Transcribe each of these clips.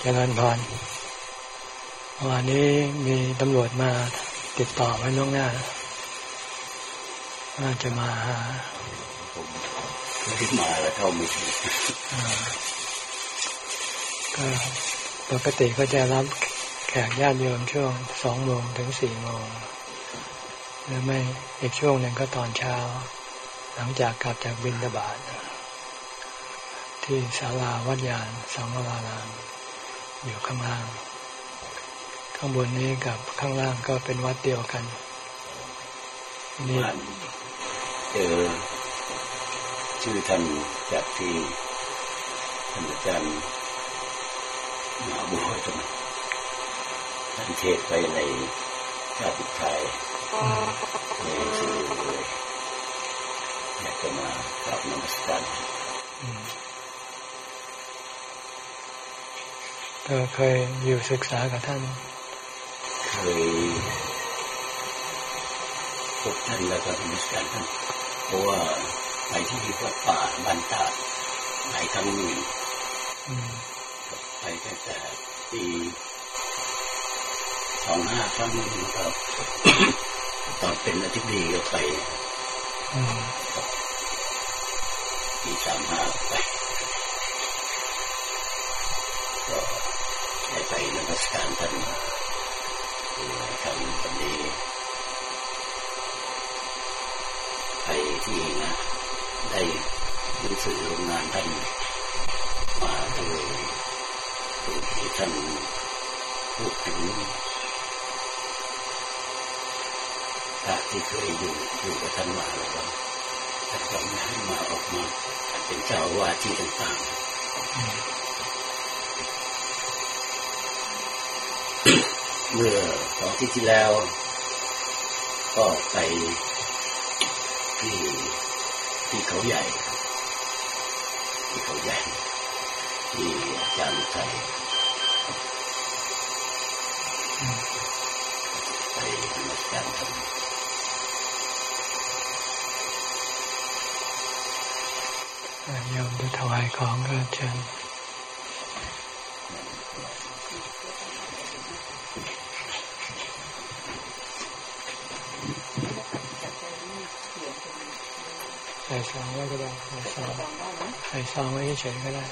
เจริญพรวันนี้มีตำรวจมาติดต่อไว้ล่วงหน้าว่าจะมาหาผมที่มาแล้วเข้าไม่ถึงก็ปกติก็จะรับแขกญาติโยมช่วงสองโมงถึงสี่โมงหรือไม่อีกช่วงหนึ่งก็ตอนเช้า หลังจากกลับจากบินตบาทที่ศาลาวัดยานสังวารามอยู่ข้างล่าง ข้างบนนี้กับข้างล่างก็เป็นวัดเดียวกัน นี่เจอชื่อท่านจากที่ท่านอาจารย์มาบุญตรงท่านเทศไปในชาติชายในสื่อ อยากจะมากราบนมัสการก็เคยอยู่ศึกษากับท่าน เคยพบท่านแล้วก็นมัสการท่านเพราะว่าไปที่วัดป่าบ้านตาหลายครั้งหนึ่งไปตั้งแต่ปีสองห้าครั้งหนึ่งครับ ตอนเป็นอาทิตย์ดีก็ไป ปีสามห้าไปก็ได้ไปนมัสการท่านท่านตอนนี้ไปที่นะ ได้หนังสือโรงงานท่านมาเลยที่ท่านพูดถึงพระที่เคยอยู่อยู่กับท่านมาแล้ว ก็ท่านก็ให้มาออกมาเป็นเจ้าวาที่ต่างๆ เมื่อสองที่ที่แล้ว ก็ไปที่ที่เขาใหญ่ที่เขาใหญ่ที่อาจารย์ไทยไปนมัสการทำโยมจะ ถวายของก็เชิญใส่ซองไว้ก็ได้ใส่ซองใส่ซองไว้เฉยก็ได้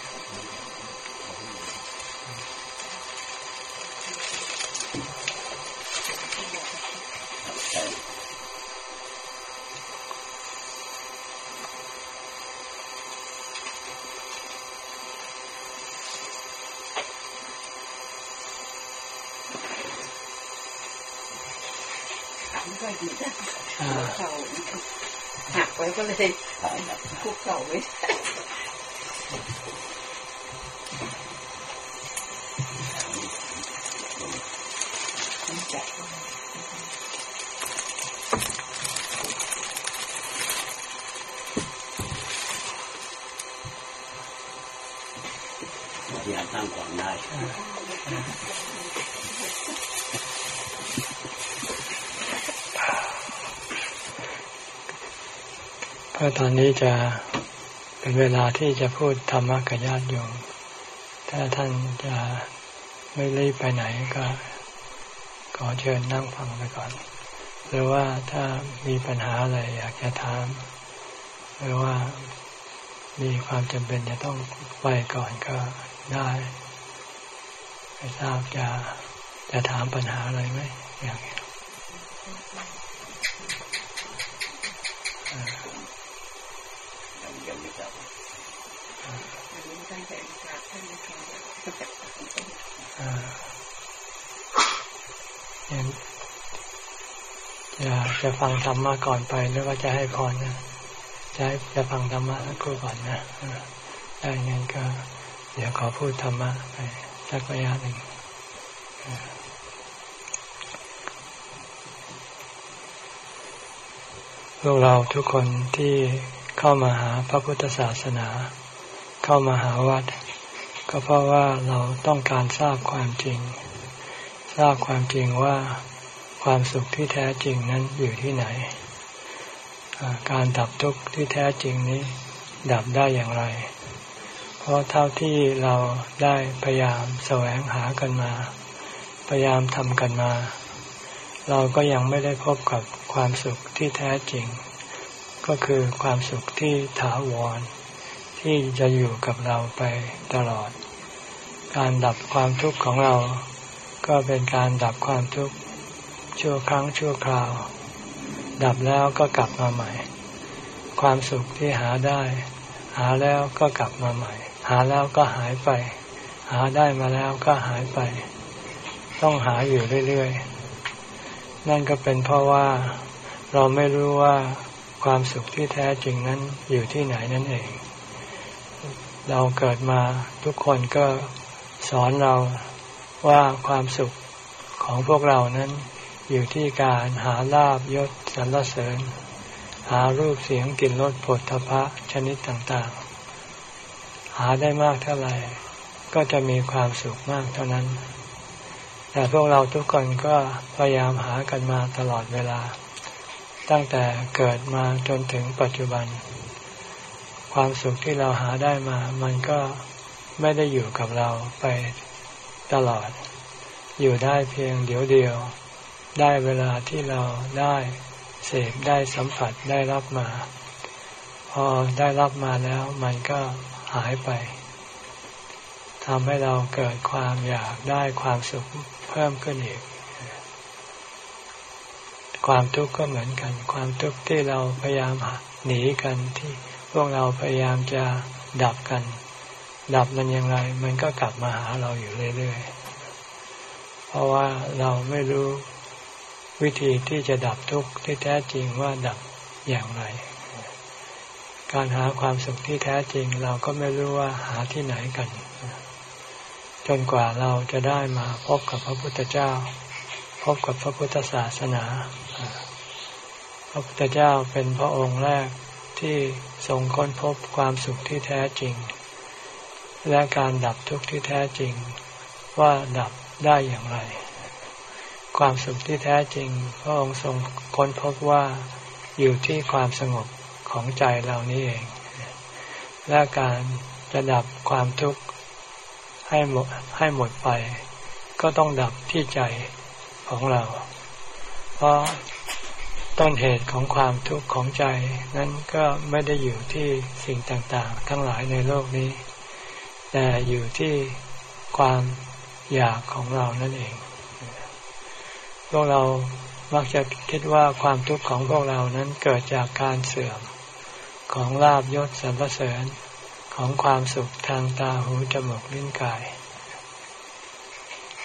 หักไว้ก็เลยคุก เก่าตั้งก่อนได้ก็ตอนนี้จะ เป็นเวลาที่จะพูดธรรมะกับญาติโยม ถ้าท่านจะไม่รีบไปไหนก็ขอเชิญนั่งฟังไปก่อน หรือว่าถ้ามีปัญหาอะไรอยากจะถาม หรือว่ามีความจำเป็นจะต้องไปก่อนก็ได้ ไม่ทราบจะจะถามปัญหาอะไรไหมอย่างนี้ จะจะฟังธรรมะก่อนไปหรือว่าจะให้พรนะจะจะฟังธรรมะสักครู่ก่อนนะได้งั้นก็ เดี๋ยวขอพูดธรรมะไปสักระยะหนึ่งพวกเราทุกคนที่เข้ามาหาพระพุทธศาสนา เข้ามาหาวัด ก็เพราะว่าเราต้องการทราบความจริง ทราบความจริงว่าความสุขที่แท้จริงนั้นอยู่ที่ไหน การดับทุกข์ที่แท้จริงนี้ ดับได้อย่างไร เพราะเท่าที่เราได้พยายามแสวงหากันมา พยายามทำกันมา เราก็ยังไม่ได้พบกับความสุขที่แท้จริง ก็คือความสุขที่ถาวร ที่จะอยู่กับเราไปตลอด การดับความทุกข์ของเรา ก็เป็นการดับความทุกข์ชั่วครั้งชั่วคราว ดับแล้วก็กลับมาใหม่ ความสุขที่หาได้ หาแล้วก็กลับมาใหม่ หาแล้วก็หายไป หาได้มาแล้วก็หายไป ต้องหาอยู่เรื่อยๆ นั่นก็เป็นเพราะว่าเราไม่รู้ว่าความสุขที่แท้จริงนั้นอยู่ที่ไหนนั่นเอง เราเกิดมาทุกคนก็สอนเราว่าความสุขของพวกเรานั้นอยู่ที่การหาลาบยศสรรเสริญ หารูปเสียงกลิ่นรสผลทพะชนิดต่างๆ หาได้มากเท่าไหร่ ก็จะมีความสุขมากเท่านั้น แต่พวกเราทุกคนก็พยายามหากันมาตลอดเวลา ตั้งแต่เกิดมาจนถึงปัจจุบัน ความสุขที่เราหาได้มา มันก็ไม่ได้อยู่กับเราไปตลอด อยู่ได้เพียงเดี๋ยวเดียว ได้เวลาที่เราได้เสพได้สัมผัสได้รับมา พอได้รับมาแล้วมันก็หายไปทำให้เราเกิดความอยากได้ความสุขเพิ่มขึ้นอีก ความทุกข์ก็เหมือนกัน ความทุกข์ที่เราพยายามหนีกันที่ พวกเราพยายามจะดับกัน ดับมันอย่างไร มันก็กลับมาหาเราอยู่เรื่อยๆ เพราะว่าเราไม่รู้วิธีที่จะดับทุกข์ที่แท้จริงว่าดับอย่างไร การหาความสุขที่แท้จริงเราก็ไม่รู้ว่าหาที่ไหนกัน จนกว่าเราจะได้มาพบกับพระพุทธเจ้า พบกับพระพุทธศาสนา พระพุทธเจ้าเป็นพระองค์แรก ที่ทรงค้นพบความสุขที่แท้จริง และการดับทุกข์ที่แท้จริง ว่าดับได้อย่างไร ความสุขที่แท้จริง พระองค์ทรงค้นพบว่าอยู่ที่ความสงบของใจเรานี่เอง และการจะดับความทุกข์ให้หมดให้หมดไป ก็ต้องดับที่ใจของเรา เพราะ ต้นเหตุของความทุกข์ของใจ นั้นก็ไม่ได้อยู่ที่สิ่งต่างๆ ทั้งหลายในโลกนี้ แต่อยู่ที่ความอยากของเรานั่นเอง พวกเรามักจะคิดว่าความทุกข์ของพวกเรานั้นเกิดจากการเสื่อมของลาบยศสรรเสริญของความสุขทางตาหูจมูกลิ้นกาย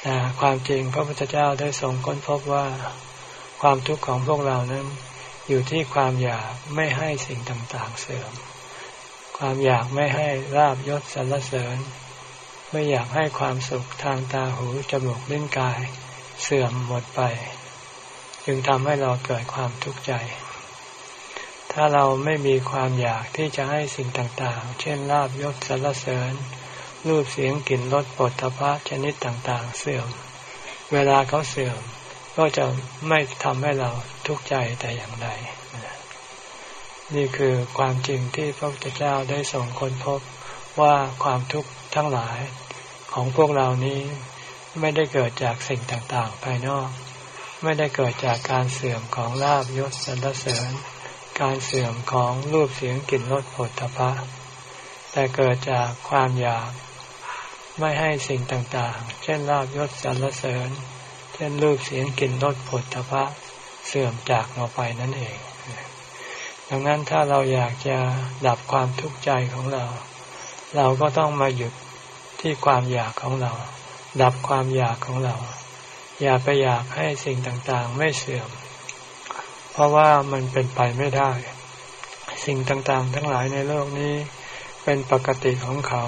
แต่ความจริงพระพุทธเจ้าได้ทรงค้นพบว่า ความทุกข์ของพวกเรานั้น อยู่ที่ความอยากไม่ให้สิ่งต่างๆเสื่อม ความอยากไม่ให้ลาบยศสรรเสริญ ไม่อยากให้ความสุขทางตาหูจมูกลิ้นกายเสื่อมหมดไป จึงทำให้เราเกิดความทุกข์ใจ ถ้าเราไม่มีความอยากที่จะให้สิ่งต่างๆ เช่นลาบยศสรรเสริญรูปเสียงกลิ่นรสปฐพะชนิดต่างๆ เสื่อม เวลาเขาเสื่อม ก็จะไม่ทำให้เราทุกข์ใจแต่อย่างใดนี่คือความจริงที่พระพุทธเจ้าได้ส่งคนพบว่าความทุกข์ทั้งหลายของพวกเรานี้ไม่ได้เกิดจากสิ่งต่างๆ ภายนอก ไม่ได้เกิดจากการเสื่อมของลาบยศสรรเสริญ การเสื่อมของรูปเสียงกลิ่นรสผลตภะแต่เกิดจากความอยากไม่ให้สิ่งต่างๆ เช่นลาบยศสรรเสริญ เช่นรูปเสียงกลิ่นรสผลตภะเสื่อมจากเราไปนั่นเอง ดังนั้นถ้าเราอยากจะดับความทุกข์ใจของเรา เราก็ต้องมาหยุดที่ความอยากของเรา ดับความอยากของเรา อย่าไปอยากให้สิ่งต่างๆ ไม่เสื่อม เพราะว่ามันเป็นไปไม่ได้ สิ่งต่างๆ ทั้งหลายในโลกนี้เป็นปกติของเขา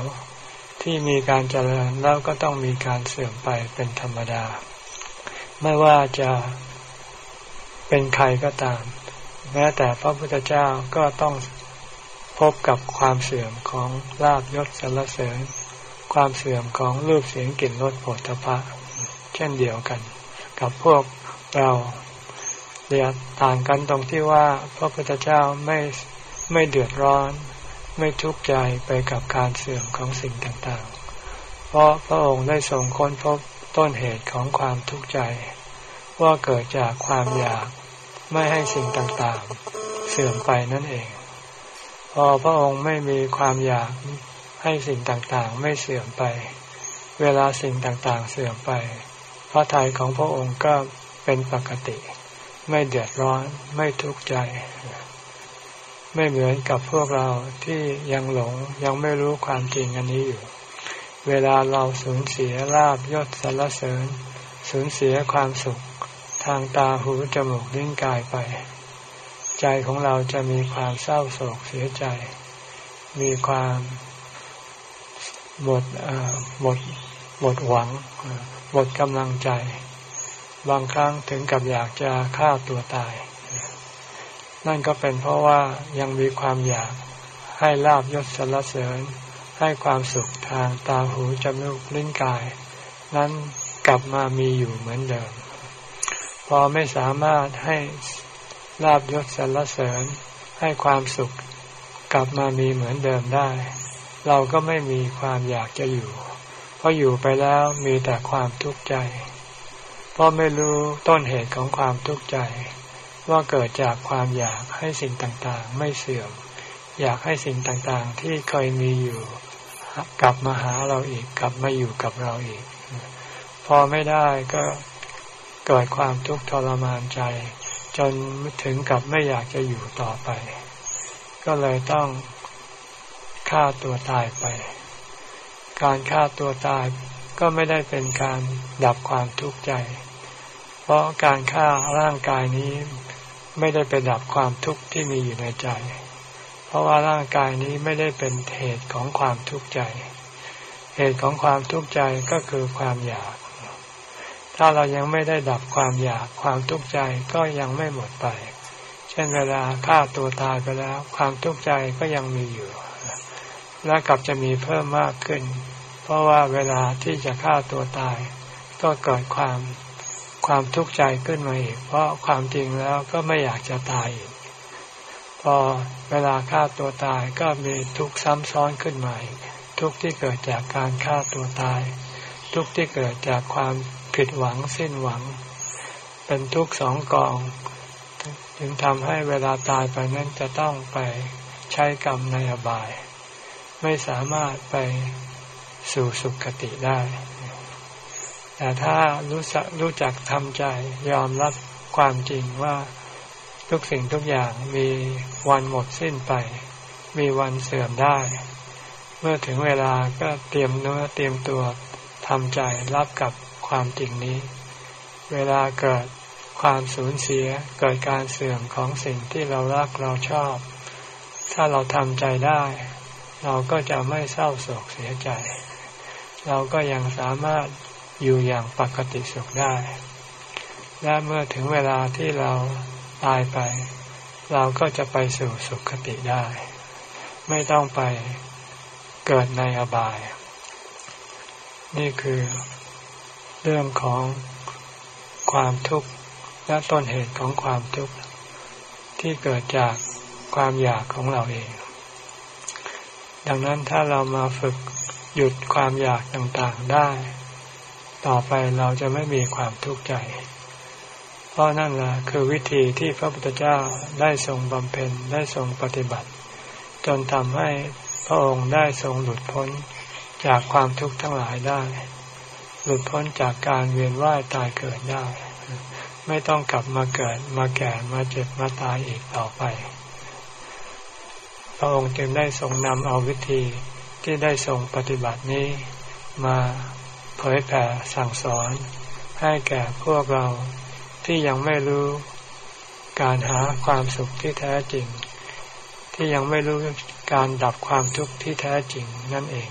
ที่มีการเจริญแล้วก็ต้องมีการเสื่อมไปเป็นธรรมดา ไม่ว่าจะเป็นใครก็ตาม แม้แต่พระพุทธเจ้าก็ต้องพบกับความเสื่อมของลาบยศสรรเสริญ ความเสื่อมของรูปเสียงกลิ่นรสผลพะเช่นเดียวกัน กับพวกเราเดียต่างกันตรงที่ว่าพระพุทธเจ้าไม่ไม่เดือดร้อน ไม่ทุกข์ใจไปกับการเสื่อมของสิ่งต่างๆ เพราะพระองค์ได้ทรงค้นพบ ต้นเหตุของความทุกข์ใจ ว่าเกิดจากความอยากไม่ให้สิ่งต่างๆ เสื่อมไปนั่นเอง พอพระองค์ไม่มีความอยากให้สิ่งต่างๆ ไม่เสื่อมไป เวลาสิ่งต่างๆ เสื่อมไป พระทัยของพระองค์ก็เป็นปกติ ไม่เดือดร้อนไม่ทุกข์ใจ ไม่เหมือนกับพวกเราที่ยังหลงยังไม่รู้ความจริงอันนี้อยู่ เวลาเราสูญเสียลาบยศสรรเสริญ สูญเสียความสุขทางตาหูจมูกลิ้นกายไป ใจของเราจะมีความเศร้าโศกเสียใจ มีความหมดหมดหมดหวัง หมดกำลังใจ บางครั้งถึงกับอยากจะฆ่าตัวตาย นั่นก็เป็นเพราะว่ายังมีความอยากให้ลาบยศสรรเสริญ ให้ความสุขทางตาหูจมูกลิ้นกาย นั้นกลับมามีอยู่เหมือนเดิม พอไม่สามารถให้ลาบยศสรรเสริญ ให้ความสุขกลับมามีเหมือนเดิมได้ เราก็ไม่มีความอยากจะอยู่ เพราะอยู่ไปแล้วมีแต่ความทุกข์ใจ เพราะไม่รู้ต้นเหตุของความทุกข์ใจ ว่าเกิดจากความอยากให้สิ่งต่างๆ ไม่เสื่อม อยากให้สิ่งต่างๆ ที่เคยมีอยู่ กลับมาหาเราอีก กลับมาอยู่กับเราอีก พอไม่ได้ก็เกิดความทุกข์ทรมานใจ จนถึงกับไม่อยากจะอยู่ต่อไป ก็เลยต้องฆ่าตัวตายไป การฆ่าตัวตายก็ไม่ได้เป็นการดับความทุกข์ใจ เพราะการฆ่าร่างกายนี้ไม่ได้ไปดับความทุกข์ที่มีอยู่ในใจ เพราะว่าร่างกายนี้ไม่ได้เป็นเหตุของความทุกข์ใจ เหตุของความทุกข์ใจก็คือความอยาก ถ้าเรายังไม่ได้ดับความอยากความทุกข์ใจก็ยังไม่หมดไป เช่นเวลาฆ่าตัวตายไปแล้ว ความทุกข์ใจก็ยังมีอยู่ และกลับจะมีเพิ่มมากขึ้น เพราะว่าเวลาที่จะฆ่าตัวตาย ก็เกิดความความทุกข์ใจขึ้นมาอีก เพราะความจริงแล้วก็ไม่อยากจะตายอีก พอเวลาฆ่าตัวตายก็มีทุกข์ซ้ำซ้อนขึ้นมาอีกทุกข์ที่เกิดจากการฆ่าตัวตาย ทุกข์ที่เกิดจากความผิดหวังสิ้นหวัง เป็นทุกข์สองกอง จึงทำให้เวลาตายไปนั้นจะต้องไปใช้กรรมในอบาย ไม่สามารถไปสู่สุคติได้ แต่ถ้ารู้จักรู้จักทำใจยอมรับความจริงว่า ทุกสิ่งทุกอย่างมีวันหมดสิ้นไป มีวันเสื่อมได้ เมื่อถึงเวลาก็เตรียมเนื้อเตรียมตัวทำใจรับกับความจริงนี้ เวลาเกิดความสูญเสียเกิดการเสื่อมของสิ่งที่เรารักเราชอบ ถ้าเราทำใจได้ เราก็จะไม่เศร้าโศกเสียใจ เราก็ยังสามารถอยู่อย่างปกติสุขได้ และเมื่อถึงเวลาที่เรา ตายไป เราก็จะไปสู่สุขคติได้ ไม่ต้องไปเกิดในอบาย นี่คือเรื่องของความทุกข์และต้นเหตุของความทุกข์ที่เกิดจากความอยากของเราเอง ดังนั้นถ้าเรามาฝึกหยุดความอยากต่างๆได้ ต่อไปเราจะไม่มีความทุกข์ใจ เพราะนั่นแหละคือวิธีที่พระพุทธเจ้าได้ทรงบำเพ็ญได้ทรงปฏิบัติ จนทำให้พระองค์ได้ทรงหลุดพ้นจากความทุกข์ทั้งหลายได้ หลุดพ้นจากการเวียนว่ายตายเกิดได้ ไม่ต้องกลับมาเกิดมาแก่มาเจ็บมาตายอีกต่อไป พระองค์จึงได้ทรงนำเอาวิธีที่ได้ทรงปฏิบัตินี้มาเผยแผ่สั่งสอนให้แก่พวกเรา ที่ยังไม่รู้การหาความสุขที่แท้จริง ที่ยังไม่รู้การดับความทุกข์ที่แท้จริงนั่นเอง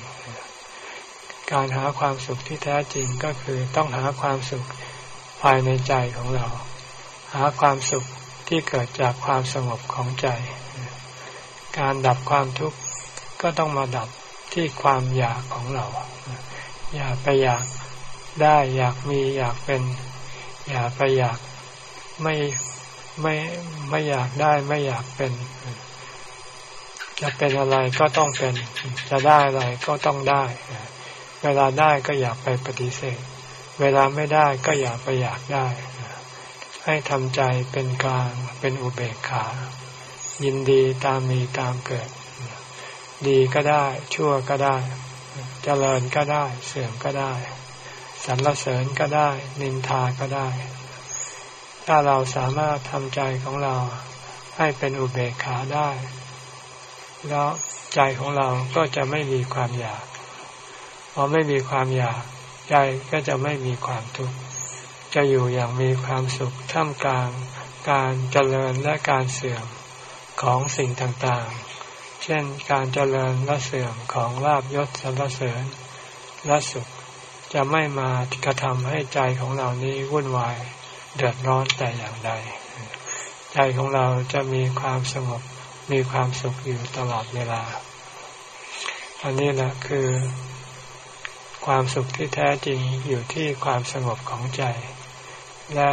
การหาความสุขที่แท้จริงก็คือต้องหาความสุขภายในใจของเรา หาความสุขที่เกิดจากความสงบของใจ การดับความทุกข์ก็ต้องมาดับที่ความอยากของเรา อย่าไปอยากได้อยากมีอยากเป็น อย่าไปอยากไม่ไม่ไม่อยากได้ไม่อยากเป็น จะเป็นอะไรก็ต้องเป็น จะได้อะไรก็ต้องได้ เวลาได้ก็อย่าไปปฏิเสธ เวลาไม่ได้ก็อย่าไปอยากได้ ให้ทำใจเป็นกลางเป็นอุเบกขา ยินดีตามมีตามเกิด ดีก็ได้ ชั่วก็ได้เจริญก็ได้ เสื่อมก็ได้ สรรเสริญก็ได้ นินทาก็ได้ ถ้าเราสามารถทำใจของเราให้เป็นอุเบกขาได้ แล้วใจของเราก็จะไม่มีความอยากพอไม่มีความอยากใจก็จะไม่มีความทุกข์จะอยู่อย่างมีความสุขท่ามกลางการเจริญและการเสื่อมของสิ่งต่างๆ เช่นการเจริญและเสื่อมของลาบยศสรรเสริญและสุข จะไม่มากระทำให้ใจของเรานี้วุ่นวายเดือดร้อนแต่อย่างใด ใจของเราจะมีความสงบมีความสุขอยู่ตลอดเวลา อันนี้แหละคือ ความสุขที่แท้จริงอยู่ที่ความสงบของใจ และ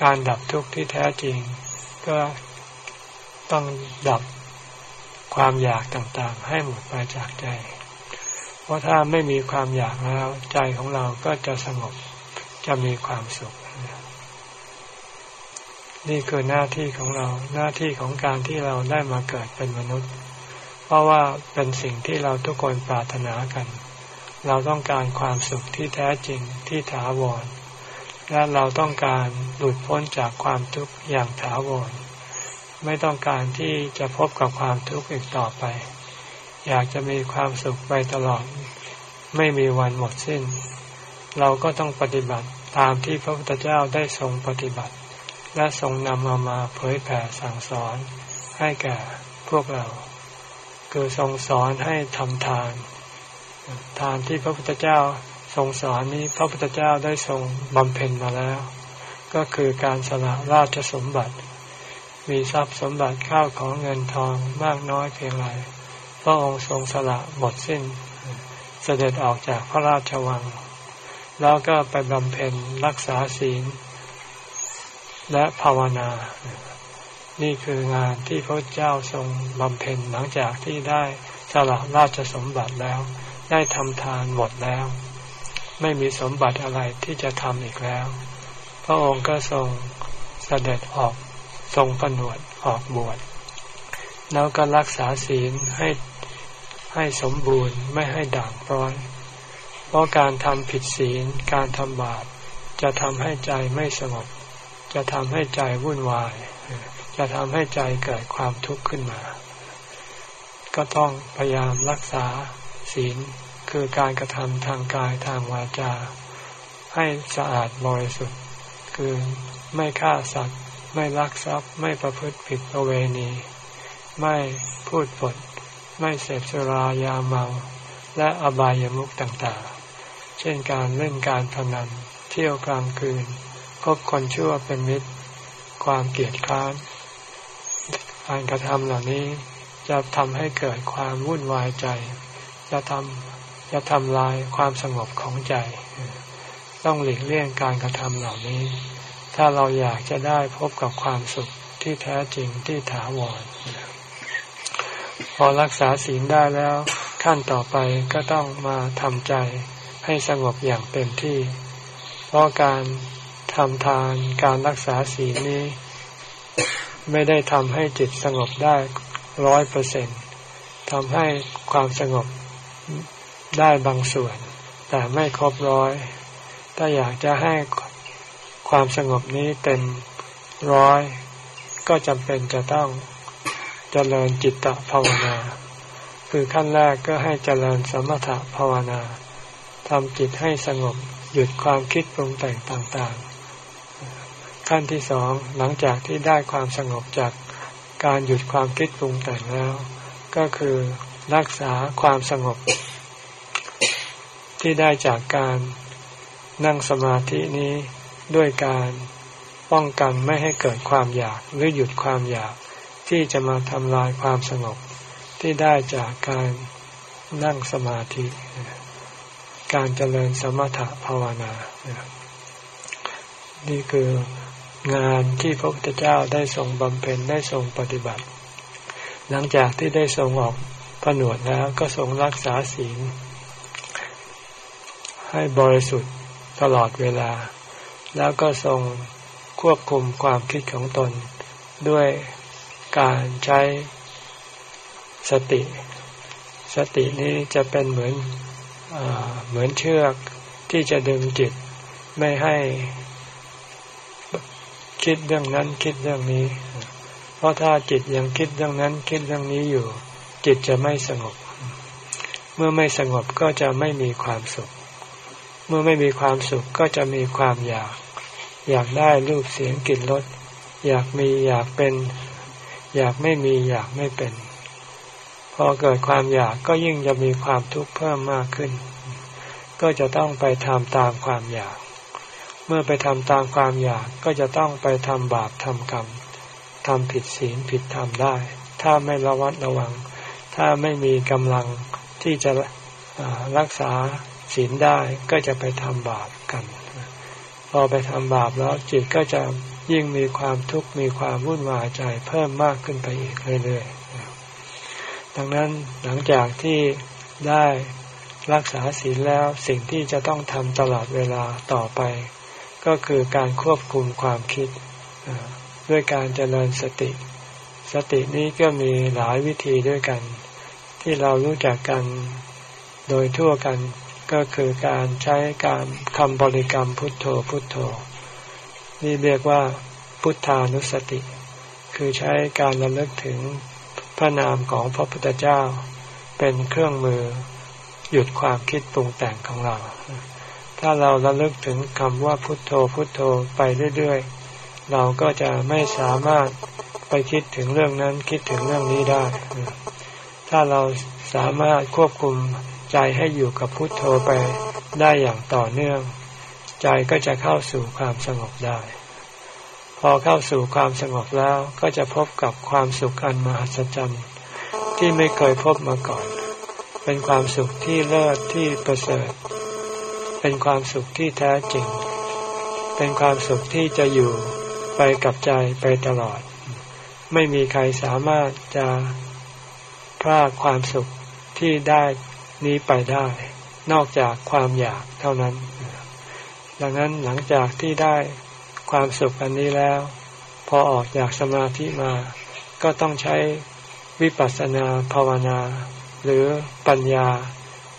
การดับทุกข์ที่แท้จริง ก็ต้องดับความอยากต่างๆ ให้หมดไปจากใจ เพราะถ้าไม่มีความอยากแล้ว ใจของเราก็จะสงบจะมีความสุข นี่คือหน้าที่ของเราหน้าที่ของการที่เราได้มาเกิดเป็นมนุษย์ เพราะว่าเป็นสิ่งที่เราทุกคนปรารถนากัน เราต้องการความสุขที่แท้จริงที่ถาวร และเราต้องการหลุดพ้นจากความทุกข์อย่างถาวร ไม่ต้องการที่จะพบกับความทุกข์อีกต่อไป อยากจะมีความสุขไปตลอด ไม่มีวันหมดสิ้น เราก็ต้องปฏิบัติตามที่พระพุทธเจ้าได้ทรงปฏิบัติ และทรงนำมามาเผยแผ่สั่งสอนให้แก่พวกเรา คือทรงสอนให้ทำทาน ทานที่พระพุทธเจ้าทรงสอนนี้พระพุทธเจ้าได้ทรงบำเพ็ญมาแล้ว ก็คือการสละราชสมบัติ มีทรัพย์สมบัติข้าวของเงินทองมากน้อยเพียงไร ระองค์ทรงสละหมดสิ้น เสด็จออกจากพระราชวัง แล้วก็ไปบำเพ็ญรักษาศีล และภาวนา นี่คืองานที่พระเจ้าทรงบำเพ็ญหลังจากที่ได้สละราชสมบัติแล้ว ได้ทำทานหมดแล้ว ไม่มีสมบัติอะไรที่จะทำอีกแล้ว พระองค์ก็ทรงเสด็จออกทรงผนวดออกบวชแล้วก็รักษาศีลให้ ให้สมบูรณ์ไม่ให้ด่างพร้อย เพราะการทำผิดศีลการทำบาปจะทำให้ใจไม่สงบ จะทำให้ใจวุ่นวาย จะทำให้ใจเกิดความทุกข์ขึ้นมา ก็ต้องพยายามรักษาศีลคือการกระทำทางกายทางวาจา ให้สะอาดบริสุทธิ์ คือไม่ฆ่าสัตว์ ไม่ลักทรัพย์ ไม่ประพฤติผิดประเวณี ไม่พูดปด ไม่เสพสุรายาเมา และอบายามุขต่างๆ เช่นการเล่นการพนัน เที่ยวกลางคืนคบคนชั่วเป็นมิตร ความเกลียดค้านการกระทำเหล่านี้จะทำให้เกิดความวุ่นวายใจ จะทำจะทำลายความสงบของใจ ต้องหลีกเลี่ยงการกระทำเหล่านี้ ถ้าเราอยากจะได้พบกับความสุขที่แท้จริงที่ถาวร พอรักษาศีลได้แล้ว ขั้นต่อไปก็ต้องมาทำใจให้สงบอย่างเต็มที่ เพราะการทำทานการรักษาศีลนี้ ไม่ได้ทำให้จิตสงบได้ร้อยเปอร์เซ็นทำให้ความสงบได้บางส่วน แต่ไม่ครบร้อย ถ้าอยากจะให้ความสงบนี้เต็มร้อย ก็จำเป็นจะต้อง จริญจิตตภาวนา คือขั้นแรกก็ให้เจริญสมถภาวนาทำจิตให้สงบหยุดความคิดปรุงแต่งต่างๆ ขั้นที่สองหลังจากที่ได้ความสงบจากการหยุดความคิดปรุงแต่งแล้ว ก็คือรักษาความสงบ ที่ได้จากการนั่งสมาธินี้ด้วยการป้องกันไม่ให้เกิดความอยากหรือหยุดความอยาก ที่จะมาทำลายความสงบที่ได้จากการนั่งสมาธิ การเจริญสมถะภาวนา นี่คืองานที่พระพุทธเจ้าได้ทรงบำเพ็ญได้ทรงปฏิบัติ หลังจากที่ได้ทรงออกผนวดแล้วก็ทรงรักษาศีล ให้บริสุทธิ์ตลอดเวลา แล้วก็ทรงควบคุมความคิดของตนด้วย การใช้สติ สตินี้จะเป็นเหมือนอเหมือนเชือกที่จะดึงจิตไม่ให้คิดเรื่องนั้นคิดเรื่องนี้ เพราะถ้าจิตยังคิดเรื่องนั้นคิดเรื่องนี้อยู่ จิตจะไม่สงบ เมื่อไม่สงบก็จะไม่มีความสุข เมื่อไม่มีความสุขก็จะมีความอยาก อยากได้รูปเสียงกลิ่นรสอยากมีอยากเป็น อยากไม่มีอยากไม่เป็น พอเกิดความอยากก็ยิ่งจะมีความทุกข์เพิ่มมากขึ้น ก็จะต้องไปทำตามความอยาก เมื่อไปทำตามความอยากก็จะต้องไปทำบาปทำกรรมทำผิดศีลผิดธรรมได้ ถ้าไม่ระวัดระวัง ถ้าไม่มีกำลังที่จะรักษาศีลได้ก็จะไปทำบาปกัน พอไปทำบาปแล้วจิตก็จะ ยิ่งมีความทุกข์มีความวุ่นวายใจเพิ่มมากขึ้นไปอีกเรื่อยๆดังนั้นหลังจากที่ได้รักษาศีลแล้วสิ่งที่จะต้องทำตลอดเวลาต่อไป ก็คือการควบคุมความคิด ด้วยการเจริญสติ สตินี้ก็มีหลายวิธีด้วยกัน ที่เรารู้จักกันโดยทั่วกันก็คือการใช้การคำบริกรรมพุทโธพุทโธ นี่เรียกว่าพุทธานุสติ คือใช้การระลึกถึงพระนามของพระพุทธเจ้า เป็นเครื่องมือหยุดความคิดปรุงแต่งของเรา ถ้าเราระลึกถึงคำว่าพุทโธพุทโธไปเรื่อยๆ เราก็จะไม่สามารถไปคิดถึงเรื่องนั้นคิดถึงเรื่องนี้ได้ ถ้าเราสามารถควบคุมใจให้อยู่กับพุทโธไปได้อย่างต่อเนื่อง ใจก็จะเข้าสู่ความสงบได้ พอเข้าสู่ความสงบแล้วก็จะพบกับความสุขอันมหัศจรรย์ที่ไม่เคยพบมาก่อน เป็นความสุขที่เลิศที่ประเสริฐ เป็นความสุขที่แท้จริง เป็นความสุขที่จะอยู่ไปกับใจไปตลอด ไม่มีใครสามารถจะพลาดความสุขที่ได้นี้ไปได้ นอกจากความอยากเท่านั้น ดังนั้นหลังจากที่ได้ความสุขอันนี้แล้ว พอออกจากสมาธิมา ก็ต้องใช้วิปัสสนาภาวนา หรือปัญญา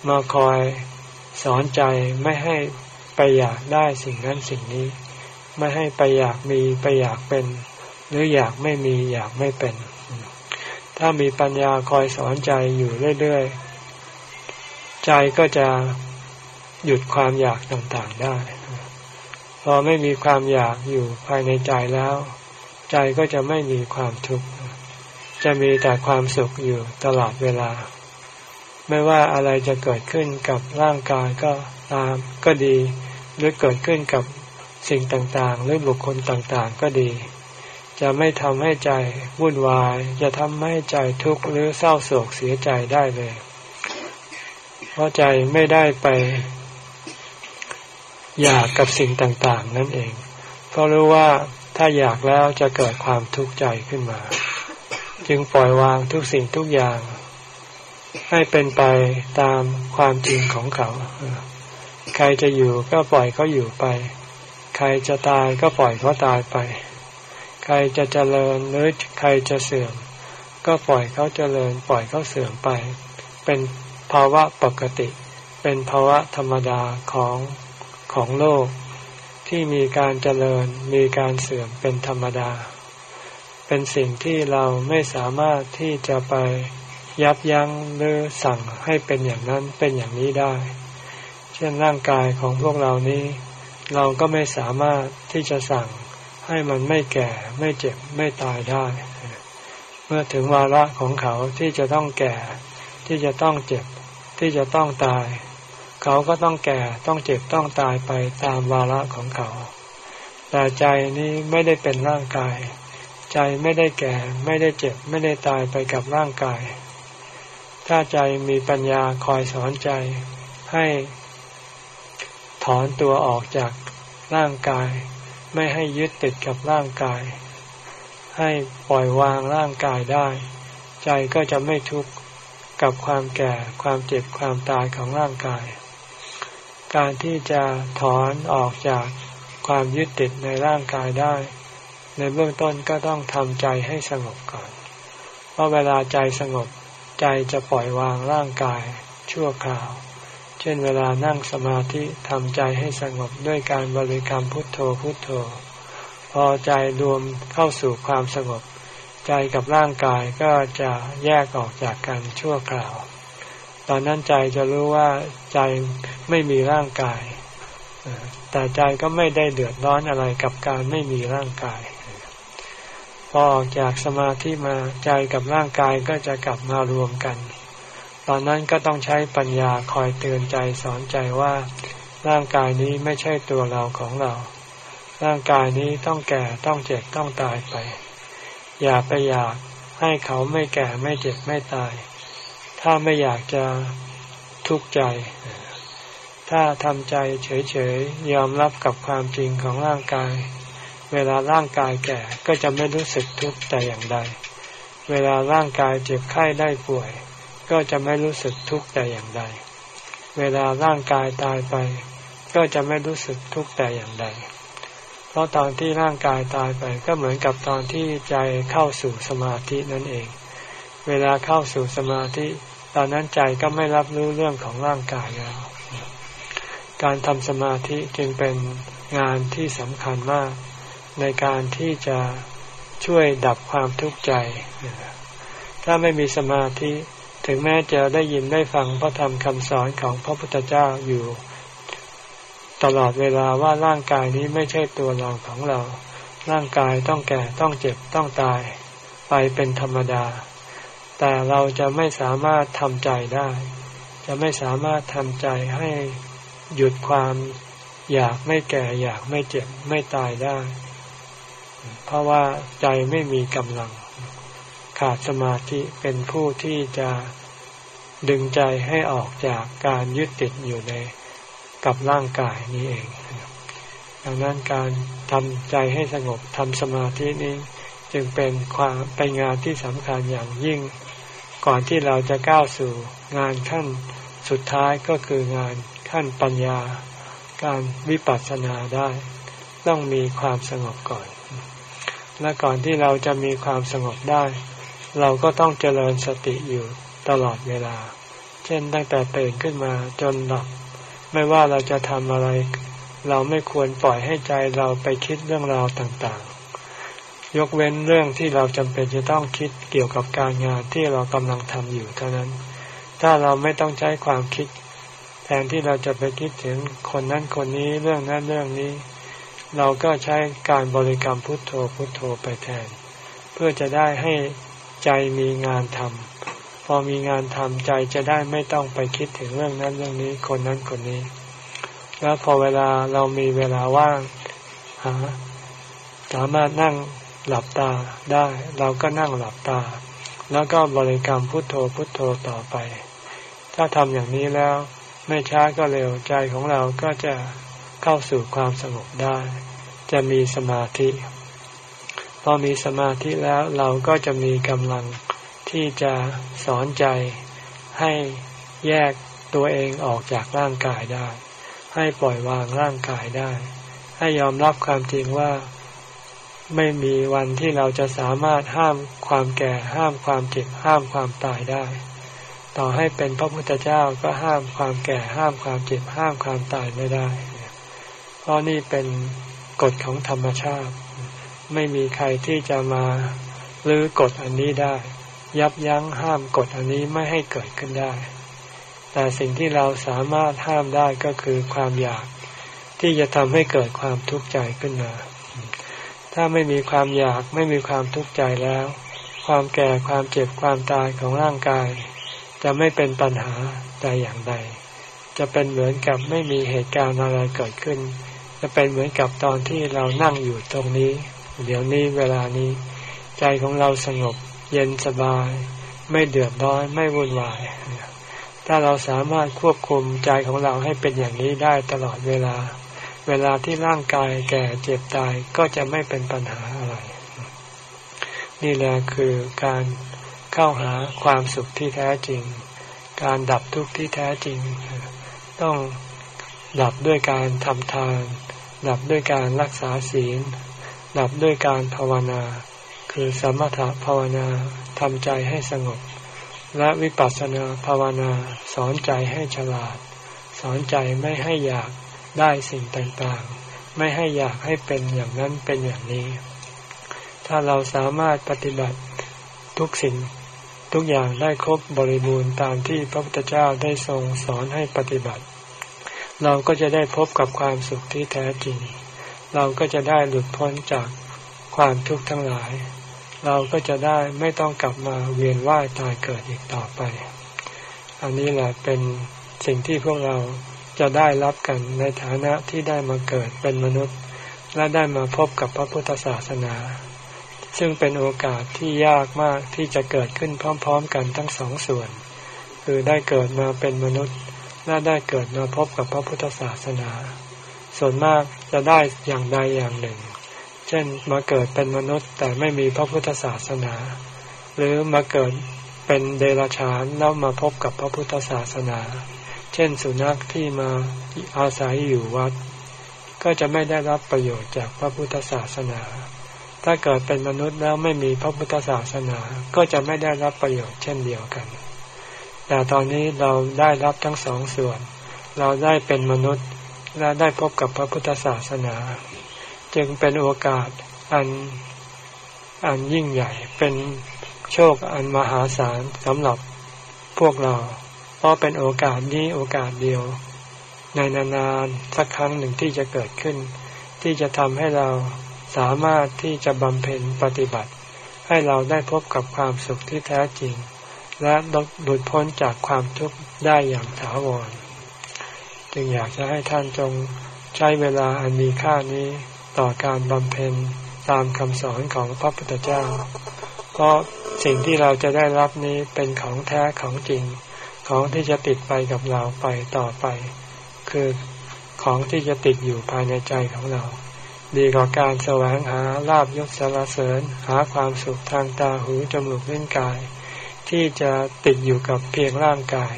มาคอยสอนใจไม่ให้ไปอยากได้สิ่งนั้นสิ่งนี้ ไม่ให้ไปอยากมีไปอยากเป็น หรืออยากไม่มีอยากไม่เป็น ถ้ามีปัญญาคอยสอนใจอยู่เรื่อยๆ ใจก็จะหยุดความอยากต่างๆได้ อไม่มีความอยากอยู่ภายในใจแล้ว ใจก็จะไม่มีความทุกข์จะมีแต่ความสุขอยู่ตลอดเวลา ไม่ว่าอะไรจะเกิดขึ้นกับร่างกายก็ตามก็ดี หรือเกิดขึ้นกับสิ่งต่างๆ หรือบุคคลต่างๆ ก็ดี จะไม่ทำให้ใจวุ่นวาย จะทำให้ใจทุกข์หรือเศร้าโศกเสียใจได้เลย เพราะใจไม่ได้ไป อยากกับสิ่งต่างๆ นั่นเอง เพราะรู้ว่าถ้าอยากแล้วจะเกิดความทุกข์ใจขึ้นมา จึงปล่อยวางทุกสิ่งทุกอย่าง ให้เป็นไปตามความจริงของเขา ใครจะอยู่ก็ปล่อยเขาอยู่ไป ใครจะตายก็ปล่อยเขาตายไป ใครจะเจริญหรือใครจะเสื่อม ก็ปล่อยเขาเจริญ ปล่อยเขาเสื่อมไป เป็นภาวะปกติ เป็นภาวะธรรมดาของ ของโลกที่มีการเจริญมีการเสื่อมเป็นธรรมดา เป็นสิ่งที่เราไม่สามารถที่จะไปยับยั้งหรือสั่งให้เป็นอย่างนั้นเป็นอย่างนี้ได้ เช่นร่างกายของพวกเรานี้ เราก็ไม่สามารถที่จะสั่งให้มันไม่แก่ไม่เจ็บไม่ตายได้ เมื่อถึงวาระของเขาที่จะต้องแก่ ที่จะต้องเจ็บ ที่จะต้องตาย เขาก็ต้องแก่ต้องเจ็บต้องตายไปตามวาระของเขา แต่ใจนี้ไม่ได้เป็นร่างกาย ใจไม่ได้แก่ไม่ได้เจ็บไม่ได้ตายไปกับร่างกาย ถ้าใจมีปัญญาคอยสอนใจให้ถอนตัวออกจากร่างกาย ไม่ให้ยึดติดกับร่างกาย ให้ปล่อยวางร่างกายได้ ใจใจก็จะไม่ทุกข์กับความแก่ความเจ็บความตายของร่างกาย การที่จะถอนออกจากความยึดติดในร่างกายได้ ในเบื้องต้นก็ต้องทำใจให้สงบก่อน เพราะเวลาใจสงบใจจะปล่อยวางร่างกายชั่วคราว เช่นเวลานั่งสมาธิทำใจให้สงบด้วยการบริกรรมพุทโธพุทโธ พอใจรวมเข้าสู่ความสงบ ใจกับร่างกายก็จะแยกออกจากกันชั่วคราว ตอนนั้นใจจะรู้ว่าใจไม่มีร่างกาย แต่ใจก็ไม่ได้เดือดร้อนอะไรกับการไม่มีร่างกาย พอออกจากสมาธิมาใจกับร่างกายก็จะกลับมารวมกัน ตอนนั้นก็ต้องใช้ปัญญาคอยเตือนใจสอนใจว่า ร่างกายนี้ไม่ใช่ตัวเราของเรา ร่างกายนี้ต้องแก่ต้องเจ็บต้องตายไป อย่าไปอยากให้เขาไม่แก่ไม่เจ็บไม่ตาย ถ้าไม่อยากจะทุกข์ใจ ถ้าทำใจเฉยๆ ยอมรับกับความจริงของร่างกาย เวลาร่างกายแก่ก็จะไม่รู้สึกทุกข์แต่อย่างใด เวลาร่างกายเจ็บไข้ได้ป่วย ก็จะไม่รู้สึกทุกข์แต่อย่างใด เวลาร่างกายตายไป ก็จะไม่รู้สึกทุกข์แต่อย่างใด เพราะตอนที่ร่างกายตายไปก็เหมือนกับตอนที่ใจเข้าสู่สมาธินั่นเอง เวลาเข้าสู่สมาธิ ตอนนั้นใจก็ไม่รับรู้เรื่องของร่างกายแล้ว การทำสมาธิจึงเป็นงานที่สำคัญมาก ในการที่จะช่วยดับความทุกข์ใจ ถ้าไม่มีสมาธิถึงแม้จะได้ยินได้ฟังพระธรรมคำสอนของพระพุทธเจ้าอยู่ ตลอดเวลาว่าร่างกายนี้ไม่ใช่ตัวเราของเรา ร่างกายต้องแก่ต้องเจ็บต้องตาย ไปเป็นธรรมดา แต่เราจะไม่สามารถทำใจได้ จะไม่สามารถทำใจให้หยุดความอยากไม่แก่ อยากไม่เจ็บไม่ตายได้ เพราะว่าใจไม่มีกำลัง ขาดสมาธิเป็นผู้ที่จะดึงใจให้ออกจากการยึดติดอยู่ในกับร่างกายนี้เอง ดังนั้นการทำใจให้สงบทำสมาธินี้ จึงเป็นความเป็นงานที่สำคัญอย่างยิ่ง ก่อนที่เราจะก้าวสู่งานขั้นสุดท้ายก็คืองานขั้นปัญญา การวิปัสสนาได้ ต้องมีความสงบก่อน และก่อนที่เราจะมีความสงบได้ เราก็ต้องเจริญสติอยู่ตลอดเวลา เช่นตั้งแต่ตื่นขึ้นมาจนหลับ ไม่ว่าเราจะทำอะไร เราไม่ควรปล่อยให้ใจเราไปคิดเรื่องราวต่าง ยกเว้นเรื่องที่เราจำเป็นจะต้องคิดเกี่ยวกับการงานที่เรากำลังทำอยู่เท่านั้น ถ้าเราไม่ต้องใช้ความคิด แทนที่เราจะไปคิดถึงคนนั้นคนนี้เรื่องนั้นเรื่องนี้ เราก็ใช้การบริกรรมพุทโธพุทโธไปแทน เพื่อจะได้ให้ใจมีงานทำพอมีงานทำใจจะได้ไม่ต้องไปคิดถึงเรื่องนั้นเรื่องนี้ คนนั้นคนนี้ แล้วพอเวลาเรามีเวลาว่างหาสามารถนั่ง หลับตาได้ เราก็นั่งหลับตา แล้วก็บริกรรมพุทโธพุทโธต่อไป ถ้าทำอย่างนี้แล้วไม่ช้าก็เร็วใจของเราก็จะเข้าสู่ความสงบได้ จะมีสมาธิ พอมีสมาธิแล้วเราก็จะมีกำลังที่จะสอนใจให้แยกตัวเองออกจากร่างกายได้ ให้ปล่อยวางร่างกายได้ ให้ยอมรับความจริงว่า ไม่มีวันที่เราจะสามารถห้ามความแก่ ห้ามความเจ็บ ห้ามความตายได้ ต่อให้เป็นพระพุทธเจ้าก็ห้ามความแก่ ห้ามความเจ็บ ห้ามความตายไม่ได้ เพราะนี่เป็นกฎของธรรมชาติ ไม่มีใครที่จะมาลื้อกฎอันนี้ได้ ยับยั้งห้ามกฎอันนี้ไม่ให้เกิดขึ้นได้ แต่สิ่งที่เราสามารถห้ามได้ก็คือความอยาก ที่จะทำให้เกิดความทุกข์ใจขึ้นมา ถ้าไม่มีความอยากไม่มีความทุกข์ใจแล้ว ความแก่ความเจ็บความตายของร่างกาย จะไม่เป็นปัญหาใดอย่างใด จะเป็นเหมือนกับไม่มีเหตุการณ์อะไรเกิดขึ้น จะเป็นเหมือนกับตอนที่เรานั่งอยู่ตรงนี้ เดี๋ยวนี้เวลานี้ ใจของเราสงบเย็นสบาย ไม่เดือดร้อนไม่วุ่นวายถ้าเราสามารถควบคุมใจของเราให้เป็นอย่างนี้ได้ตลอดเวลา เวลาที่ร่างกายแก่เจ็บตายก็จะไม่เป็นปัญหาอะไร นี่แหละคือการเข้าหาความสุขที่แท้จริง การดับทุกข์ที่แท้จริง ต้องดับด้วยการทำทาน ดับด้วยการรักษาศีล ดับด้วยการภาวนา คือสมถภาวนาทำใจให้สงบ และวิปัสสนาภาวนาสอนใจให้ฉลาด สอนใจไม่ให้อยาก ได้สิ่งต่างๆ ไม่ให้อยากให้เป็นอย่างนั้นเป็นอย่างนี้ ถ้าเราสามารถปฏิบัติทุกสิ่งทุกอย่างได้ครบบริบูรณ์ตามที่พระพุทธเจ้าได้ทรงสอนให้ปฏิบัติ เราก็จะได้พบกับความสุขที่แท้จริง เราก็จะได้หลุดพ้นจากความทุกข์ทั้งหลาย เราก็จะได้ไม่ต้องกลับมาเวียนว่ายตายเกิดอีกต่อไป อันนี้แหละเป็นสิ่งที่พวกเรา จะได้รับกันในฐานะที่ได้มาเกิดเป็นมนุษย์ และได้มาพบกับพระพุทธศาสนา ซึ่งเป็นโอกาสที่ยากมากที่จะเกิดขึ้นพร้อม ๆ กันทั้งสองส่วน คือได้เกิดมาเป็นมนุษย์ และได้เกิดมาพบกับพระพุทธศาสนา ส่วนมากจะได้อย่างใดอย่างหนึ่ง เช่นมาเกิดเป็นมนุษย์แต่ไม่มีพระพุทธศาสนา หรือมาเกิดเป็นเดรัจฉานแล้วมาพบกับพระพุทธศาสนา เช่นสุนัขที่มาอาศัยอยู่วัด ก็จะไม่ได้รับประโยชน์จากพระพุทธศาสนา ถ้าเกิดเป็นมนุษย์แล้วไม่มีพระพุทธศาสนา ก็จะไม่ได้รับประโยชน์เช่นเดียวกัน แต่ตอนนี้เราได้รับทั้งสองส่วน เราได้เป็นมนุษย์และได้พบกับพระพุทธศาสนา จึงเป็นโอกาสอันอันยิ่งใหญ่เป็นโชคอันมหาศาลสำหรับพวกเรา เพราะเป็นโอกาสนี้โอกาสเดียว ในนานๆสักครั้งหนึ่งที่จะเกิดขึ้น ที่จะทำให้เราสามารถที่จะบำเพ็ญปฏิบัติ ให้เราได้พบกับความสุขที่แท้จริง และหลุดพ้นจากความทุกข์ได้อย่างถาวร จึงอยากจะให้ท่านจงใช้เวลาอันมีค่านี้ต่อการบำเพ็ญตามคำสอนของพระพุทธเจ้า เพราะสิ่งที่เราจะได้รับนี้เป็นของแท้ของจริง ของที่จะติดไปกับเราไปต่อไป คือของที่จะติดอยู่ภายในใจของเรา ดีกว่าการแสวงหาลาบยศสารเสริญ หาความสุขทางตาหูจมูกเล่นกาย ที่จะติดอยู่กับเพียงร่างกาย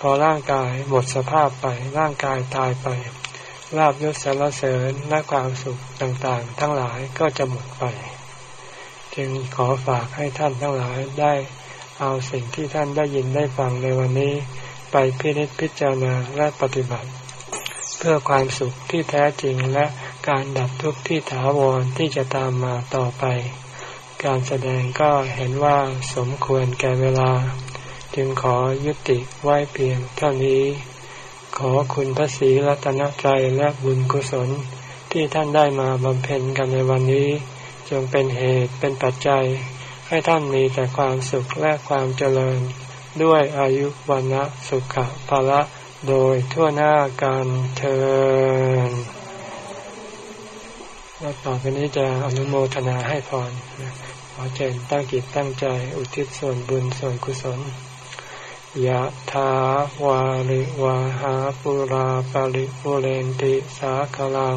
พอร่างกายหมดสภาพไปร่างกายตายไปลาบยศสารเสริญและความสุขต่างๆ ทั้งหลายก็จะหมดไป จึงขอฝากให้ท่านทั้งหลายได้ เอาสิ่งที่ท่านได้ยินได้ฟังในวันนี้ ไปพิจิตพิจารณาและปฏิบัติ เพื่อความสุขที่แท้จริงและการดับทุกข์ที่ถาวรที่จะตามมาต่อไป การแสดงก็เห็นว่าสมควรแก่เวลา จึงขอยุติไว้เพียงเท่านี้ ขอคุณพระศรีรัตนใจและบุญกุศลที่ท่านได้มาบำเพ็ญกันในวันนี้ จงเป็นเหตุเป็นปัจจัย ให้ท่านมีแต่ความสุขและความเจริญ ด้วยอายุวันนะสุขภาละโดยทั่วหน้าการเธอแล้วต่อไปนี้จะอนุโมทนาให้พรขอเจนตั้งจิตตั้งใจอุทิศส่วนบุญส่วนกุศลยะถาวาริวาหาปุราปาริปุเรนติสาคลัง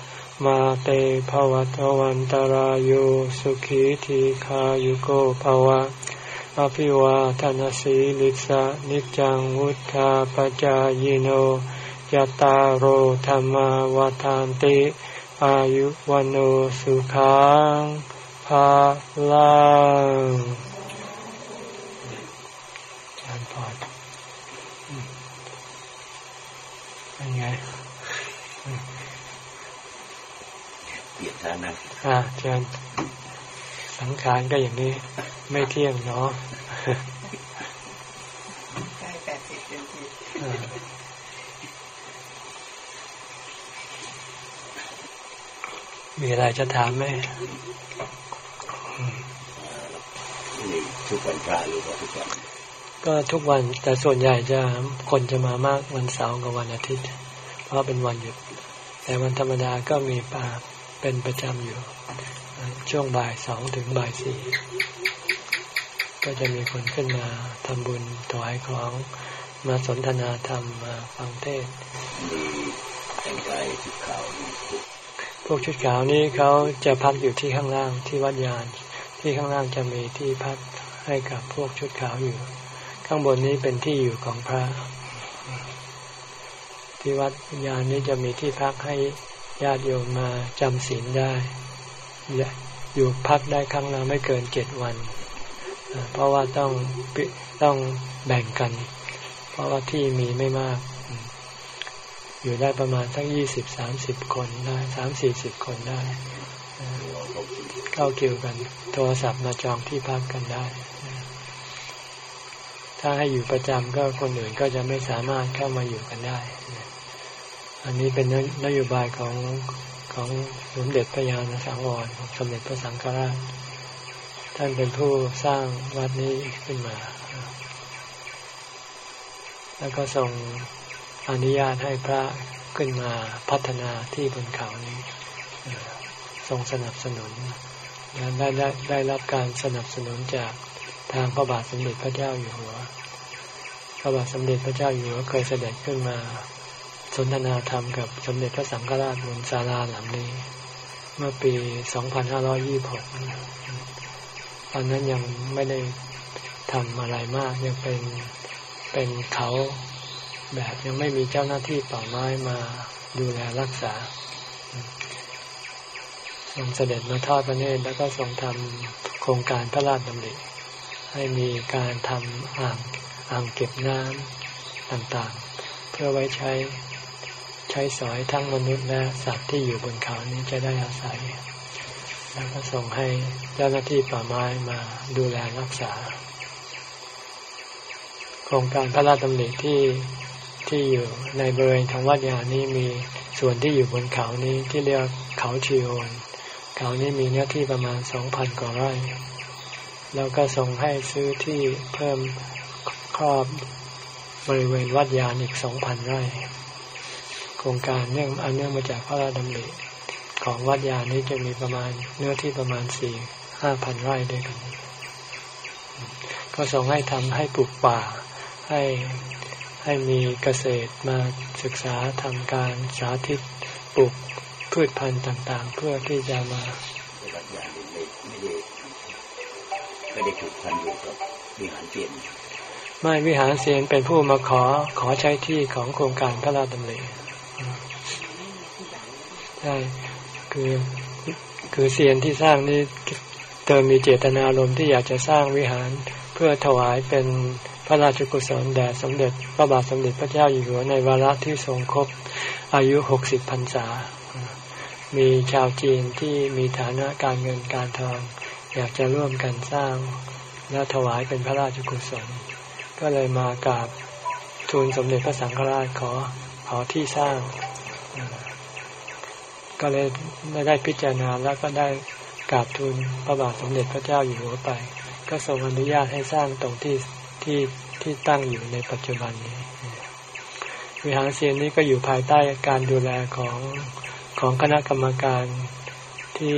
มาเตภวัตวันตารโยสุขีทีขายุโกภวะอภิวาทานสีลิสะนิจังวุธาปจายโนยตารโอธรรมวาทานติ อายุวันโอสุขังภาลังจานพอดเป็นไง เปลี่ยนทางนะอ่าเชิญสังขารก็อย่างนี้ไม่เที่ยงเนาะใกล้แปดสิบเป็นทีมีอะไรจะถามไหมนี่ทุกวันพระหรือว่าทุกวันก็ทุกวันแต่ส่วนใหญ่จะคนจะมามากวันเสาร์กับวันอาทิตย์ เพราะเป็นวันหยุด แต่วันธรรมดาก็มีปา เป็นประจำอยู่ ช่วงบ่ายสองถึงบ่ายสี่ก็จะมีคนขึ้นมาทำบุญถวายของมาสนทนาธรรมมาฟังเทศพวกชุดขาวนี้เขาจะพักอยู่ที่ข้างล่างที่วัดยานที่ข้างล่างจะมีที่พักให้กับพวกชุดขาวอยู่ ข้างบนนี้เป็นที่อยู่ของพระ ที่วัดยานนี้จะมีที่พักให้ ญาติโยมมาจำศีลได้อยู่พักได้ครั้งละไม่เกินเจ็ดวัน เพราะว่าต้องต้องแบ่งกัน เพราะว่าที่มีไม่มาก อยู่ได้ประมาณสักยี่สิบสามสิบคนได้สามสี่สิบคนได้ เข้าคิวกัน โทรศัพท์มาจองที่พักกันได้ ถ้าให้อยู่ประจำก็คนอื่นก็จะไม่สามารถเข้ามาอยู่กันได้ อันนี้เป็นนโยบายของของสมเด็จพระยาณสังวรสมเด็จพระสังฆราช ท่านเป็นผู้สร้างวัดนี้ขึ้นมา แล้วก็ส่งอนุญาตให้พระขึ้นมาพัฒนาที่บนเขานี้ทรงสนับสนุนได้ได้ได้รับการสนับสนุนจากทางพระบาทสมเด็จพระเจ้าอยู่หัว พระบาทสมเด็จพระเจ้าอยู่หัวเคยเสด็จขึ้นมา สนทนาธรรมกับสมเด็จพระสังฆราชบนศาลาหลังนี้ เมื่อปี 2526 ตอนนั้นยังไม่ได้ทำอะไรมาก ยังเป็นเป็นเขาแบบยังไม่มีเจ้าหน้าที่ป่าไม้มาดูแลรักษาทรงเสด็จมาทอดพระเนตรแล้วก็ทรงทำโครงการพระราชดำริให้มีการทำอ่างอ่างเก็บน้ำต่างๆ เพื่อไว้ใช้ ใช้สอยทั้งมนุษย์และสัตว์ที่อยู่บนเขานี้จะได้อาศัย แล้วก็ส่งให้เจ้าหน้าที่ป่าไม้มาดูแลรักษา โครงการพระราชดำริที่ที่อยู่ในบริเวณของวัดยานี้มีส่วนที่อยู่บนเขานี้ที่เรียกเขาชีโอนเขานี้มีเนื้อที่ประมาณสองพันกว่าไร่แล้วก็ส่งให้ซื้อที่เพิ่มครอบบริเวณวัดยานอีกสองพันไร่ โครงการเนื่องอันเนื่องมาจากพระราชดำริของวัดยานี้จะมีประมาณเนื้อที่ประมาณสี่ห้าพันไร่ด้วยกัน ก็ส่งให้ทำให้ปลูกป่า ให้ให้มีเกษตรมาศึกษาทำการสาธิตปลูกพืชพันธุ์ต่างๆ เพื่อที่จะมาวัดยาไม่ไม่ได้ไม่ได้ถูกพันอยู่กับวิหารเจียนไม่วิหารเสียนเป็นผู้มาขอขอใช้ที่ของโครงการพระราชดำริ ใช่คือคือเซียนที่สร้างนี่เติมมีเจตนารมณ์ที่อยากจะสร้างวิหารเพื่อถวายเป็นพระราชกุศลแด่สมเด็จพระบาทสมเด็จพระเจ้าอยู่หัวในวาระที่ทรงครบอายุหกสิบพรรษา มีชาวจีนที่มีฐานะการเงินการทอง อยากจะร่วมกันสร้างและถวายเป็นพระราชกุศล ก็เลยมากราบทูลสมเด็จพระสังฆราชขอขอที่สร้าง ก็เลยไม่ได้พิจารณาแล้วก็ได้กราบทูลพระบาทสมเด็จพระเจ้าอยู่หัวไป ก็ทรงอนุญาตให้สร้างตรงที่ที่ที่ตั้งอยู่ในปัจจุบันนี้ วิหารเซียนนี้ก็อยู่ภายใต้การดูแลของของคณะกรรมการที่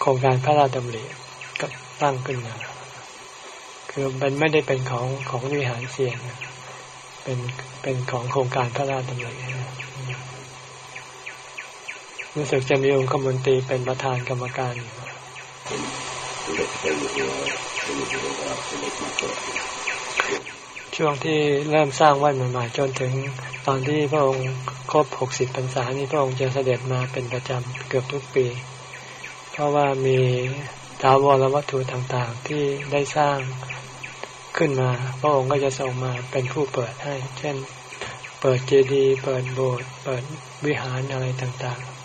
โครงการพระราชดำริก็ตั้งขึ้นมา คือมันไม่ได้เป็นของของวิหารเซียน เป็นเป็นของโครงการพระราชดำริ รู้สึกจะมีองค์มนตรีเป็นประธานกรรมการอยู่ช่วงที่เริ่มสร้างวัดใหม่ๆจนถึงตอนที่พระองค์ครบหกสิบพรรษานี้พระองค์จะเสด็จมาเป็นประจำเกือบทุกปี เพราะว่ามีถาวรวัตถุต่างๆที่ได้สร้างขึ้นมา พระองค์ก็จะส่งมาเป็นผู้เปิดให้ เช่น เปิดเจดีย์เปิดโบสถ์เปิดวิหารอะไรต่างๆ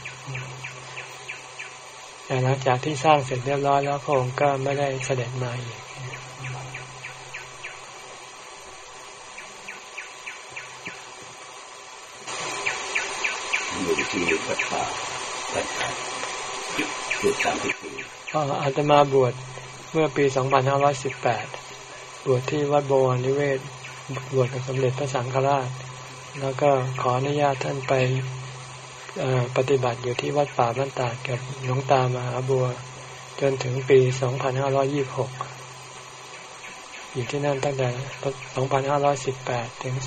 แต่หลังจากที่สร้างเสร็จเรียบร้อยแล้วพระองค์ก็ไม่ได้เสด็จมาอีกอยู่ที่วัดป่าวัดป่าเกือบสามสิบปีอาตมาบวชเมื่อปีสองพันห้าร้อยสิบแปดบวชที่วัดบวรนิเวศ บวชกับสมเด็จพระสังฆราช แล้วก็ขออนุญาตท่านไป ปฏิบัติอยู่ที่วัดป่าบ้านตาดกับหลวงตามหาบัว จนถึงปี 2526 อยู่ที่นั่นตั้งแต่ 2518 ถึง 2526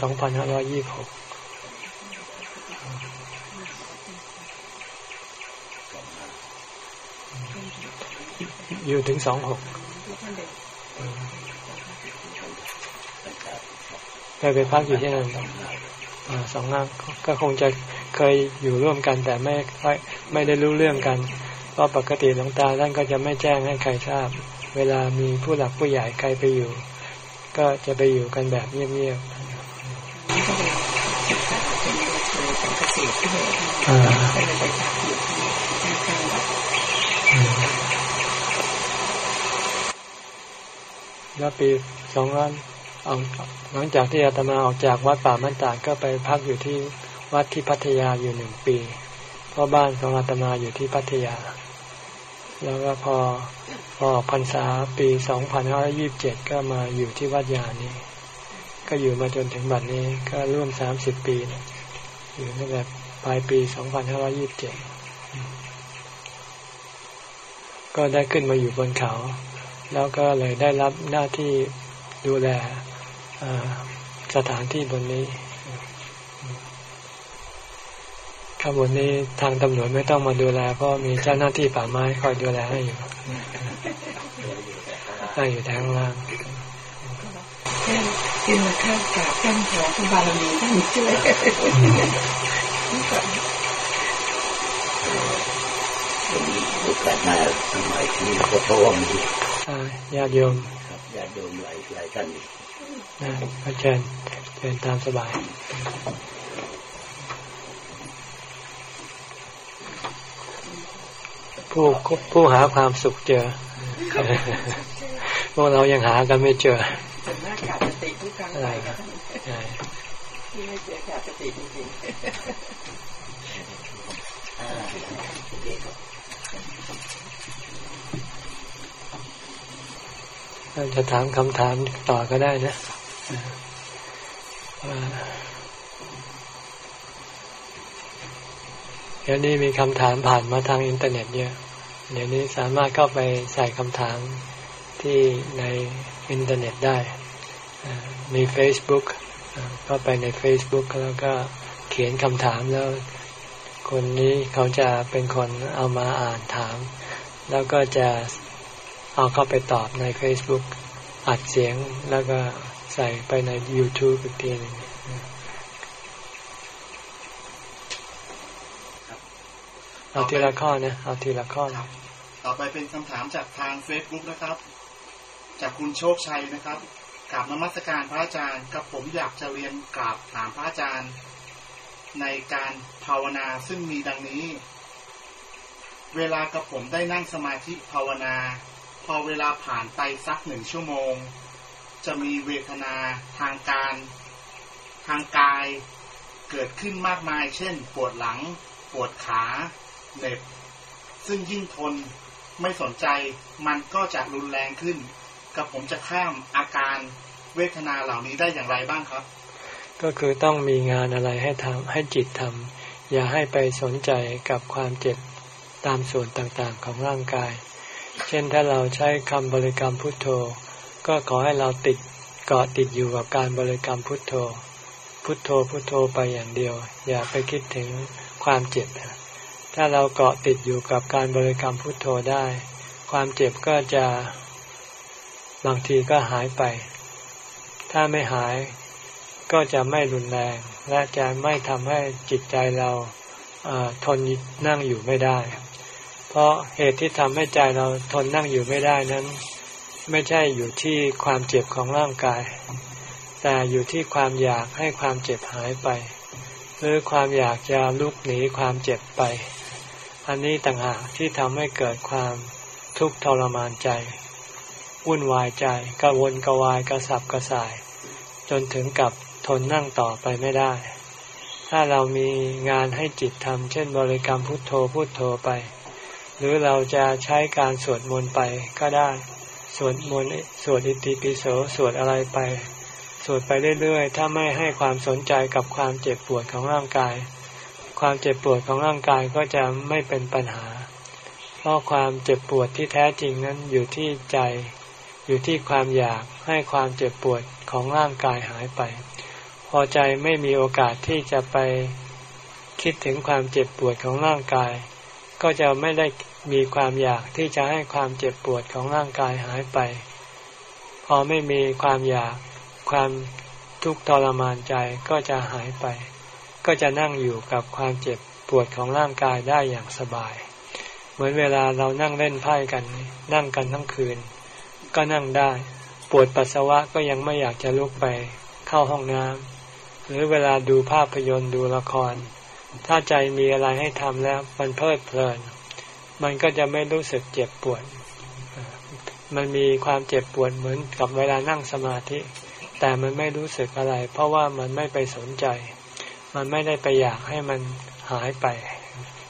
อยู่ถึง26เคยไปพักอยู่ที่นั่นสองงานก็คงจะ เคยอยู่ร่วมกันแต่ไม่ไม่ได้รู้เรื่องกันเพราะปกติหลวงตาท่านก็จะไม่แจ้งให้ใครทราบ เวลามีผู้หลักผู้ใหญ่ใครไปอยู่ ก็จะไปอยู่กันแบบเงียบๆแล้วปีสองร้อยเอาหลังจากที่อาตมาออกจากวัดป่ามันตาก็ไปพักอยู่ที่ วัดที่พัทยาอยู่หนึ่งปี เพราะบ้านของอาตมาอยู่ที่พัทยา แล้วก็พอพอพรรษาปีสองพันห้ายี่บเจ็ดก็มาอยู่ที่วัดยานี้ ก็อยู่มาจนถึงบัดนี้ก็ร่วมสามสิบปีอยู่ตั้งแต่ปลายปีสองพันห้าร้อยี่บเจ็ดก็ได้ขึ้นมาอยู่บนเขา แล้วก็เลยได้รับหน้าที่ดูแลสถานที่บนนี้ ข้างบนนี้ทางตำรวจไม่ต้องมาดูแลเพราะมีเจ้าหน้าที่ป่าไม้คอยดูแลให้อยู่ให้อยู่ทางล่างกินมาข้าวกาบข้ามขอพระบารมีท่านช่วยโอกาสหน้าสมัยที่เพราะว่ามีญาติโยมญาติโยมหลายหลายท่านนะเชิญเชิญตามสบาย ผู้ผู้หาความสุขเจอ พวกเรายังหากันไม่เจออะไรที่ไม่เจอขาดสติจริงจะถามคำถามต่อก็ได้นะ เดี๋ยวนี้มีคำถามผ่านมาทางอินเทอร์เน็ตเยอะ เดี๋ยวนี้สามารถเข้าไปใส่คำถามที่ในอินเทอร์เน็ตได้ มี Facebook ก็ไปใน Facebook แล้วก็เขียนคำถามแล้ว คนนี้เขาจะเป็นคนเอามาอ่านถาม แล้วก็จะเอาเข้าไปตอบใน Facebook อัดเสียงแล้วก็ใส่ไปใน YouTube อีกทีนึง เอาทีละข้อนะเอาทีละข้อ ต่อไปเป็นคำถามจากทาง Facebook นะครับ จากคุณโชคชัยนะครับกราบนมัสการพระอาจารย์กับผมอยากจะเรียนกราบถามพระอาจารย์ ในการภาวนาซึ่งมีดังนี้ เวลากับผมได้นั่งสมาธิภาวนา พอเวลาผ่านไปสักหนึ่งชั่วโมง จะมีเวทนาทางการ ทางกาย เกิดขึ้นมากมาย เช่น ปวดหลัง ปวดขา เหน็บ ซึ่งยิ่งทนไม่สนใจมันก็จะรุนแรงขึ้น กับผมจะข้ามอาการเวทนาเหล่านี้ได้อย่างไรบ้างครับ ก็คือต้องมีงานอะไรให้ทำให้จิตทำอย่าให้ไปสนใจกับความเจ็บตามส่วนต่างๆของร่างกาย เช่นถ้าเราใช้คำบริกรรมพุทโธ ก็ขอให้เราติดเกาะติดอยู่กับการบริกรรมพุทโธ พุทโธพุทโธไปอย่างเดียว อย่าไปคิดถึงความเจ็บ ถ้าเราเกาะติดอยู่กับการบริกรรมพุทโธได้ ความเจ็บก็จะบางทีก็หายไป ถ้าไม่หายก็จะไม่รุนแรง และจะไม่ทำให้จิตใจเราทนนั่งอยู่ไม่ได้ เพราะเหตุที่ทำให้ใจเราทนนั่งอยู่ไม่ได้นั้น ไม่ใช่อยู่ที่ความเจ็บของร่างกาย แต่อยู่ที่ความอยากให้ความเจ็บหายไป หรือความอยากจะลุกหนีความเจ็บไป อันนี้ต่างหากที่ทำให้เกิดความทุกข์ทรมานใจ วุ่นวายใจกระวนกระวายกระสับกระส่าย จนถึงกับทนนั่งต่อไปไม่ได้ ถ้าเรามีงานให้จิตทำเช่นบริกรรมพุทโธพุทโธไป หรือเราจะใช้การสวดมนต์ไปก็ได้สสวดมนต์สวดอิติปิโสสวดอะไรไป สวดไปเรื่อยๆ ถ้าไม่ให้ความสนใจกับความเจ็บปวดของร่างกาย ความเจ็บปวดของร่างกายก็จะไม่เป็นปัญหา เพราะความเจ็บปวดที่แท้จริงนั้นอยู่ที่ใจ อยู่ที่ความอยากให้ความเจ็บปวดของร่างกายหายไป พอใจไม่มีโอกาสที่จะไปคิดถึงความเจ็บปวดของร่างกาย ก็จะไม่ได้มีความอยากที่จะให้ความเจ็บปวดของร่างกายหายไป พอไม่มีความอยากความทุกข์ทรมานใจก็จะหายไป ก็จะนั่งอยู่กับความเจ็บปวดของร่างกายได้อย่างสบาย เหมือนเวลาเรานั่งเล่นไพ่กัน นั่งกันทั้งคืน ก็นั่งได้ ปวดปัสสาวะก็ยังไม่อยากจะลุกไปเข้าห้องน้ำหรือเวลาดูภาพยนตร์ดูละคร ถ้าใจมีอะไรให้ทำแล้วมันเพลิดเพลิน มันก็จะไม่รู้สึกเจ็บปวด มันมีความเจ็บปวดเหมือนกับเวลานั่งสมาธิ แต่มันไม่รู้สึกอะไร เพราะว่ามันไม่ไปสนใจ มันไม่ได้ไปอยากให้มันหายไป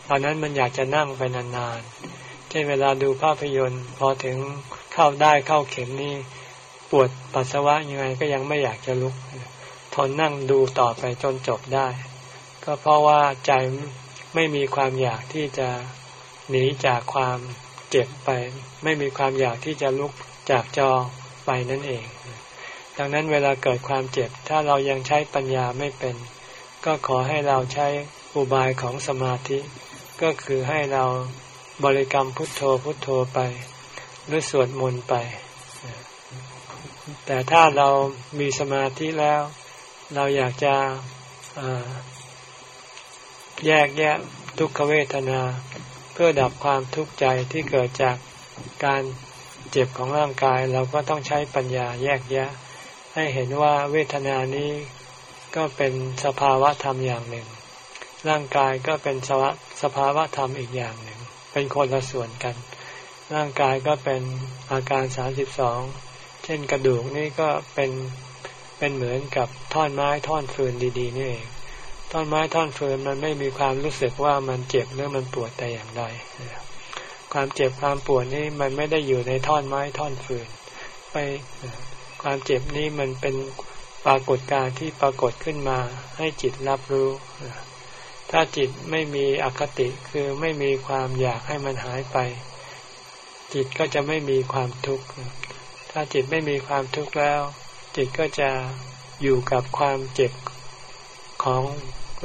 ตอนนั้นมันอยากจะนั่งไปนานๆ เช่นเวลาดูภาพยนตร์ พอถึงเข้าได้เข้าเข็มนี่ปวดปัสสาวะยังไงก็ยังไม่อยากจะลุก ทนนั่งดูต่อไปจนจบได้ ก็เพราะว่าใจไม่มีความอยากที่จะหนีจากความเจ็บไป ไม่มีความอยากที่จะลุกจากจอไปนั่นเอง ดังนั้นเวลาเกิดความเจ็บ ถ้าเรายังใช้ปัญญาไม่เป็น ก็ขอให้เราใช้อุบายของสมาธิ ก็คือให้เราบริกรรมพุทโธพุทโธไป หรือสวดมนต์ไป แต่ถ้าเรามีสมาธิแล้ว เราอยากจะแยกแยะทุกขเวทนา เพื่อดับความทุกข์ใจที่เกิดจากการเจ็บของร่างกาย เราก็ต้องใช้ปัญญาแยกแยะ ให้เห็นว่าเวทนานี้ ก็เป็นสภาวะธรรมอย่างหนึ่ง ร่างกายก็เป็นสสภาวะธรรมอีกอย่างหนึ่ง เป็นคนละส่วนกัน ร่างกายก็เป็นอาการสามสิบสองเช่นกระดูกนี่ก็เป็นเป็นเหมือนกับท่อนไม้ท่อนฟืนดีๆนี่เองท่อนไม้ท่อนฟืนมันไม่มีความรู้สึกว่ามันเจ็บหรือมันปวดแต่อย่างใดความเจ็บความปวดนี่มันไม่ได้อยู่ในท่อนไม้ท่อนฟืน ไปความเจ็บนี้มันเป็น ปรากฏการที่ปรากฏขึ้นมาให้จิตรับรู้ ถ้าจิตไม่มีอคติคือไม่มีความอยากให้มันหายไป จิตก็จะไม่มีความทุกข์ ถ้าจิตไม่มีความทุกข์แล้ว จิตก็จะอยู่กับความเจ็บของ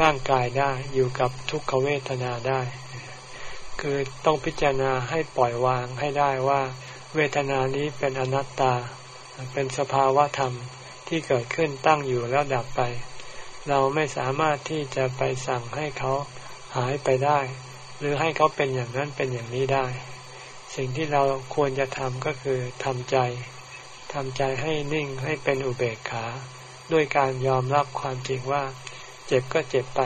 ร่างกายได้ อยู่กับทุกขเวทนาได้ คือต้องพิจารณาให้ปล่อยวางให้ได้ว่า เวทนานี้เป็นอนัตตา เป็นสภาวะธรรม ที่เกิดขึ้นตั้งอยู่แล้วดับไป เราไม่สามารถที่จะไปสั่งให้เขาหายไปได้ หรือให้เขาเป็นอย่างนั้นเป็นอย่างนี้ได้ สิ่งที่เราควรจะทำก็คือทำใจทำใจให้นิ่งให้เป็นอุเบกขา ด้วยการยอมรับความจริงว่า เจ็บก็เจ็บไป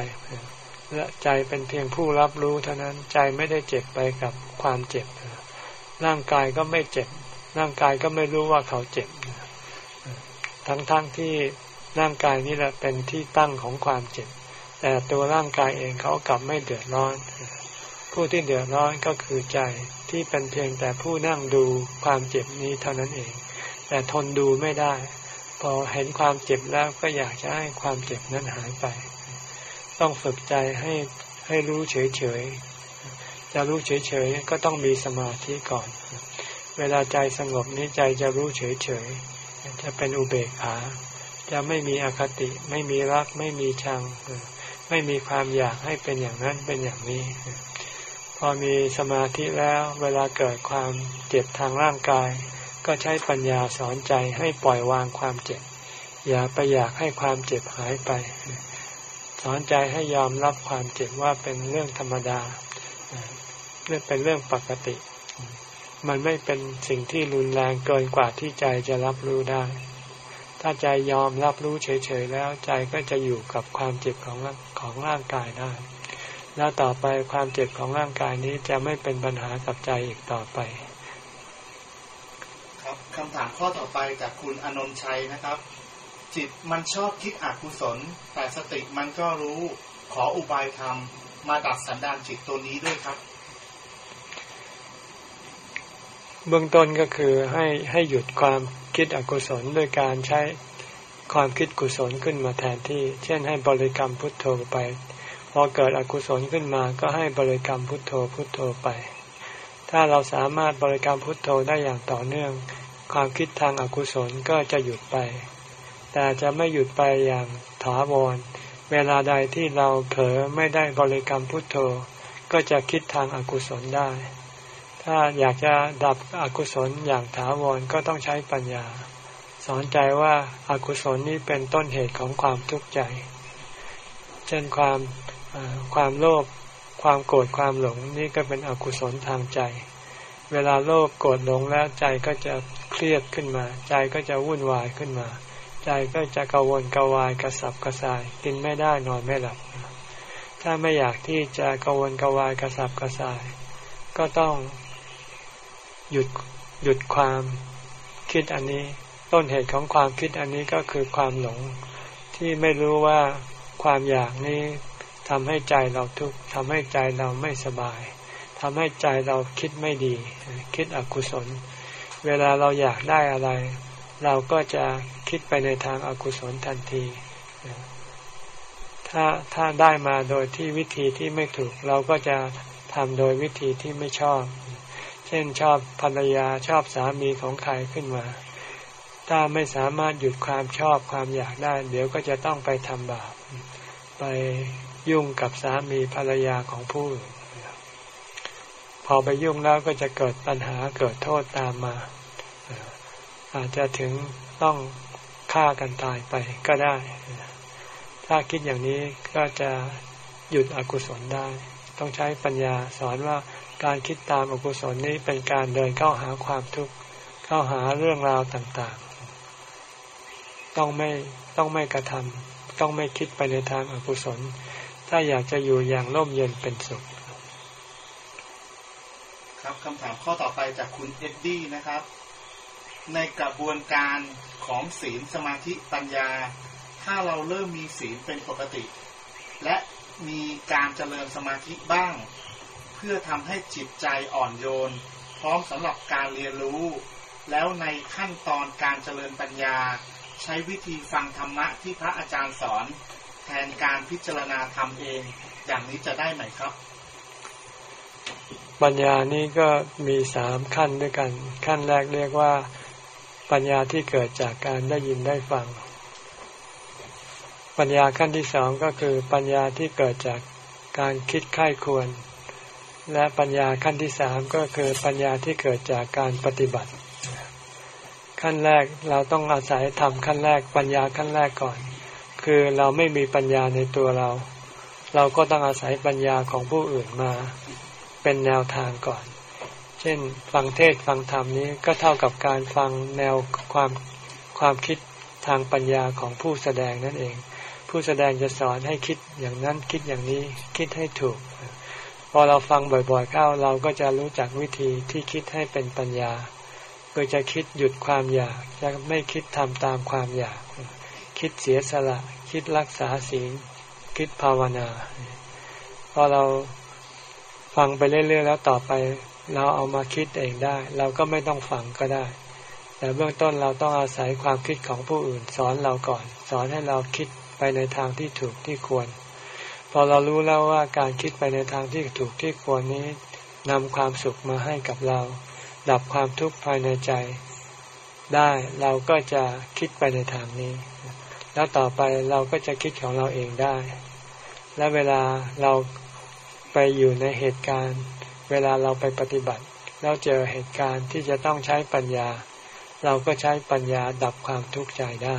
และใจเป็นเพียงผู้รับรู้เท่านั้นใจไม่ได้เจ็บไปกับความเจ็บ ร่างกายก็ไม่เจ็บ ร่างกายก็ไม่รู้ว่าเขาเจ็บ ทั้งๆทที่ร่างกายนี่แหละเป็นที่ตั้งของความเจ็บ แต่ตัวร่างกายเองเขากลับไม่เดือดร้อน ผู้ที่เดือดร้อนก็คือใจที่เป็นเพียงแต่ผู้นั่งดูความเจ็บนี้เท่านั้นเอง แต่ทนดูไม่ได้ พอเห็นความเจ็บแล้วก็อยากจะให้ความเจ็บนั้นหายไป ต้องฝึกใจให้ให้รู้เฉยๆจะรู้เฉยๆก็ต้องมีสมาธิก่อน เวลาใจสงบนี้ใจจะรู้เฉยๆ จะเป็นอุเบกขา จะไม่มีอคติ ไม่มีรัก ไม่มีชัง ไม่มีความอยากให้เป็นอย่างนั้นเป็นอย่างนี้ พอมีสมาธิแล้วเวลาเกิดความเจ็บทางร่างกาย ก็ใช้ปัญญาสอนใจให้ปล่อยวางความเจ็บ อย่าไปอยากให้ความเจ็บหายไป สอนใจให้ยอมรับความเจ็บว่าเป็นเรื่องธรรมดาเรื่องเป็นเรื่องปกติ มันไม่เป็นสิ่งที่รุนแรงเกินกว่าที่ใจจะรับรู้ได้ ถ้าใจยอมรับรู้เฉยๆแล้วใจก็จะอยู่กับความเจ็บของของร่างกายได้ แล้วต่อไปความเจ็บของร่างกายนี้จะไม่เป็นปัญหากับใจอีกต่อไป ครับคำถามข้อต่อไปจากคุณอนนชัยนะครับ จิตมันชอบคิดอกุศล แต่สติมันก็รู้ขออุบายธรรมมาดัดสันดานจิตตัวนี้ด้วยครับ เบื้องต้นก็คือให้ให้หยุดความคิดอกุศลด้วยการใช้ความคิดกุศลขึ้นมาแทนที่ เช่นให้บริกรรมพุทโธไป พอเกิดอกุศลขึ้นมาก็ให้บริกรรมพุทโธพุทโธไป ถ้าเราสามารถบริกรรมพุทโธได้อย่างต่อเนื่อง ความคิดทางอากุศลก็จะหยุดไป แต่จะไม่หยุดไปอย่างถาวร เวลาใดที่เราเผลอไม่ได้บริกรรมพุทโธ ก็จะคิดทางอากุศลได้ ถ้าอยากจะดับอกุศลอย่างถาวรก็ต้องใช้ปัญญา สอนใจว่าอากุศลนี้เป็นต้นเหตุของความทุกข์ใจ เช่นความความโลภความโกรธความหลงนี่ก็เป็นอกุศลทางใจ เวลาโลภโกรธหลงแล้วใจก็จะเครียดขึ้นมา ใจก็จะวุ่นวายขึ้นมา ใจก็จะกังวลกวายกระสับกระส่ายกินไม่ได้นอนไม่หลับ ถ้าไม่อยากที่จะกังวลกวายกระสับกระส่าย ก็ต้อง หยุดหยุดความคิดอันนี้ ต้นเหตุของความคิดอันนี้ก็คือความหลง ที่ไม่รู้ว่าความอยากนี้ทำให้ใจเราทุกข์ทำให้ใจเราไม่สบายทำให้ใจเราคิดไม่ดี คิดอกุศล เวลาเราอยากได้อะไร เราก็จะคิดไปในทางอากุศลทันที ถ้าถ้าได้มาโดยที่วิธีที่ไม่ถูก เราก็จะทำโดยวิธีที่ไม่ชอบ ช่นชอบภรรยาชอบสามีของใครขึ้นมา ถ้าไม่สามารถหยุดความชอบความอยากได้ เดี๋ยวก็จะต้องไปทำบาป ไปยุ่งกับสามีภรรยาของผู้อื่นพอไปยุ่งแล้วก็จะเกิดปัญหาเกิดโทษตามมา อาจจะถึงต้องฆ่ากันตายไปก็ได้ ถ้าคิดอย่างนี้ก็จะหยุดอกุศลได้ ต้องใช้ปัญญาสอนว่า การคิดตามอกุศลนี้เป็นการเดินเข้าหาความทุกข์เข้าหาเรื่องราวต่างๆ ต้องไม่ต้องไม่กระทำต้องไม่คิดไปในทางอกุศล ถ้าอยากจะอยู่อย่างร่มเย็นเป็นสุข ครับคำถามข้อต่อไปจากคุณเอ็ดดี้นะครับ ในกระบวนการของศีลสมาธิปัญญา ถ้าเราเริ่มมีศีลเป็นปกติ และมีการเจริญสมาธิบ้าง พื่อทำให้จิตใจอ่อนโยน พร้อมสำหรับการเรียนรู้ แล้วในขั้นตอนการเจริญปัญญา ใช้วิธีฟังธรรมะที่พระอาจารย์สอน แทนการพิจารณาธรรมเอง อย่างนี้จะได้ไหมครับ ปัญญานี้ก็มีสามขั้นด้วยกัน ขั้นแรกเรียกว่าปัญญาที่เกิดจากการได้ยินได้ฟัง ปัญญาขั้นที่สองก็คือปัญญาที่เกิดจากการคิดค่ายควร และปัญญาขั้นที่สามก็คือปัญญาที่เกิดจากการปฏิบัติ ขั้นแรกเราต้องอาศัยทำขั้นแรกปัญญาขั้นแรกก่อน คือเราไม่มีปัญญาในตัวเรา เราก็ต้องอาศัยปัญญาของผู้อื่นมา เป็นแนวทางก่อน เช่น ฟังเทศฟังธรรมนี้ก็เท่ากับการฟังแนวความความคิดทางปัญญาของผู้แสดงนั่นเอง ผู้แสดงจะสอนให้คิดอย่างนั้นคิดอย่างนี้คิดให้ถูก พอเราฟังบ่อยๆเข้าเราก็จะรู้จักวิธีที่คิดให้เป็นปัญญาก็จะคิดหยุดความอยากจะไม่คิดทำตามความอยาก คิดเสียสละ คิดรักษาศีลคิดภาวนา พอเราฟังไปเรื่อยๆแล้วต่อไป เราเอามาคิดเองได้ เราก็ไม่ต้องฟังก็ได้ แต่เบื้องต้นเราต้องอาศัยความคิดของผู้อื่น สอนเราก่อน สอนให้เราคิดไปในทางที่ถูกที่ควร พอเรารู้แล้วว่าการคิดไปในทางที่ถูกที่ควรนี้นำความสุขมาให้กับเรา ดับความทุกข์ภายในใจ ได้เราก็จะคิดไปในทางนี้ แล้วต่อไปเราก็จะคิดของเราเองได้ และเวลาเราไปอยู่ในเหตุการณ์ เวลาเราไปปฏิบัติแล้วเจอเหตุการณ์ที่จะต้องใช้ปัญญา เราก็ใช้ปัญญาดับความทุกข์ใจได้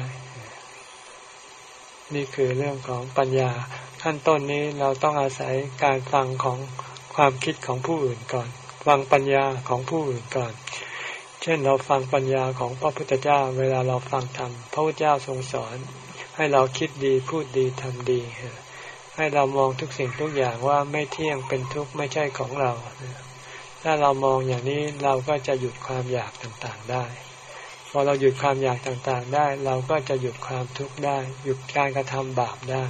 นี่คือเรื่องของปัญญา ขั้นต้นนี้เราต้องอาศัยการฟังของความคิดของผู้อื่นก่อน ฟังปัญญาของผู้อื่นก่อน เช่นเราฟังปัญญาของพระพุทธเจ้า เวลาเราฟังธรรมพระพุทธเจ้าทรงสอน ให้เราคิดดีพูดดีทำดี ให้เรามองทุกสิ่งทุกอย่างว่าไม่เที่ยงเป็นทุกข์ไม่ใช่ของเรา ถ้าเรามองอย่างนี้เราก็จะหยุดความอยากต่างๆได้พอเราหยุดความอยากต่างๆได้ เราก็จะหยุดความทุกข์ได้ หยุดการกระทำบาปได้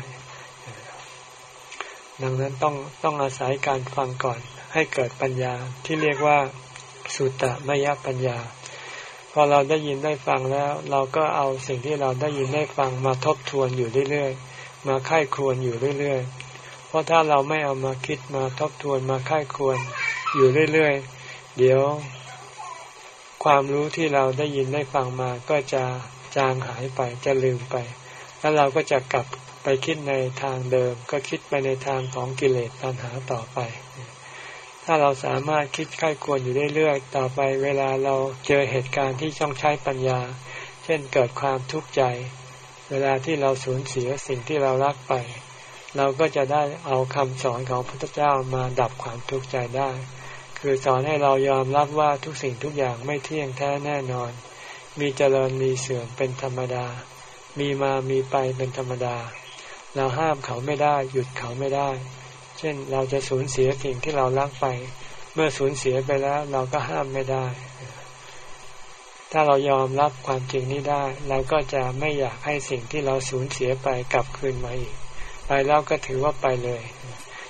ดังนั้นต้องต้องอาศัยการฟังก่อนให้เกิดปัญญาที่เรียกว่าสุตตมยปัญญา พอเราได้ยินได้ฟังแล้ว เราก็เอาสิ่งที่เราได้ยินได้ฟังมาทบทวนอยู่เรื่อยๆ มาไข้ควรอยู่เรื่อยๆ เพราะถ้าเราไม่เอามาคิดมาทบทวนมาไข้ควรอยู่เรื่อยๆ เดี๋ยว ความรู้ที่เราได้ยินได้ฟังมาก็จะจางหายไปจะลืมไป แล้วเราก็จะกลับ ไปคิดในทางเดิม ก็คิดไปในทางของกิเลสตัณหาต่อไป ถ้าเราสามารถคิดค่ายควรอยู่เรื่อยๆต่อไป เวลาเราเจอเหตุการณ์ที่ต้องใช้ปัญญา เช่นเกิดความทุกข์ใจ เวลาที่เราสูญเสียสิ่งที่เรารักไป เราก็จะได้เอาคำสอนของพระพุทธเจ้ามาดับความทุกข์ใจได้ คือสอนให้เรายอมรับว่าทุกสิ่งทุกอย่างไม่เที่ยงแท้แน่นอน มีเจริญมีเสื่อมเป็นธรรมดามีมามีไปเป็นธรรมดา เราห้ามเขาไม่ได้ หยุดเขาไม่ได้ เช่นเราจะสูญเสียสิ่งที่เรารักไป เมื่อสูญเสียไปแล้ว เราก็ห้ามไม่ได้ ถ้าเรายอมรับความจริงนี้ได้ เราก็จะไม่อยากให้สิ่งที่เราสูญเสียไปกลับคืนมาอีก ไปแล้วก็ถือว่าไปเลย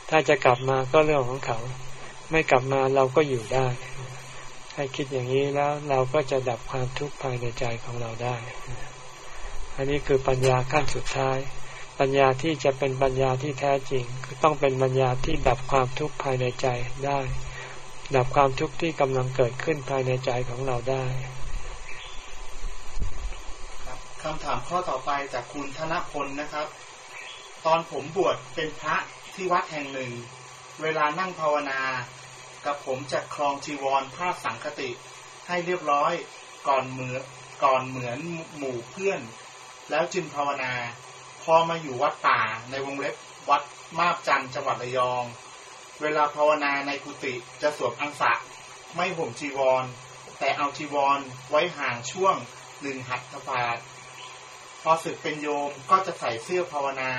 ถ้าจะกลับมาก็เรื่องของเขา ไม่กลับมาเราก็อยู่ได้ ให้คิดอย่างนี้แล้วเราก็จะดับความทุกข์ภายในใจของเราได้ อันนี้คือปัญญาขั้นสุดท้าย ปัญญาที่จะเป็นปัญญาที่แท้จริงต้องเป็นปัญญาที่ดับความทุกข์ภายในใจได้ ดับความทุกข์ที่กำลังเกิดขึ้นภายในใจของเราได้คำถามข้อต่อไปจากคุณธนพลนะครับ ตอนผมบวชเป็นพระที่วัดแห่งหนึ่ง เวลานั่งภาวนา กับผมจะคลองจีวรผ้าสังคติ ให้เรียบร้อยก่อนเหมือก่อนเหมือนหมู่เพื่อน แล้วจึงภาวนา พอมาอยู่วัดป่าในวงเล็บวัดมาบจันจังหวัดระยอง เวลาภาวนาในกุฏิจะสวมอังสะ ไม่ห่มจีวร แต่เอาจีวรไว้ห่างช่วงหนึ่งหัตถบาทพอสึกเป็นโยมก็จะใส่เสื้อภาวนา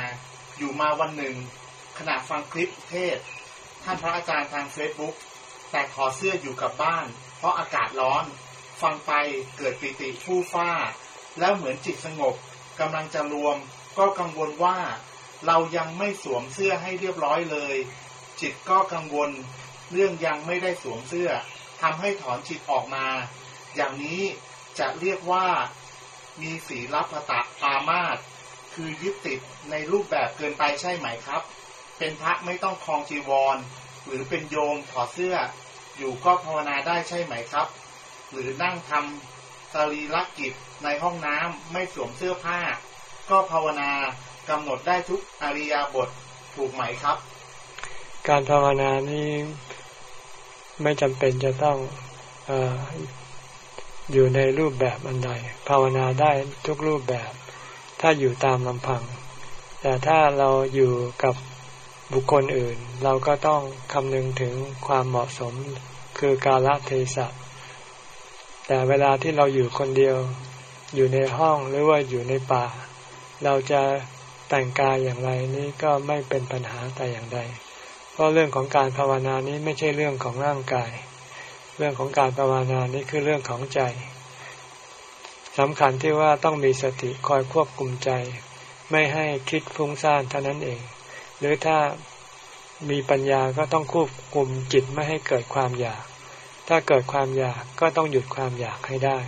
อยู่มาวันหนึ่ง ขณะฟังคลิปเทศ ท่านพระอาจารย์ทางเฟซบุ๊กแต่ขอเสื้ออยู่กับบ้าน เพราะอากาศร้อน ฟังไปเกิดปิติผู้ฟ้า แล้วเหมือนจิตสงบกำลังจะรวม ก็กังวลว่าเรายังไม่สวมเสื้อให้เรียบร้อยเลย จิตก็กังวลเรื่องยังไม่ได้สวมเสื้อทำให้ถอนจิตออกมา อย่างนี้จะเรียกว่ามีสีรับตะปามาตคือยึดติดในรูปแบบเกินไปใช่ไหมครับ เป็นพระไม่ต้องคลองจีวร หรือเป็นโยมถอดเสื้อ อยู่ก็ภาวนาได้ใช่ไหมครับ หรือนั่งทำสรีรกิจในห้องน้ำไม่สวมเสื้อผ้า ก็ภาวนากำหนดได้ทุกอริยบทถูกไหมครับ การภาวนานี้ไม่จำเป็นจะต้องออยู่ในรูปแบบอันใด ภาวนาได้ทุกรูปแบบ ถ้าอยู่ตามลำพัง แต่ถ้าเราอยู่กับบุคคลอื่น เราก็ต้องคำนึงถึงความเหมาะสมคือกาลเทศะแต่เวลาที่เราอยู่คนเดียว อยู่ในห้องหรือว่าอยู่ในป่า เราจะแต่งกายอย่างไรนี้ก็ไม่เป็นปัญหาแต่อย่างใด เพราะเรื่องของการภาวนานี้ไม่ใช่เรื่องของร่างกาย เรื่องของการภาวนานี้คือเรื่องของใจสำคัญที่ว่าต้องมีสติคอยควบคุมใจ ไม่ให้คิดฟุ้งซ่านเท่านั้นเอง หรือถ้ามีปัญญาก็ต้องควบคุมจิตไม่ให้เกิดความอยาก ถ้าเกิดความอยากก็ต้องหยุดความอยากให้ได้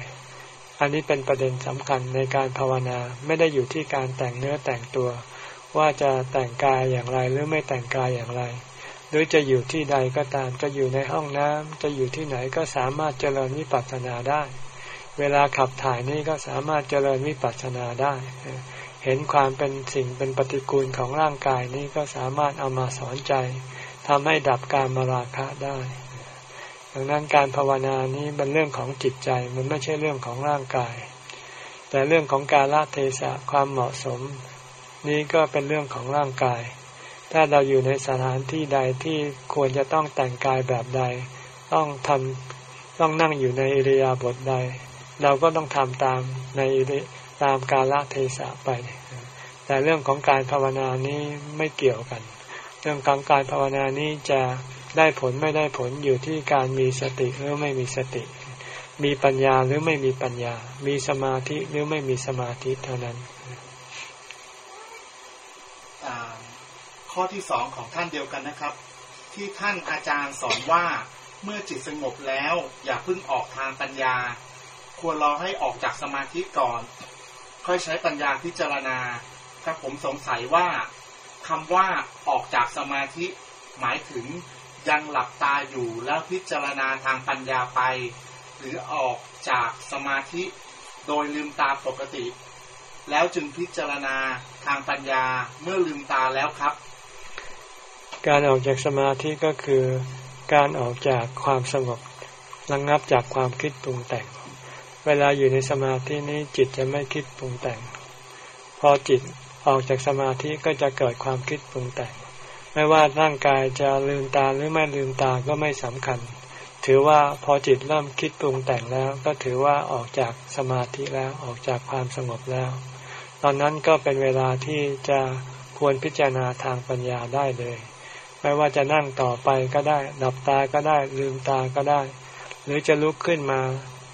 อันนี้เป็นประเด็นสำคัญในการภาวนาไม่ได้อยู่ที่การแต่งเนื้อแต่งตัว ว่าจะแต่งกายอย่างไรหรือไม่แต่งกายอย่างไร หรือจะอยู่ที่ใดก็ตามจะอยู่ในห้องน้ำจะอยู่ที่ไหนก็สามารถเจริญวิปัสสนาได้ เวลาขับถ่ายนี่ก็สามารถเจริญวิปัสสนาได้ เห็นความเป็นสิ่งเป็นปฏิกูลของร่างกายนี้ก็สามารถเอามาสอนใจทำให้ดับการมาราคะได้ ดังนั้นการภาวนานี้เป็นเรื่องของจิตใจมันไม่ใช่เรื่องของร่างกาย แต่เรื่องของการละเทศะความเหมาะสม นี้ก็เป็นเรื่องของร่างกาย ถ้าเราอยู่ในสถานที่ใดที่ควรจะต้องแต่งกายแบบใด ต้องทำต้องนั่งอยู่ในอิริยาบถใด เราก็ต้องทำตามในตามการละเทศะไป แต่เรื่องของการภาวนานี้ไม่เกี่ยวกัน เรื่องของการภาวนานี้จะ ได้ผลไม่ได้ผลอยู่ที่การมีสติหรือไม่มีสติ มีปัญญาหรือไม่มีปัญญา มีสมาธิหรือไม่มีสมาธิเท่านั้นข้อที่สองของท่านเดียวกันนะครับ ที่ท่านอาจารย์สอนว่าเมื่อจิตสงบแล้ว อย่าเพิ่งออกทางปัญญา ควรรอให้ออกจากสมาธิก่อน ค่อยใช้ปัญญาพิจารณาครับผมสงสัยว่าคำว่าออกจากสมาธิหมายถึง ยังหลับตาอยู่แล้วพิจารณาทางปัญญาไป หรือออกจากสมาธิโดยลืมตาปกติ แล้วจึงพิจารณาทางปัญญาเมื่อลืมตาแล้วครับ การออกจากสมาธิก็คือการออกจากความสงบระงงับจากความคิดปรุงแต่ง เวลาอยู่ในสมาธินี้จิตจะไม่คิดปรุงแต่ง พอจิตออกจากสมาธิก็จะเกิดความคิดปรุงแต่ง ไม่ว่าร่างกายจะลืมตาหรือไม่ลืมตาก็ไม่สำคัญ ถือว่าพอจิตเริ่มคิดปรุงแต่งแล้ว ก็ถือว่าออกจากสมาธิแล้วออกจากความสงบแล้ว ตอนนั้นก็เป็นเวลาที่จะควรพิจารณาทางปัญญาได้เลย ไม่ว่าจะนั่งต่อไปก็ได้ดับตาก็ได้ลืมตาก็ได้ หรือจะลุกขึ้นมา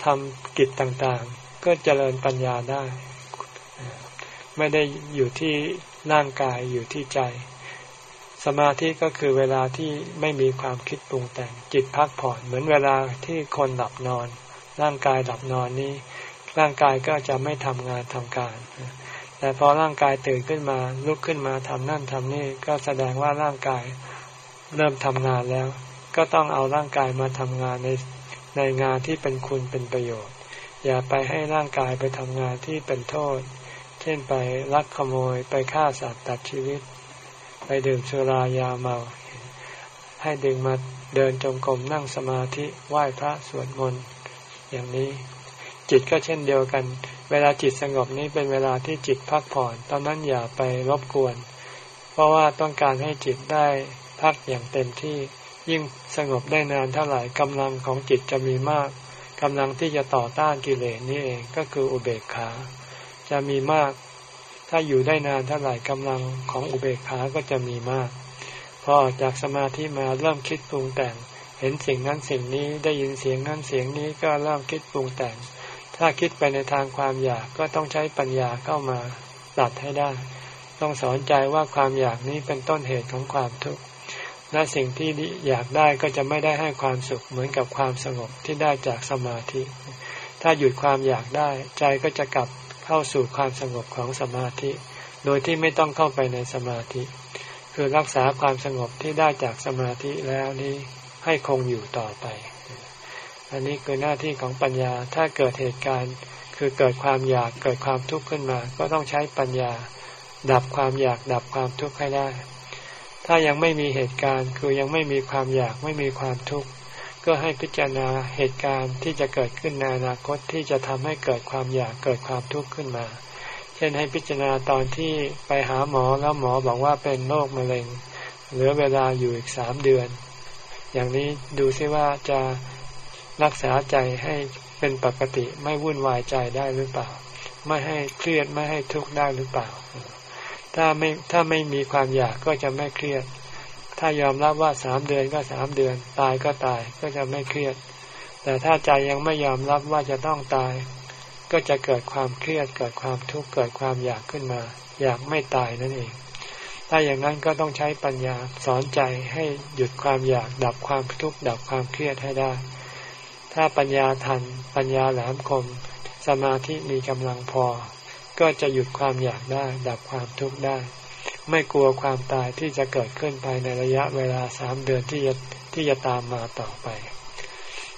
ทำกิจต่างๆ ก็เจริญปัญญาได้ ไม่ได้อยู่ที่ร่างกายอยู่ที่ใจ สมาธิก็คือเวลาที่ไม่มีความคิดปรุงแต่ง จิตพักผ่อนเหมือนเวลาที่คนหลับนอน ร่างกายหลับนอนนี้ ร่างกายก็จะไม่ทำงานทำการ แต่พอร่างกายตื่นขึ้นมาลุกขึ้นมาทำนั่นทำนี่ก็แสดงว่าร่างกายเริ่มทำงานแล้ว ก็ต้องเอาร่างกายมาทำงานในในงานที่เป็นคุณเป็นประโยชน์ อย่าไปให้ร่างกายไปทำงานที่เป็นโทษ เช่นไปลักขโมยไปฆ่าสัตว์ตัดชีวิต ไปดื่มสุรายาเมา ให้ดึงมาเดินจงกรมนั่งสมาธิไหว้พระสวดมนต์อย่างนี้ จิตก็เช่นเดียวกัน เวลาจิตสงบนี้เป็นเวลาที่จิตพักผ่อน ตอนนั้นอย่าไปรบกวน เพราะว่าต้องการให้จิตได้พักอย่างเต็มที่ยิ่งสงบได้นานเท่าไหร่กำลังของจิตจะมีมากกำลังที่จะต่อต้านกิเลสนี่เองก็คืออุเบกขา จะมีมาก ถ้าอยู่ได้นานเท่าไหร่กำลังของอุเบกขาก็จะมีมาก พอจากสมาธิมาเริ่มคิดปรุงแต่ง เห็นสิ่งนั้นสิ่งนี้ได้ยินเสียงนั้นเสียงนี้ก็เริ่มคิดปรุงแต่ง ถ้าคิดไปในทางความอยากก็ต้องใช้ปัญญาเข้ามาตัดให้ได้ ต้องสอนใจว่าความอยากนี้เป็นต้นเหตุของความทุกข์และสิ่งที่อยากได้ก็จะไม่ได้ให้ความสุขเหมือนกับความสงบที่ได้จากสมาธิ ถ้าหยุดความอยากได้ ใจก็จะกลับ เข้าสู่ความสงบของสมาธิ โดยที่ไม่ต้องเข้าไปในสมาธิ คือรักษาความสงบที่ได้จากสมาธิแล้วนี้ให้คงอยู่ต่อไป อันนี้คือหน้าที่ของปัญญาถ้าเกิดเหตุการณ์ คือเกิดความอยากเกิดความทุกข์ขึ้นมา ก็ต้องใช้ปัญญา ดับความอยากดับความทุกข์ให้ได้ ถ้ายังไม่มีเหตุการณ์คือยังไม่มีความอยากไม่มีความทุกข์ ก็ให้พิจารณาเหตุการณ์ที่จะเกิดขึ้นในอนาคตที่จะทำให้เกิดความอยากเกิดความทุกข์ขึ้นมา เช่นให้พิจารณาตอนที่ไปหาหมอแล้วหมอบอกว่าเป็นโรคมะเร็ง เหลือเวลาอยู่อีกสามเดือน อย่างนี้ดูซิว่าจะรักษาใจให้เป็นปกติไม่วุ่นวายใจได้หรือเปล่า ไม่ให้เครียดไม่ให้ทุกข์ได้หรือเปล่า ถ้าไม่ถ้าไม่มีความอยากก็จะไม่เครียด ถ้ายอมรับว่าสามเดือนก็สามเดือน ตายก็ตายก็จะไม่เครียด แต่ถ้าใจยังไม่ยอมรับว่าจะต้องตาย ก็จะเกิดความเครียดเกิดความทุกข์เกิดความอยากขึ้นมา อยากไม่ตายนั่นเอง ถ้าอย่างนั้นก็ต้องใช้ปัญญาสอนใจให้หยุดความอยากดับความทุกข์ดับความเครียดให้ได้ ถ้าปัญญาทันปัญญาแหลมคม สมาธิมีกำลังพอ ก็จะหยุดความอยากได้ ดับความทุกข์ได้ ไม่กลัวความตายที่จะเกิดขึ้นภายในระยะเวลาสามเดือนที่จะที่จะตามมาต่อไป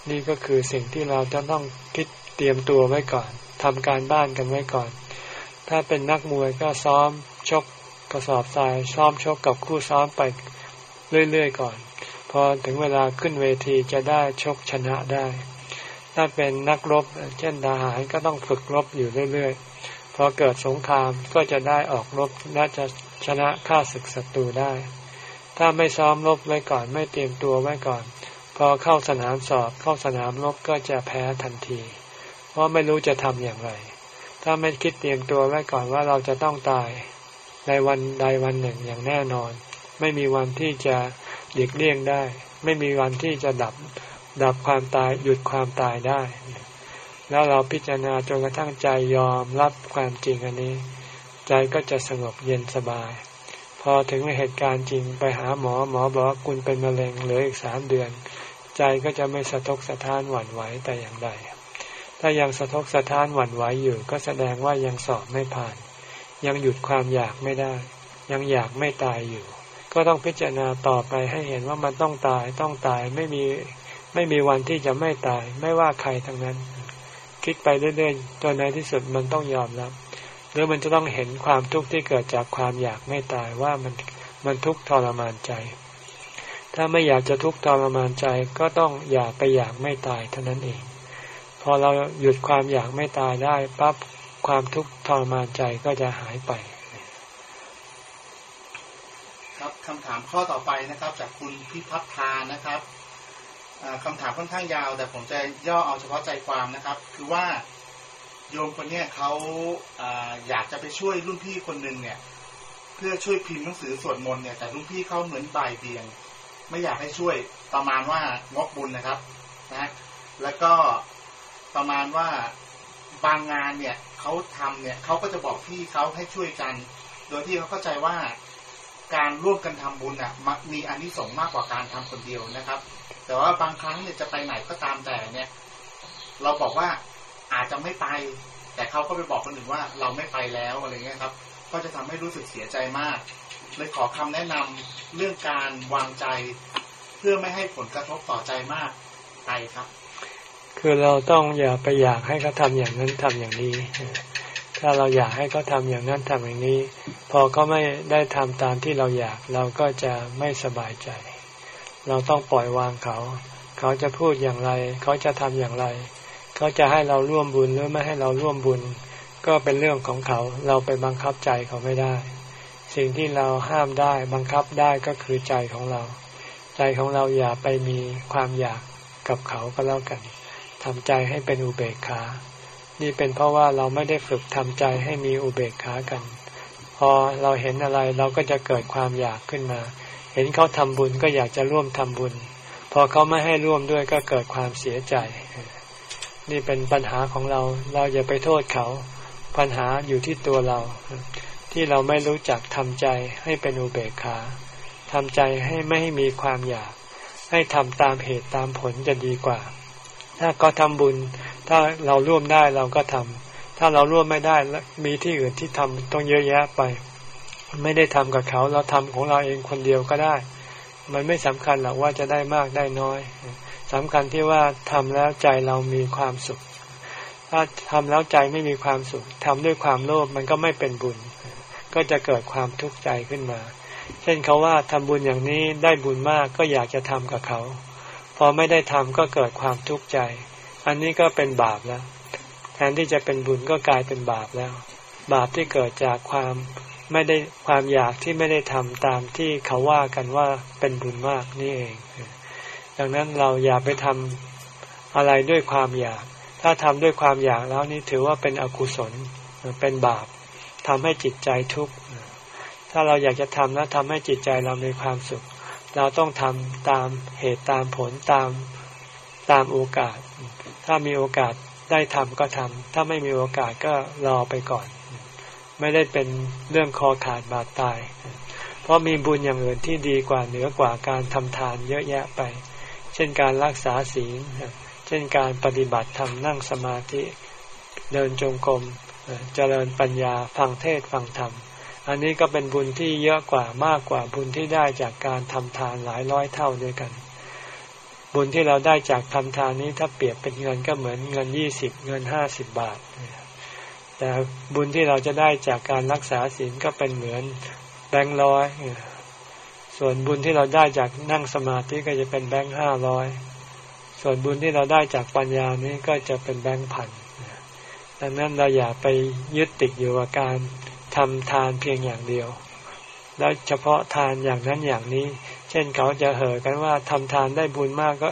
นี่ก็คือสิ่งที่เราจะต้องคิดเตรียมตัวไว้ก่อนทำการบ้านกันไว้ก่อน ถ้าเป็นนักมวยก็ซ้อมชกกระสอบทรายซ้อมชกกับคู่ซ้อมไปเรื่อยๆก่อน พอถึงเวลาขึ้นเวทีจะได้ชกชนะได้ ถ้าเป็นนักรบ เช่นทหารก็ต้องฝึกรบอยู่เรื่อยๆ พอเกิดสงครามก็จะได้ออกรบและจะ ชนะฆ่าศึกศัตรูได้ ถ้าไม่ซ้อมรบไว้ก่อนไม่เตรียมตัวไว้ก่อน พอเข้าสนามสอบเข้าสนามรบก็จะแพ้ทันที เพราะไม่รู้จะทำอย่างไร ถ้าไม่คิดเตรียมตัวไว้ก่อนว่าเราจะต้องตายในวันใดวันหนึ่งอย่างแน่นอน ไม่มีวันที่จะหลีกเลี่ยงได้ ไม่มีวันที่จะดับดับความตายหยุดความตายได้ แล้วเราพิจารณาจนกระทั่งใจยอมรับความจริงอันนี้ ใจก็จะสงบเย็นสบาย พอถึงเหตุการณ์จริงไปหาหมอหมอบอกคุณเป็นมะเร็งเหลืออีกสามเดือน ใจก็จะไม่สะทกสะท้านหวั่นไหวแต่อย่างใดถ้ายังสะทกสะท้านหวั่นไหวอยู่ ก็แสดงว่ายังสอบไม่ผ่าน ยังหยุดความอยากไม่ได้ ยังอยากไม่ตายอยู่ ก็ต้องพิจารณาต่อไปให้เห็นว่ามันต้องตายต้องตายไม่มีไม่มีวันที่จะไม่ตาย ไม่ว่าใครทั้งนั้น คิดไปเรื่อยๆจนในที่สุดมันต้องยอมรับ หรือมันจะต้องเห็นความทุกข์ที่เกิดจากความอยากไม่ตายว่ามันมันทุกข์ทรมานใจ ถ้าไม่อยากจะทุกข์ทรมานใจก็ต้องอยากไปอยากไม่ตายเท่านั้นเอง พอเราหยุดความอยากไม่ตายได้ปั๊บความทุกข์ทรมานใจก็จะหายไป ครับคำถามข้อต่อไปนะครับ จากคุณพิพัฒทานะครับคำถามค่อนข้างยาว แต่ผมจะย่อเอาเฉพาะใจความนะครับ คือว่า โยมคนนี้เขาอยากจะไปช่วยรุ่นพี่คนหนึ่งเนี่ย เพื่อช่วยพิมพ์หนังสือสวดมนต์เนี่ยแต่รุ่นพี่เขาเหมือนบ่ายเบียง ไม่อยากให้ช่วยประมาณว่างกบุญนะครับนะแล้วก็ประมาณว่าบางงานเนี่ยเขาทำเนี่ยเขาก็จะบอกพี่เขาให้ช่วยกัน โดยที่เขาเข้าใจว่าการร่วมกันทำบุญอะมีอันที่สงมากกว่าการทำคนเดียวนะครับ แต่ว่าบางครั้งเนี่ยจะไปไหนก็ตามแต่เนี่ย เราบอกว่า อาจจะไม่ไป แต่เขาก็ไปบอกคนอื่นว่าเราไม่ไปแล้วอะไรเงี้ยครับ ก็จะทำให้รู้สึกเสียใจมาก เลยขอคำแนะนำเรื่องการวางใจเพื่อไม่ให้ผลกระทบต่อใจมากไปครับ คือเราต้องอย่าไปอยากให้เขาทาอย่างนั้นทำอย่างนี้ ถ้าเราอยากให้เขาทาอย่างนั้นทำอย่างนี้ พอเขาไม่ได้ทำตามที่เราอยากเราก็จะไม่สบายใจ เราต้องปล่อยวางเขา เขาจะพูดอย่างไร เขาจะทำอย่างไร เขาจะให้เราร่วมบุญหรือไม่ให้เราร่วมบุญ ก็เป็นเรื่องของเขา เราไปบังคับใจเขาไม่ได้ สิ่งที่เราห้ามได้บังคับได้ก็คือใจของเรา ใจของเราอย่าไปมีความอยากกับเขาก็แล้วกันทำใจให้เป็นอุเบกขา นี่เป็นเพราะว่าเราไม่ได้ฝึกทำใจให้มีอุเบกขากัน พอเราเห็นอะไรเราก็จะเกิดความอยากขึ้นมา เห็นเขาทำบุญก็อยากจะร่วมทำบุญ พอเขาไม่ให้ร่วมด้วยก็เกิดความเสียใจ นี่เป็นปัญหาของเรา เราอย่าไปโทษเขา ปัญหาอยู่ที่ตัวเรา ที่เราไม่รู้จักทำใจให้เป็นอุเบกขาทำใจให้ไม่ให้มีความอยาก ให้ทำตามเหตุตามผลจะดีกว่า ถ้าก็ทำบุญ ถ้าเราร่วมได้เราก็ทำถ้าเราร่วมไม่ได้มีที่อื่นที่ทำต้องเยอะแยะไป ไม่ได้ทำกับเขาเราทำของเราเองคนเดียวก็ได้ มันไม่สำคัญหรอกว่าจะได้มากได้น้อย สำคัญที่ว่าทำแล้วใจเรามีความสุข ถ้าทำแล้วใจไม่มีความสุขทำด้วยความโลภมันก็ไม่เป็นบุญ ก็จะเกิดความทุกข์ใจขึ้นมา เช่นเขาว่าทำบุญอย่างนี้ได้บุญมากก็อยากจะทำกับเขา พอไม่ได้ทำก็เกิดความทุกข์ใจ อันนี้ก็เป็นบาปแล้ว แทนที่จะเป็นบุญก็กลายเป็นบาปแล้ว บาปที่เกิดจากความไม่ได้ความอยากที่ไม่ได้ทำตามที่เขาว่ากันว่าเป็นบุญมากนี่เอง ดังนั้นเราอย่าไปทำอะไรด้วยความอยาก ถ้าทำด้วยความอยากแล้วนี่ถือว่าเป็นอกุศลเป็นบาปทำให้จิตใจทุกข์ถ้าเราอยากจะทำแล้วทำให้จิตใจเรามีความสุข เราต้องทำตามเหตุตามผลตามตามโอกาส ถ้ามีโอกาสได้ทำก็ทำถ้าไม่มีโอกาสก็รอไปก่อน ไม่ได้เป็นเรื่องคอขาดบาดตาย เพราะมีบุญอย่างอื่นที่ดีกว่าเหนือกว่าการทำทานเยอะแยะไป เช่นการรักษาศีล เช่นการปฏิบัติธรรมนั่งสมาธิ เดินจงกรมเจริญปัญญาฟังเทศฟังธรรม อันนี้ก็เป็นบุญที่เยอะกว่ามากกว่าบุญที่ได้จากการทำทานหลายร้อยเท่าด้วยกัน บุญที่เราได้จากทำทานนี้ถ้าเปรียบเป็นเงินก็เหมือนเงินยี่สิบเงินห้าสิบบาท แต่บุญที่เราจะได้จากการรักษาศีลก็เป็นเหมือนแบงค์ร้อย ส่วนบุญที่เราได้จากนั่งสมาธิก็จะเป็นแบงค์ห้าร้อยส่วนบุญที่เราได้จากปัญญานี้ก็จะเป็นแบงค์พันดังนั้นเราอย่าไปยึดติดอยู่กับการทำทานเพียงอย่างเดียว แล้วเฉพาะทานอย่างนั้นอย่างนี้ เช่นเขาจะเห่อกันว่าทำทานได้บุญมากก็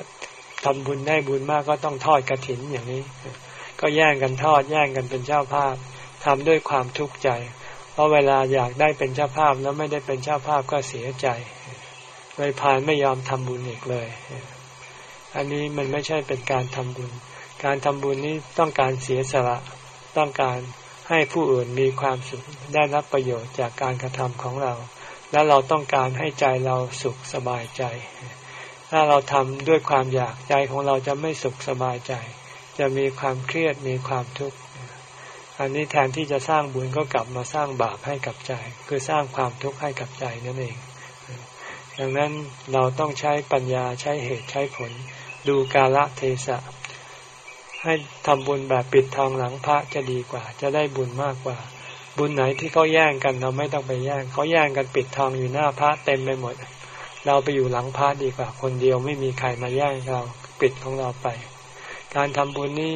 ทำบุญได้บุญมากก็ต้องทอดกระถินอย่างนี้ ก็แย่งกันทอดแย่งกันเป็นเจ้าภาพทำด้วยความทุกข์ใจ เพราะเวลาอยากได้เป็นเจ้าภาพแล้วไม่ได้เป็นเจ้าภาพก็เสียใจเลยพานไม่ยอมทำบุญอีกเลย อันนี้มันไม่ใช่เป็นการทำบุญ การทำบุญนี้ต้องการเสียสละ ต้องการให้ผู้อื่นมีความสุข ได้รับประโยชน์จากการกระทำของเรา และเราต้องการให้ใจเราสุขสบายใจ ถ้าเราทำด้วยความอยากใจของเราจะไม่สุขสบายใจ จะมีความเครียดมีความทุกข์ อันนี้แทนที่จะสร้างบุญก็กลับมาสร้างบาปให้กับใจ คือสร้างความทุกข์ให้กับใจนั่นเอง ดังนั้นเราต้องใช้ปัญญาใช้เหตุใช้ผล ดูกาละเทศะ ให้ทำบุญแบบปิดทองหลังพระจะดีกว่า จะได้บุญมากกว่า บุญไหนที่เขาแย่งกันเราไม่ต้องไปแย่งเขาแย่งกันปิดทองอยู่หน้าพระเต็มไปหมด เราไปอยู่หลังพระดีกว่า คนเดียวไม่มีใครมาแย่งเราปิดของเราไป การทำบุญนี้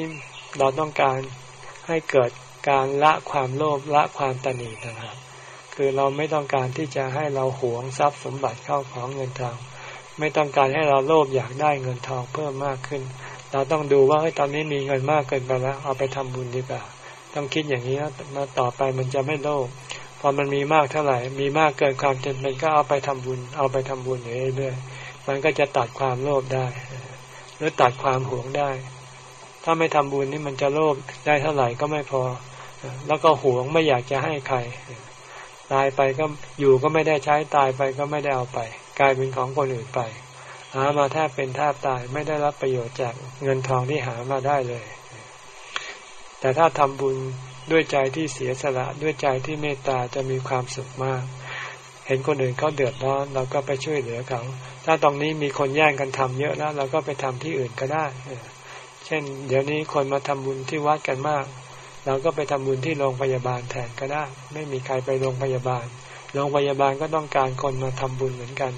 เราต้องการให้เกิด การละความโลภละความตนีนะครับคือเราไม่ต้องการที่จะให้เราหวงทรัพย์สมบัติเข้าของเงินทอง ไม่ต้องการให้เราโลภอยากได้เงินทองเพิ่มมากขึ้น เราต้องดูว่าเฮ้ยตอนนี้มีเงินมากเกินไปแล้ว เอาไปทำบุญดีกว่า ต้องคิดอย่างนี้นะมาต่อไปมันจะไม่โลภพอมันมีมากเท่าไหร่ มีมากเกินความจำเป็นก็เอาไปทำบุญ เอาไปทำบุญเรื่อยๆมันก็จะตัดความโลภได้ หรือตัดความหวงได้ ถ้าไม่ทำบุญนี่มันจะโลภได้เท่าไหร่ก็ไม่พอ แล้วก็หวงไม่อยากจะให้ใคร ตายไปก็อยู่ก็ไม่ได้ใช้ตายไปก็ไม่ได้เอาไป กลายเป็นของคนอื่นไป หามาแทบเป็นแทบตายไม่ได้รับประโยชน์จากเงินทองที่หามาได้เลย แต่ถ้าทำบุญด้วยใจที่เสียสละด้วยใจที่เมตตาจะมีความสุขมาก เห็นคนอื่นเขาเดือดร้อนเราก็ไปช่วยเหลือเขาถ้าตรงนี้มีคนแย่งกันทำเยอะแล้วเราก็ไปทำที่อื่นก็ได้ เช่น เดี๋ยวนี้คนมาทำบุญที่วัดกันมาก เราก็ไปทำบุญที่โรงพยาบาลแทนก็ได้ ไม่มีใครไปโรงพยาบาล โรงพยาบาลก็ต้องการคนมาทำบุญเหมือนกัน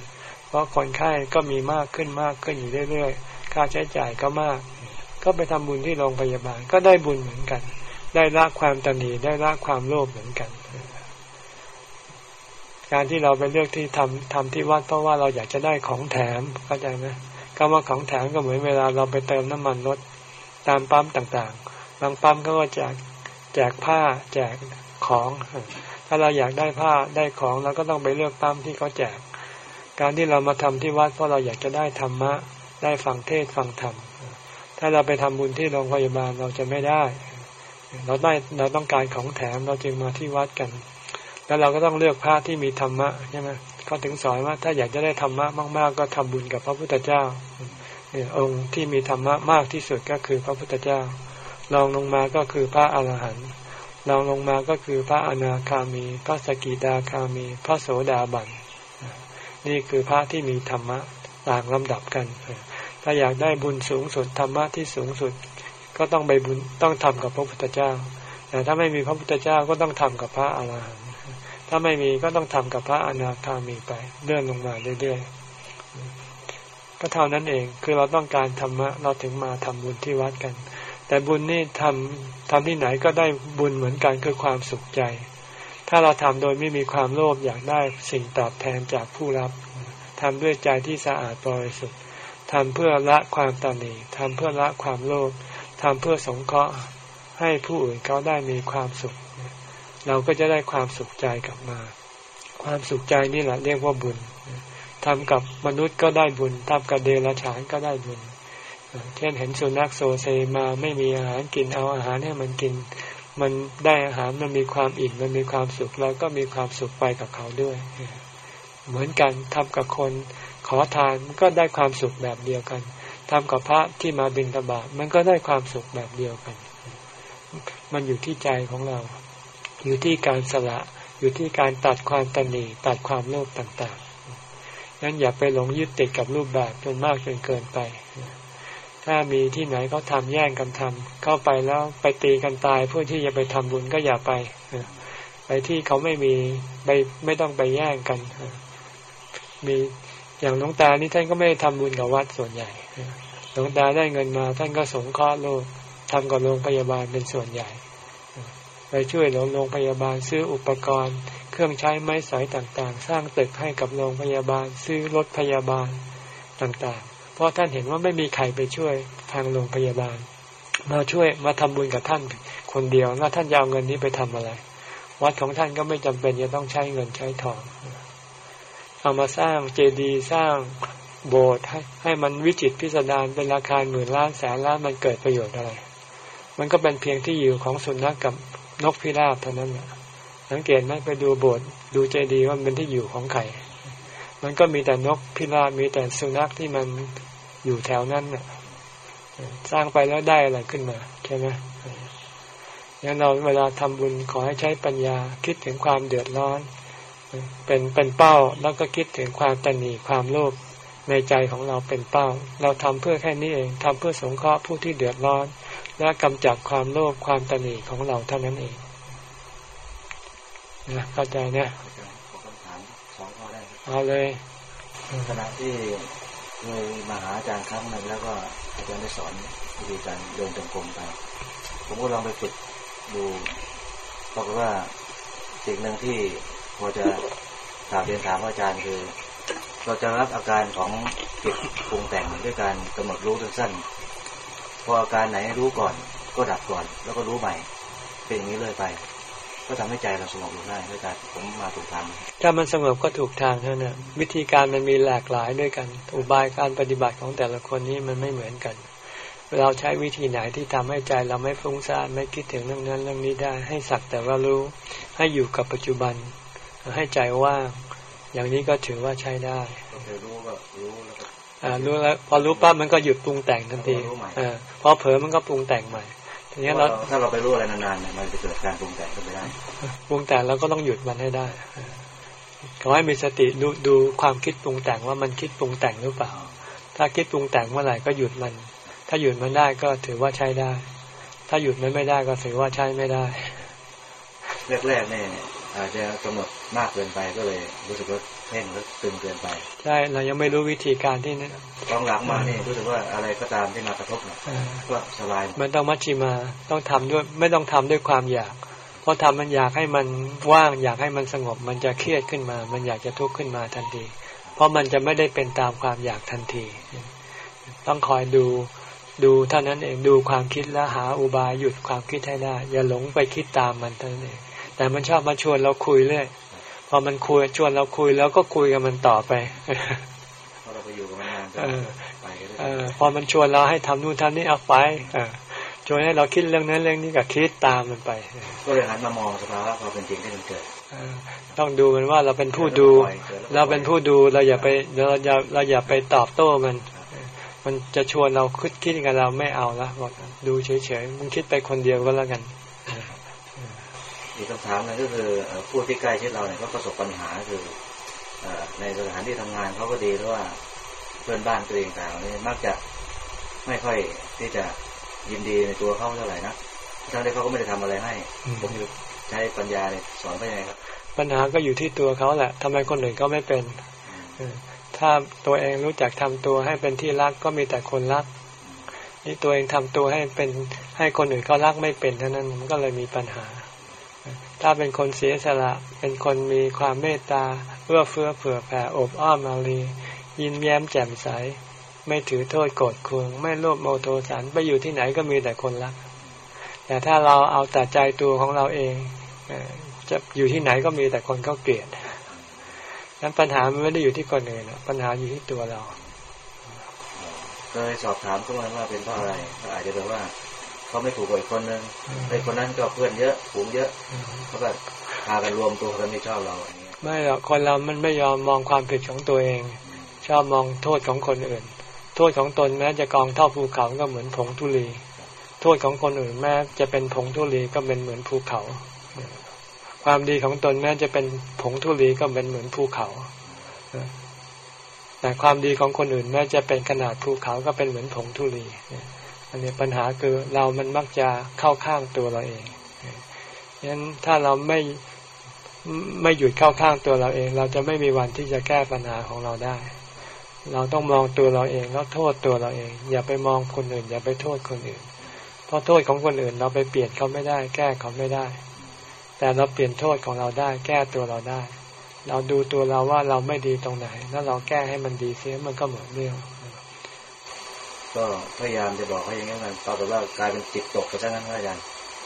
เพราะคนไข้ก็มีมากขึ้นมากขึ้นอยู่เรื่อยๆ ค่าใช้จ่ายก็มาก ก็ไปทำบุญที่โรงพยาบาลก็ได้บุญเหมือนกัน ได้ละความตันีได้ละความโลภเหมือนกัน การที่เราไปเลือกที่ทำทำที่วัดเพราะว่าเราอยากจะได้ของแถมเข้าใจไหมคำว่าของแถมก็เหมือนเวลาเราไปเติมน้ำมันรถตามปั๊มต่างๆ บางปั๊มก็จะ แจกผ้าแจกของ ถ้าเราอยากได้ผ้าได้ของเราก็ต้องไปเลือกปั๊มที่เขาแจก การที่เรามาทำที่วัดเพราะเราอยากจะได้ธรรมะ ได้ฟังเทศฟังธรรม ถ้าเราไปทำบุญที่โรงพยาบาลเราจะไม่ได้ เราได้เราต้องการของแถมเราจึงมาที่วัดกัน แล้วเราก็ต้องเลือกพระที่มีธรรมะใช่ไหมเขาถึงสอนว่าถ้าอยากจะได้ธรรมะมากๆ ก็ทำบุญกับพระพุทธเจ้าเนี่ยองค์ที่มีธรรมะมากที่สุดก็คือพระพุทธเจ้า รองลงมาก็คือพระอาหารหันต์รองลงมาก็คือพระอนาคามี พระสกิดาคามี พระโสดาบันนี่คือพระที่มีธรรมะต่างลำดับกัน ถ้าอยากได้บุญสูงสุดธรรมะที่สูงสุด ก็ต้องไปบุญต้องทำกับพระพุทธเจ้า แต่ถ้าไม่มีพระพุทธเจ้าก็ต้องทำกับพระอาหารหันต์ถ้าไม่มีก็ต้องทำกับพระอนาคามีไปเลื่อนลงมาเรื่อยๆก็เท่านั้นเองคือเราต้องการธรรมะเราถึงมาทำบุญที่วัดกัน แต่บุญนี่ทำทำที่ไหนก็ได้บุญเหมือนกันคือความสุขใจ ถ้าเราทำโดยไม่มีความโลภอยากได้สิ่งตอบแทนจากผู้รับทำด้วยใจที่สะอาดบริสุทธิ์ทำเพื่อละความตนีทำเพื่อละความโลภทำเพื่อสงเคราะห์ให้ผู้อื่นเขาได้มีความสุข เราก็จะได้ความสุขใจกลับมา ความสุขใจนี่แหละเรียกว่าบุญทำกับมนุษย์ก็ได้บุญทำกับเดรัจฉานก็ได้บุญ เช่นเห็นสุนัขโซเซมาไม่มีอาหารกินเอาอาหารให้มันกิน มันได้อาหารมันมีความอิ่มมันมีความสุขเราก็มีความสุขไปกับเขาด้วย เหมือนกันทำกับคนขอทานมันก็ได้ความสุขแบบเดียวกันทำกับพระที่มาบิณฑบาตมันก็ได้ความสุขแบบเดียวกัน มันอยู่ที่ใจของเรา อยู่ที่การสละ อยู่ที่การตัดความตนีตัดความโลภต่างๆนั้นอย่าไปหลงยึดติดกับรูปแบบจนมากจนเกินไป ถ้ามีที่ไหนเขาทาแย่งกันทำเข้าไปแล้วไปตีกันตายเพื่อที่จะไปทำบุญก็อย่าไปไปที่เขาไม่มีไปไม่ต้องไปแย่งกันมีอย่างหลวงตานี่ท่านก็ไม่ได้ทำบุญกับวัดส่วนใหญ่หลวงตาได้เงินมา ท่านก็สงเคราะห์โลกทำกับโรงพยาบาลเป็นส่วนใหญ่ไปช่วยโรงพยาบาลซื้ออุปกรณ์ เครื่องใช้ไม้สอยต่างๆ สร้างตึกให้กับโรงพยาบาลซื้อรถพยาบาลต่าง เพราะท่านเห็นว่าไม่มีใครไปช่วยทางโรงพยาบาล มาช่วยมาทำบุญกับท่านคนเดียวแล้วท่านยาวเงินนี้ไปทำอะไร วัดของท่านก็ไม่จำเป็นจะต้องใช้เงินใช้ทองเอามาสร้างเจดีย์สร้างโบสถ์ให้ให้มันวิจิตพิสดารเป็นราคาหมื่นล้านแสนล้านมันเกิดประโยชน์อะไร มันก็เป็นเพียงที่อยู่ของสุนัขกกับนกพิราบเท่านั้นแหละสังเกตไหมไปดูโบสถ์ดูเจดีย์ว่าเป็นที่อยู่ของใครมันก็มีแต่นกพิราบมีแต่สุนัขที่มัน อยู่แถวนั้นเนี่ยสร้างไปแล้วได้อะไรขึ้นมา ใช่ไหมงั้นเราเวลาทำบุญขอให้ใช้ปัญญาคิดถึงความเดือดร้อน เป็นเป็นเป้าแล้วก็คิดถึงความตนีความโลภในใจของเราเป็นเป้า เราทำเพื่อแค่นี้เองทำเพื่อสงเคราะห์ผู้ที่เดือดร้อน และกำจัดความโลภความตนีของเราเท่านั้นเองนะเข้าใจนะขอคำถามสองข้อได้เอาเลยขณะที่ เคยมาหาอาจารย์ครั้งหนึ่งแล้วก็อาจารย์ได้สอนวิธีการเดินจงกรมไป ผมก็ลองไปฝึกดูเพราะว่าสิ่งหนึ่งที่พอจะถามเรียนถามอาจารย์คือ เราจะรับอาการของจิตปรุงแต่งด้วยการกำหนดรู้สั้นพออาการไหนรู้ก่อน ก็ดับก่อน แล้วก็รู้ใหม่ เป็นอย่างนี้เลยไป ก็ทำให้ใจเราสงบลงได้ด้วยการผมมาถูกทางถ้ามันสงบก็ถูกทางเท่านั้นวิธีการมันมีหลากหลายด้วยกันอุบายการปฏิบัติของแต่ละคนนี้มันไม่เหมือนกัน เราใช้วิธีไหนที่ทำให้ใจเราไม่ฟุ้งซ่านไม่คิดถึงเรื่องนั้นเรื่องนี้ได้ ให้สักแต่ว่ารู้ให้อยู่กับปัจจุบัน ให้ใจว่างอย่างนี้ก็ถือว่าใช้ได้รู้ก็รู้แล้วอ่ารู้แล้วพอรู้ปั๊บมันก็หยุดปรุงแต่งทันทีอ่าพอเผลอมันก็ปรุงแต่งใหม่ ทีนี้เราถ้าเราไปรู้อะไรนานๆเนี่ยมันจะเกิดการปรุงแต่งขึ้นไปได้ปรุงแต่งเราก็ต้องหยุดมันให้ได้ขอให้มีสติดูดูความคิดปรุงแต่งว่ามันคิดปรุงแต่งหรือเปล่า ถ้าคิดปรุงแต่งเมื่อไหร่ก็หยุดมัน ถ้าหยุดมันได้ก็ถือว่าใช้ได้ ถ้าหยุดมันไม่ได้ก็ถือว่าใช้ไม่ได้แรกๆเนี่ยอาจจะกำหนดมากเกินไปก็เลยรู้สึกว่า เพ่งแล้วตึงเกินไป ใช่เรายังไม่รู้วิธีการที่นี่ตองหลังมาเนี่ยรู้สึกว่าอะไรก็ตามที่มากระทบก็สบายมันต้องมัชชิมาต้องทำด้วย ไม่ต้องทำด้วยความอยากเพราะทำมันอยากให้มันว่างอยากให้มันสงบ มันจะเครียดขึ้นมา มันอยากจะทุกข์ขึ้นมาทันที เพราะมันจะไม่ได้เป็นตามความอยากทันที ต้องคอยดูดูเท่านั้นเองดูความคิดแล้วหาอุบายหยุดความคิดให้ได้ อย่าหลงไปคิดตามมันเท่านั้นเองแต่มันชอบมาชวนเราคุยเรื่อย พอมันคุยชวนเราคุยแล้วก็คุยกับมันต่อไปพอเราไปอยู่กับมันนานเออพอมันชวนเราให้ทำนู่นทำนี่เอาไปอชวนให้เราคิดเรื่องนั้นเรื่องนี้ก็คิดตามมันไป ก็เลยหันมามองสภาวะความเป็นจริงที่มันเกิดต้องดูมันว่าเราเป็นผู้ดู เราเป็นผู้ดูเราอย่าไปเราอย่าเราอย่าไปตอบโต้มัน มันจะชวนเราคิดคิดกันเราไม่เอาละบอกดูเฉยๆมึงคิดไปคนเดียวก็แล้วกัน อีกคำถามนึงก็คือผู้ที่ใกล้ชิดเราเนี่ยเขาประสบปัญหาคือในสถานที่ทำงานเขาก็ดีหรือว่าเพื่อนบ้านตัวเองต่างนี่มักจะไม่ค่อยที่จะยินดีในตัวเขาเท่าไหร่นะทั้งที่เขาก็ไม่ได้ทำอะไรให้ผมอยู่ใช้ปัญญาเนี่ยสอนไปยังไงครับ ปัญหาก็อยู่ที่ตัวเขาแหละทำไมคนอื่นก็ไม่เป็นถ้าตัวเองรู้จักทำตัวให้เป็นที่รักก็มีแต่คนรักนี่ตัวเองทำตัวให้เป็นให้คนอื่นเขารักไม่เป็นเท่านั้นมันก็เลยมีปัญหา ถ้าเป็นคนเสียสละ เป็นคนมีความเมตตาเอื้อเฟื้อเผื่อแผ่อบอ้อมอารียิ้มแย้มแจ่มใส ไม่ถือโทษโกรธเคือง ไม่โลภโมโทสันไปอยู่ที่ไหนก็มีแต่คนรัก แต่ถ้าเราเอาแต่ใจตัวของเราเองจะอยู่ที่ไหนก็มีแต่คนเขาเกลียดนั้นปัญหามันไม่ได้อยู่ที่คนอื่นปัญหาอยู่ที่ตัวเราเคยสอบถามเขามาว่าเป็นเพราะอะไรอาจจะแบบว่า เขาไม่ถูกกับอีกคนนึงไอ้คนนั้นก็เพื่อนเยอะผูงเยอะเขาแบบพากันรวมตัวกันไม่ชอบเราอย่างเงี้ยไม่หรอกคนเรามันไม่ยอมมองความผิดของตัวเอง ชอบมองโทษของคนอื่น โทษของตนแม้จะกองเท่าภูเขาก็เหมือนผงทุลี โทษของคนอื่นแม้จะเป็นผงทุลีก็เป็นเหมือนภูเขา ความดีของตนแม้จะเป็นผงทุลีก็เป็นเหมือนภูเขาแต่ความดีของคนอื่นแม้จะเป็นขนาดภูเขาก็เป็นเหมือนผงทุลี อันนี้ปัญหาคือเรามันมักจะเข้าข้างตัวเราเองฉะนั้นถ้าเราไม่ไม่หยุดเข้าข้างตัวเราเอง เราจะไม่มีวันที่จะแก้ปัญหาของเราได้ เราต้องมองตัวเราเองแล้วโทษตัวเราเอง อย่าไปมองคนอื่น อย่าไปโทษคนอื่น เพราะโทษของคนอื่นเราไปเปลี่ยนเขาไม่ได้ แก้เขาไม่ได้ แต่เราเปลี่ยนโทษของเราได้ แก้ตัวเราได้ เราดูตัวเราว่าเราไม่ดีตรงไหน แล้วเราแก้ให้มันดีเสียมันก็เหมือนเรื่อง ก็พยายามจะบอกเขาอย่างนี้มันปรากฏว่ากลายเป็นจิตตกไปซะงั้นอาจารย์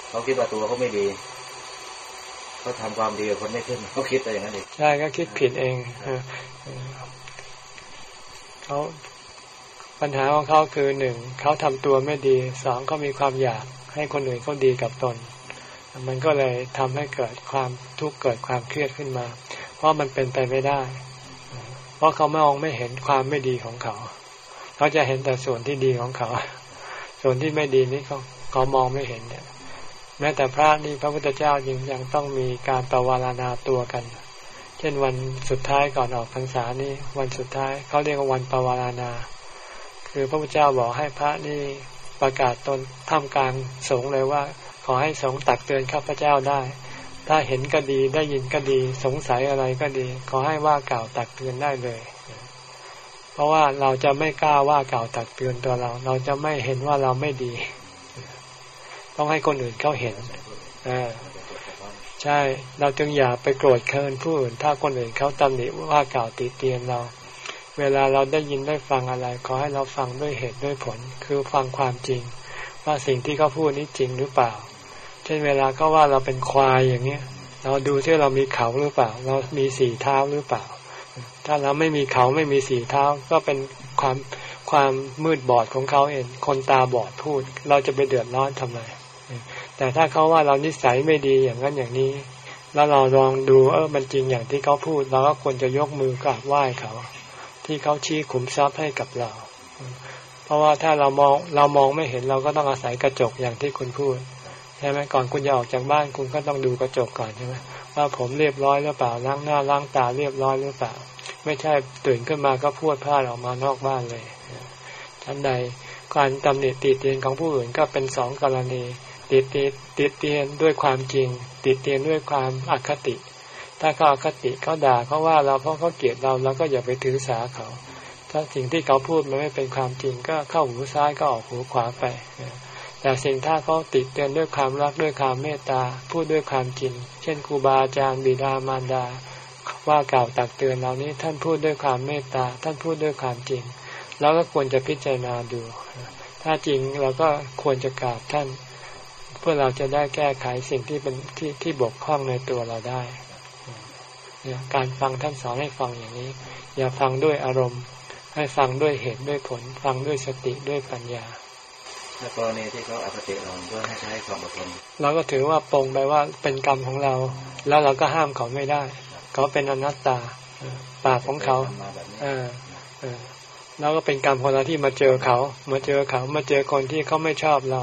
เขาคิดว่าตัวเขาไม่ดีเขาทาความดีกับคนไม่ขึ้นเขาคิดไปอย่างนั้นเองใช่ก็คิดผิดเองเขาปัญหาของเขาคือหนึ่งเขาทำตัวไม่ดีสองเขามีความอยากให้คนอื่นเขาดีกับตน มันก็เลยทำให้เกิดความทุกข์เกิดความเครียดขึ้นมา เพราะมันเป็นไปไม่ได้ เพราะเขามองไม่เห็นความไม่ดีของเขา เขาจะเห็นแต่ส่วนที่ดีของเขา ส่วนที่ไม่ดีนี่เขาเขามองไม่เห็นเนี่ย แม้แต่พระนี่พระพุทธเจ้ายังยังต้องมีการประวารณาตัวกัน เช่นวันสุดท้ายก่อนออกพรรษานี่วันสุดท้ายเขาเรียกว่าวันประวารณา คือพระพุทธเจ้าบอกให้พระนี่ประกาศตนท่ามกลางสงเลยว่า ขอให้สงตักเตือนข้าพเจ้าได้ ถ้าเห็นก็ดีได้ยินก็ดี สงสัยอะไรก็ดี ขอให้ว่ากล่าวตักเตือนได้เลย เพราะว่าเราจะไม่กล้าว่าเก่าตักเตือนตัวเรา เราจะไม่เห็นว่าเราไม่ดี ต้องให้คนอื่นเขาเห็นใช่ เราจึงอย่าไปโกรธเคืนผู้อื่น ถ้าคนอื่นเขาตำหนิว่าเก่าติเตียนเรา เวลาเราได้ยินได้ฟังอะไร ขอให้เราฟังด้วยเหตุด้วยผล คือฟังความจริง ว่าสิ่งที่เขาพูดนี้จริงหรือเปล่า เช่นเวลาเขาว่าเราเป็นควายอย่างเงี้ย เราดูที่เรามีเขาหรือเปล่า เรามีสี่เท้าหรือเปล่า ถ้าเราไม่มีเขาไม่มีสีเท้าก็เป็นความความมืดบอดของเขาเอง คนตาบอดพูด เราจะไปเดือดร้อนทำไม แต่ถ้าเขาว่าเรานิสัยไม่ดีอย่างนั้นอย่างนี้ แล้วเราลองดูเออมันจริงอย่างที่เขาพูดเราก็ควรจะยกมือกราบไหว้เขา ที่เขาชี้ขุมทรัพย์ให้กับเรา เพราะว่าถ้าเรามองเรามองไม่เห็นเราก็ต้องอาศัยกระจกอย่างที่คุณพูดใช่ไหมก่อนคุณจะออกจากบ้านคุณก็ต้องดูกระจกก่อนใช่ไหมว่าผมเรียบร้อยหรือเปล่าล้างหน้าล้างตาเรียบร้อยหรือเปล่า ไม่ใช่ตื่นขึ้นมาก็พูดพลาดออกมานอกบ้านเลยทันใดการตำหนิติเตียนของผู้อื่นก็เป็นสองกรณี ติดติติเตียนด้วยความจริง ติดเตียนด้วยความอคติ ถ้าเขาอคติเขาด่าเขาว่าเราเพราะเขาเกลียดเราเราก็อย่าไปถือสาเขา ถ้าสิ่งที่เขาพูดมันไม่เป็นความจริงก็เข้าหูซ้ายก็ออกหูขวาไป แต่สิ่งถ้าเขาติดเตือนด้วยความรักด้วยความเมตตาพูดด้วยความจริง เช่นครูบาอาจารย์บิดามารดา ว่ากล่าวตักเตือนเหล่านี้ท่านพูดด้วยความเมตตา ท่านพูดด้วยความจริงเราก็ควรจะพิจารณาดู ถ้าจริงเราก็ควรจะกราบท่าน เพื่อเราจะได้แก้ไขสิ่งที่เป็นที่ที่บกพร่องในตัวเราได้เนี่ยการฟังท่านสอนให้ฟังอย่างนี้ อย่าฟังด้วยอารมณ์ ให้ฟังด้วยเหตุด้วยผล ฟังด้วยสติด้วยปัญญาแล้วกรณีที่เขาอคติเราก็ให้ใช้ความอดทนเราก็ถือว่าปรงไปว่าเป็นกรรมของเรา แล้วเราก็ห้ามเขาไม่ได้ เขาเป็นอนัตตาปากของเขามาแบบนี้เออเออเราก็เป็นกรรมของเราที่มาเจอเขา มาเจอเขา มาเจอคนที่เขาไม่ชอบเรา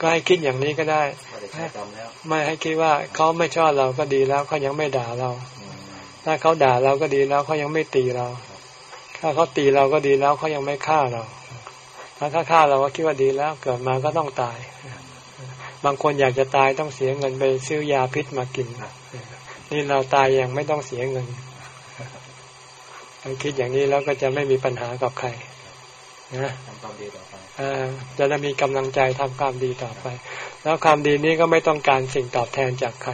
ก็ให้คิดอย่างนี้ก็ได้ก็ได้ใช้กรรมแล้วไม่ให้คิดว่าเขาไม่ชอบเราก็ดีแล้วเขายังไม่ด่าเราอืมถ้าเขาด่าเราก็ดีแล้วเขายังไม่ตีเรา ถ้าเขาตีเราก็ดีแล้วเขายังไม่ฆ่าเรา ถ้าเขาฆ่าเราก็คิดว่าดีแล้ว เกิดมาก็ต้องตาย บางคนอยากจะตายต้องเสียเงินไปซื้อยาพิษมากิน นี่เราตายยังไม่ต้องเสียเงินถ้าคิดอย่างนี้แล้วก็จะไม่มีปัญหากับใครนะทำความดีต่อไปเอ่อจะได้มีกำลังใจทำความดีต่อไป แล้วความดีนี้ก็ไม่ต้องการสิ่งตอบแทนจากใคร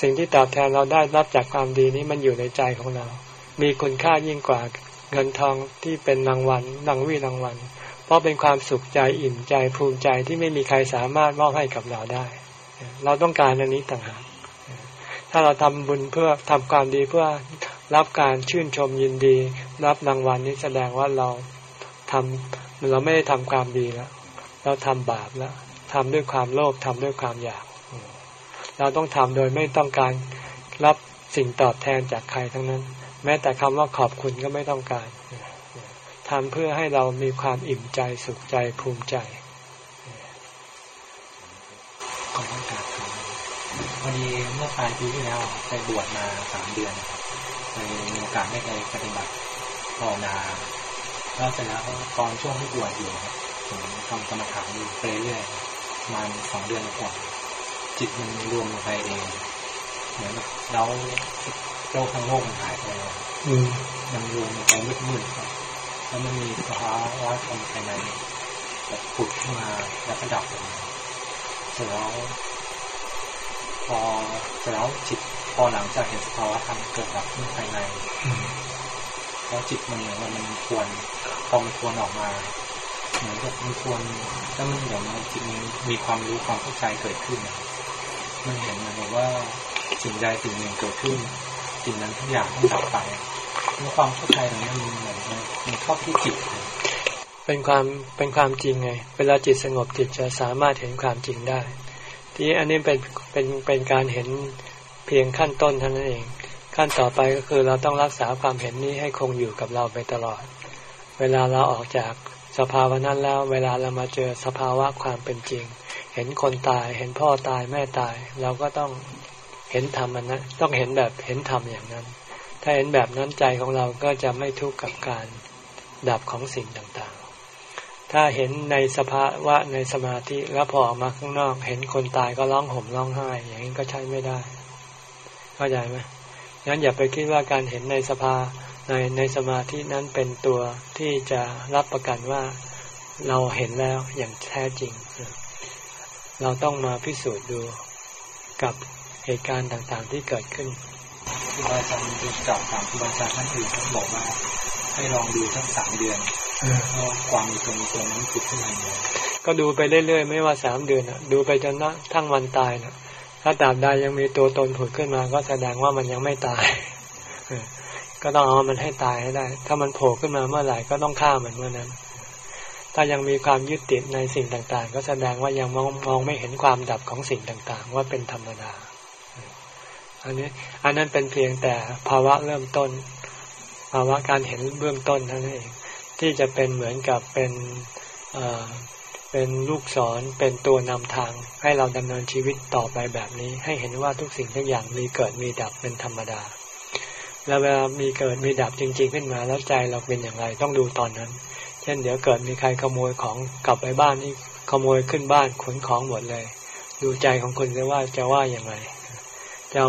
สิ่งที่ตอบแทนเราได้รับจากความดีนี้มันอยู่ในใจของเรา มีคุณค่ายิ่งกว่าเงินทองที่เป็นรางวัลรางวีรางวัล เพราะเป็นความสุขใจอิ่มใจภูมิใจที่ไม่มีใครสามารถมอบให้กับเราได้ เราต้องการอันนี้ต่างหาก ถ้าเราทำบุญเพื่อทำความดีเพื่อรับการชื่นชมยินดี รับรางวัลนี้แสดงว่าเราทำเราไม่ได้ทำความดีแล้ว เราทำบาปแล้วทำด้วยความโลภทำด้วยความอยาก เราต้องทำโดยไม่ต้องการรับสิ่งตอบแทนจากใครทั้งนั้น แม้แต่คำว่าขอบคุณก็ไม่ต้องการทำเพื่อให้เรามีความอิ่มใจสุขใจภูมิใจขอบคุณครับ พอดีเมื่อปลายปีที่แล้วไปบวชมาสามเดือนนะครับไปมีโอกาสได้ไปปฏิบัติภาวนาแล้วเสร็จแล้วตอนช่วงที่บวชอยู่ครับผมทำกรรมฐานอยู่ไปเรื่อยๆประมาณสองเดือนกว่าจิตมันรวมลงไปเองเหมือนแบบเราโลกทั้งโลกมันหายไปเลยอืมมันรวมลงไปมืดๆครับแล้วมันมีสภาวะธรรมภายในแบบผุดขึ้นมาแล้วก็ดับลงเสร็จแล้ว พอเสร็จแล้วจิตพอหลังจากเห็นสภาวะธรรมเกิดดับขึ้นภายในแล้วจิตมันเหมือนว่ามันทวนพอมันทวนออกมาเหมือนกับมันทวนแล้วมันเหมือนมันจิตมันมีความรู้ความเข้าใจเกิดขึ้นมันเห็นเหมือนกับว่าสิ่งใดสิ่งหนึ่งเกิดขึ้นสิ่งนั้นทุกอย่างต้องดับไปแล้วความเข้าใจตรงนี้มันเหมือนมันเข้าที่จิตเป็นความเป็นความจริงไง เวลาจิตสงบจิตจะสามารถเห็นความจริงได้ ที่อันนี้เป็นเป็นเป็นการเห็นเพียงขั้นต้นเท่านั้นเอง ขั้นต่อไปก็คือเราต้องรักษาความเห็นนี้ให้คงอยู่กับเราไปตลอด เวลาเราออกจากสภาวะนั้นแล้ว เวลาเรามาเจอสภาวะความเป็นจริง เห็นคนตายเห็นพ่อตายแม่ตาย เราก็ต้องเห็นธรรมมันนะต้องเห็นแบบเห็นธรรมอย่างนั้น ถ้าเห็นแบบนั้นใจของเราก็จะไม่ทุกข์กับการดับของสิ่งต่าง ถ้าเห็นในสภาวะในสมาธิแล้วพอออกมาข้างนอก เห็นคนตายก็ร้องห่มร้องไห้ อย่างนี้ก็ใช้ไม่ได้ เข้าใจไหมงั้นอย่าไปคิดว่าการเห็นในสภาในในสมาธินั้นเป็นตัวที่จะรับประกันว่าเราเห็นแล้วอย่างแท้จริง เราต้องมาพิสูจน์ดูกับเหตุการณ์ต่างๆ ที่เกิดขึ้นครูบาอาจารย์จะกล่าวถามครูบาอาจารย์ท่านอื่นเขาบอกว่าให้ลองดูทั้งสามเดือน ความมีตัวมีตัวนั้นจิตขึ้นมาก็ดูไปเรื่อยๆ ไม่ว่าสามเดือนอะ ดูไปจนทั้งวันตายนะถ้าตราบใดยังมีตัวตนผุดขึ้นมา ก็แสดงว่ามันยังไม่ตายก็ต้องเอามันให้ตายให้ได้ ถ้ามันโผล่ขึ้นมาเมื่อไหร่ก็ต้องฆ่ามันเมื่อนั้น ถ้ายังมีความยึดติดในสิ่งต่างๆ ก็แสดงว่ายังมองมองไม่เห็นความดับของสิ่งต่างๆ ว่าเป็นธรรมดา อันนี้ อันนั้นเป็นเพียงแต่ภาวะเริ่มต้น ภาวะการเห็นเบื้องต้นเท่านั้นเอง ที่จะเป็นเหมือนกับเป็นเป็นลูกศรเป็นตัวนำทาง ให้เราดำเนินชีวิตต่อไปแบบนี้ ให้เห็นว่าทุกสิ่งทุกอย่างมีเกิดมีดับเป็นธรรมดา แล้วเวลามีเกิดมีดับจริง ๆ ขึ้นมาแล้วใจเราเป็นอย่างไรต้องดูตอนนั้น เช่น เดี๋ยวเกิดมีใครขโมยของกลับไปบ้านนี่ขโมยขึ้นบ้านขนของหมดเลย ดูใจของคุณจะว่าจะว่าอย่างไรจะ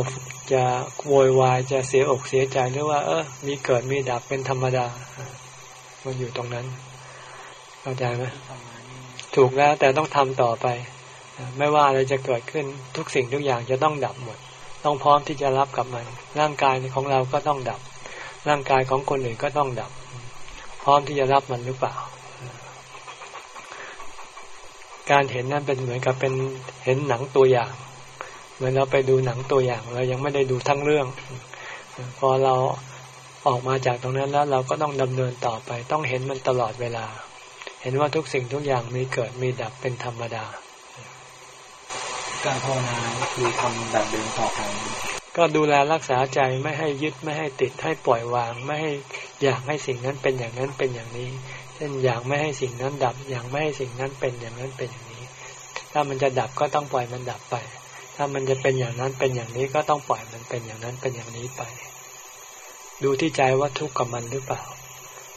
จะโวยวายจะเสียอกเสียใจหรือว่า เออมีเกิดมีดับเป็นธรรมดา มันอยู่ตรงนั้นเข้าใจไหมถูกแล้วแต่ต้องทำต่อไป ไม่ว่าอะไรจะเกิดขึ้นทุกสิ่งทุกอย่างจะต้องดับหมด ต้องพร้อมที่จะรับกับมัน ร่างกายของเราก็ต้องดับ ร่างกายของคนอื่นก็ต้องดับ พร้อมที่จะรับมันหรือเปล่า การเห็นนั่นเป็นเหมือนกับเป็นเห็นหนังตัวอย่าง เหมือนเราไปดูหนังตัวอย่างเรายังไม่ได้ดูทั้งเรื่อง พอเรา ออกมาจากตรงนั้นแล้วเราก็ต้องดำเนินต่อไป ต้องเห็นมันตลอดเวลา เห็นว่าทุกสิ่งทุกอย่างมีเกิดมีดับเป็นธรรมดา การภาวนาก็คือทำแบบเดิมต่อไปก็ดูแลรักษาใจไม่ให้ยึดไม่ให้ติดให้ปล่อยวาง ไม่ให้อยากให้สิ่งนั้นเป็นอย่างนั้นเป็นอย่างนี้ เช่นอยากไม่ให้สิ่งนั้นดับ อยากไม่ให้สิ่งนั้นเป็นอย่างนั้นเป็นอย่างนี้ ถ้ามันจะดับก็ต้องปล่อยมันดับไป ถ้ามันจะเป็นอย่างนั้นเป็นอย่างนี้ก็ต้องปล่อยมันเป็นอย่างนั้นเป็นอย่างนี้ไป ดูที่ใจว่าทุกข์กับมันหรือเปล่า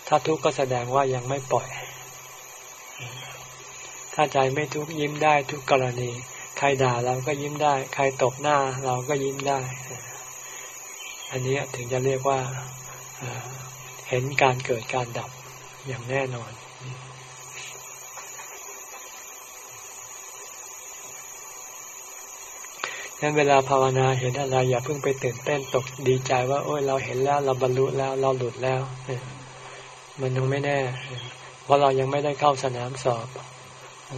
ถ้าทุกข์ก็แสดงว่ายังไม่ปล่อย ถ้าใจไม่ทุกข์ยิ้มได้ทุกกรณี ใครด่าเราก็ยิ้มได้ ใครตบหน้าเราก็ยิ้มได้ อันนี้ถึงจะเรียกว่าเห็นการเกิดการดับอย่างแน่นอน งั้นเวลาภาวนาเห็นอะไรอย่าเพิ่งไปตื่นเต้นตกดีใจว่า โอ้ยเราเห็นแล้วเราบรรลุแล้วเราหลุดแล้วมันยังไม่แน่ เพราะเรายังไม่ได้เข้าสนามสอบ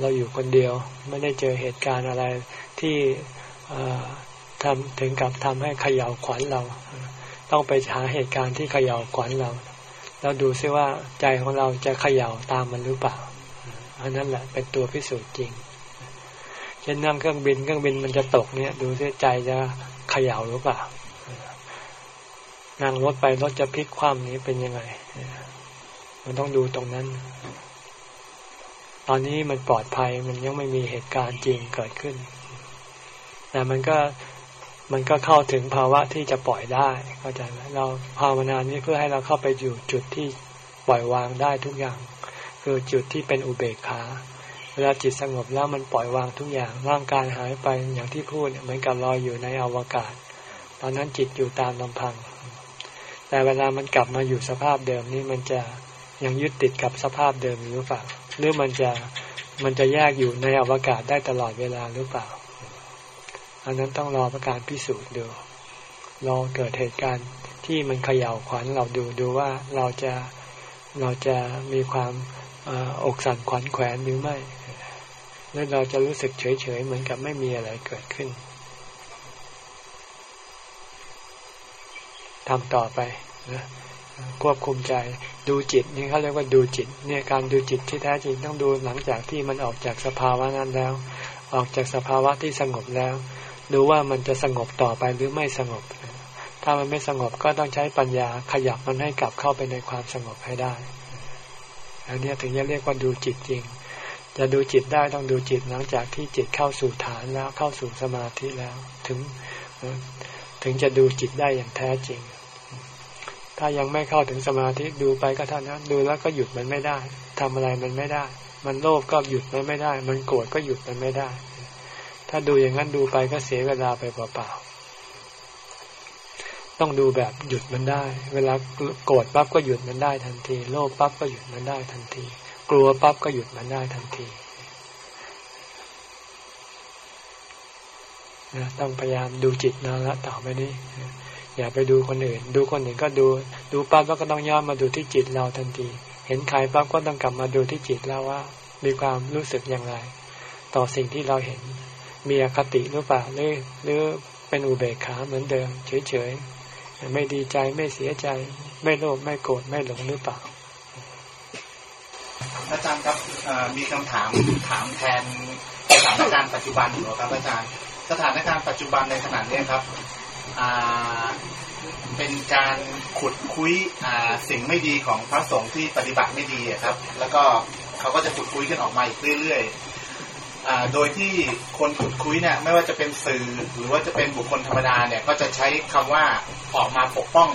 เราอยู่คนเดียว ไม่ได้เจอเหตุการณ์อะไรที่ทำถึงกับทำให้เขย่าขวัญเรา ต้องไปหาเหตุการณ์ที่เขย่าขวัญเราแล้วดูซิว่าใจของเราจะเขย่าตามมันหรือเปล่าอันนั้นแหละเป็นตัวพิสูจน์จริง ช่นนั่งเครื่องบินเครื่องบินมันจะตกเนี่ย ดูซิใจจะเขย่าหรือเปล่านั่งรถไปรถจะพลิกคว่ำนี้เป็นยังไง มันต้องดูตรงนั้น ตอนนี้มันปลอดภัยมันยังไม่มีเหตุการณ์จริงเกิดขึ้น แต่มันก็มันก็เข้าถึงภาวะที่จะปล่อยได้เข้าใจไหมเราภาวนานี้เพื่อให้เราเข้าไปอยู่จุดที่ปล่อยวางได้ทุกอย่าง คือจุดที่เป็นอุเบกขา วลาจิตสงบแล้วมันปล่อยวางทุกอย่างร่างกายหายไปอย่างที่พูดเหมือนกับลอยอยู่ในอวกาศ ตอนนั้นจิตอยู่ตามลำพัง แต่เวลามันกลับมาอยู่สภาพเดิมนี้มันจะยังยึดติดกับสภาพเดิมหรือเปล่า หรือมันจะมันจะแยกอยู่ในอวกาศได้ตลอดเวลาหรือเปล่า อันนั้นต้องรอประการพิสูจน์ดูรอเกิดเหตุการณ์ที่มันเขย่าขวัญเราดูดูว่าเราจะเราจะมีความอกสั่นขวัญแขวนหรือไม่ แล้วเราจะรู้สึกเฉยๆเหมือนกับไม่มีอะไรเกิดขึ้นทำต่อไปนะควบคุมใจดูจิตนี่เขาเรียกว่าดูจิต เนี่ยการดูจิตที่แท้จริงต้องดูหลังจากที่มันออกจากสภาวะนั้นแล้ว ออกจากสภาวะที่สงบแล้ว ดูว่ามันจะสงบต่อไปหรือไม่สงบถถ้ามันไม่สงบก็ต้องใช้ปัญญาขยับมันให้กลับเข้าไปในความสงบให้ได้ อันนี้ถึงจะเรียกว่าดูจิตจริง จะดูจิตได้ต้องดูจิตหลังจากที่จิตเข้าสู่ฐานแล้วเข้าสู่สมาธิแล้ว ถึงถึงจะดูจิตได้อย่างแท้จริง ถ้ายังไม่เข้าถึงสมาธิดูไปก็เท่านั้นดูแล้วก็หยุดมันไม่ได้ทำอะไรมันไม่ได้ มันโลภก็หยุดมันไม่ได้ มันโกรธก็หยุดมันไม่ได้ ถ้าดูอย่างนั้นดูไปก็เสียเวลาไปเปล่าๆต้องดูแบบหยุดมันได้ เวลาโกรธปั๊บก็หยุดมันได้ทันที โลภปั๊บก็หยุดมันได้ทันที กลัวปั๊บก็หยุดมันได้ทันทีนะต้องพยายามดูจิตนะละต่อไปนี้อย่าไปดูคนอื่น ดูคนอื่นก็ดู ดูปั๊บแล้วก็ต้องย้อนมาดูที่จิตเราทันที เห็นใครปั๊บก็ต้องกลับมาดูที่จิตแล้วว่า มีความรู้สึกอย่างไร ต่อสิ่งที่เราเห็น มีอคติหรือเปล่าหรือหรือเป็นอุเบกขาเหมือนเดิม เฉยๆไม่ดีใจไม่เสียใจ ไม่โลภไม่โกรธไม่หลงหรือเปล่า อาจารย์ครับมีคำถามถามแทนสถานการณ์ปัจจุบันอยู่ครับอาจารย์ สถานการณ์ปัจจุบันในขณะนี้ครับเป็นการขุดคุยสิ่งไม่ดีของพระสงฆ์ที่ปฏิบัติไม่ดีครับ แล้วก็เขาก็จะขุดคุยกันออกมาอีกเรื่อยๆโดยที่คนขุดคุยเนี่ยไม่ว่าจะเป็นสื่อหรือว่าจะเป็นบุคคลธรรมดาเนี่ยก็จะใช้คำว่าออกมาปกป้อง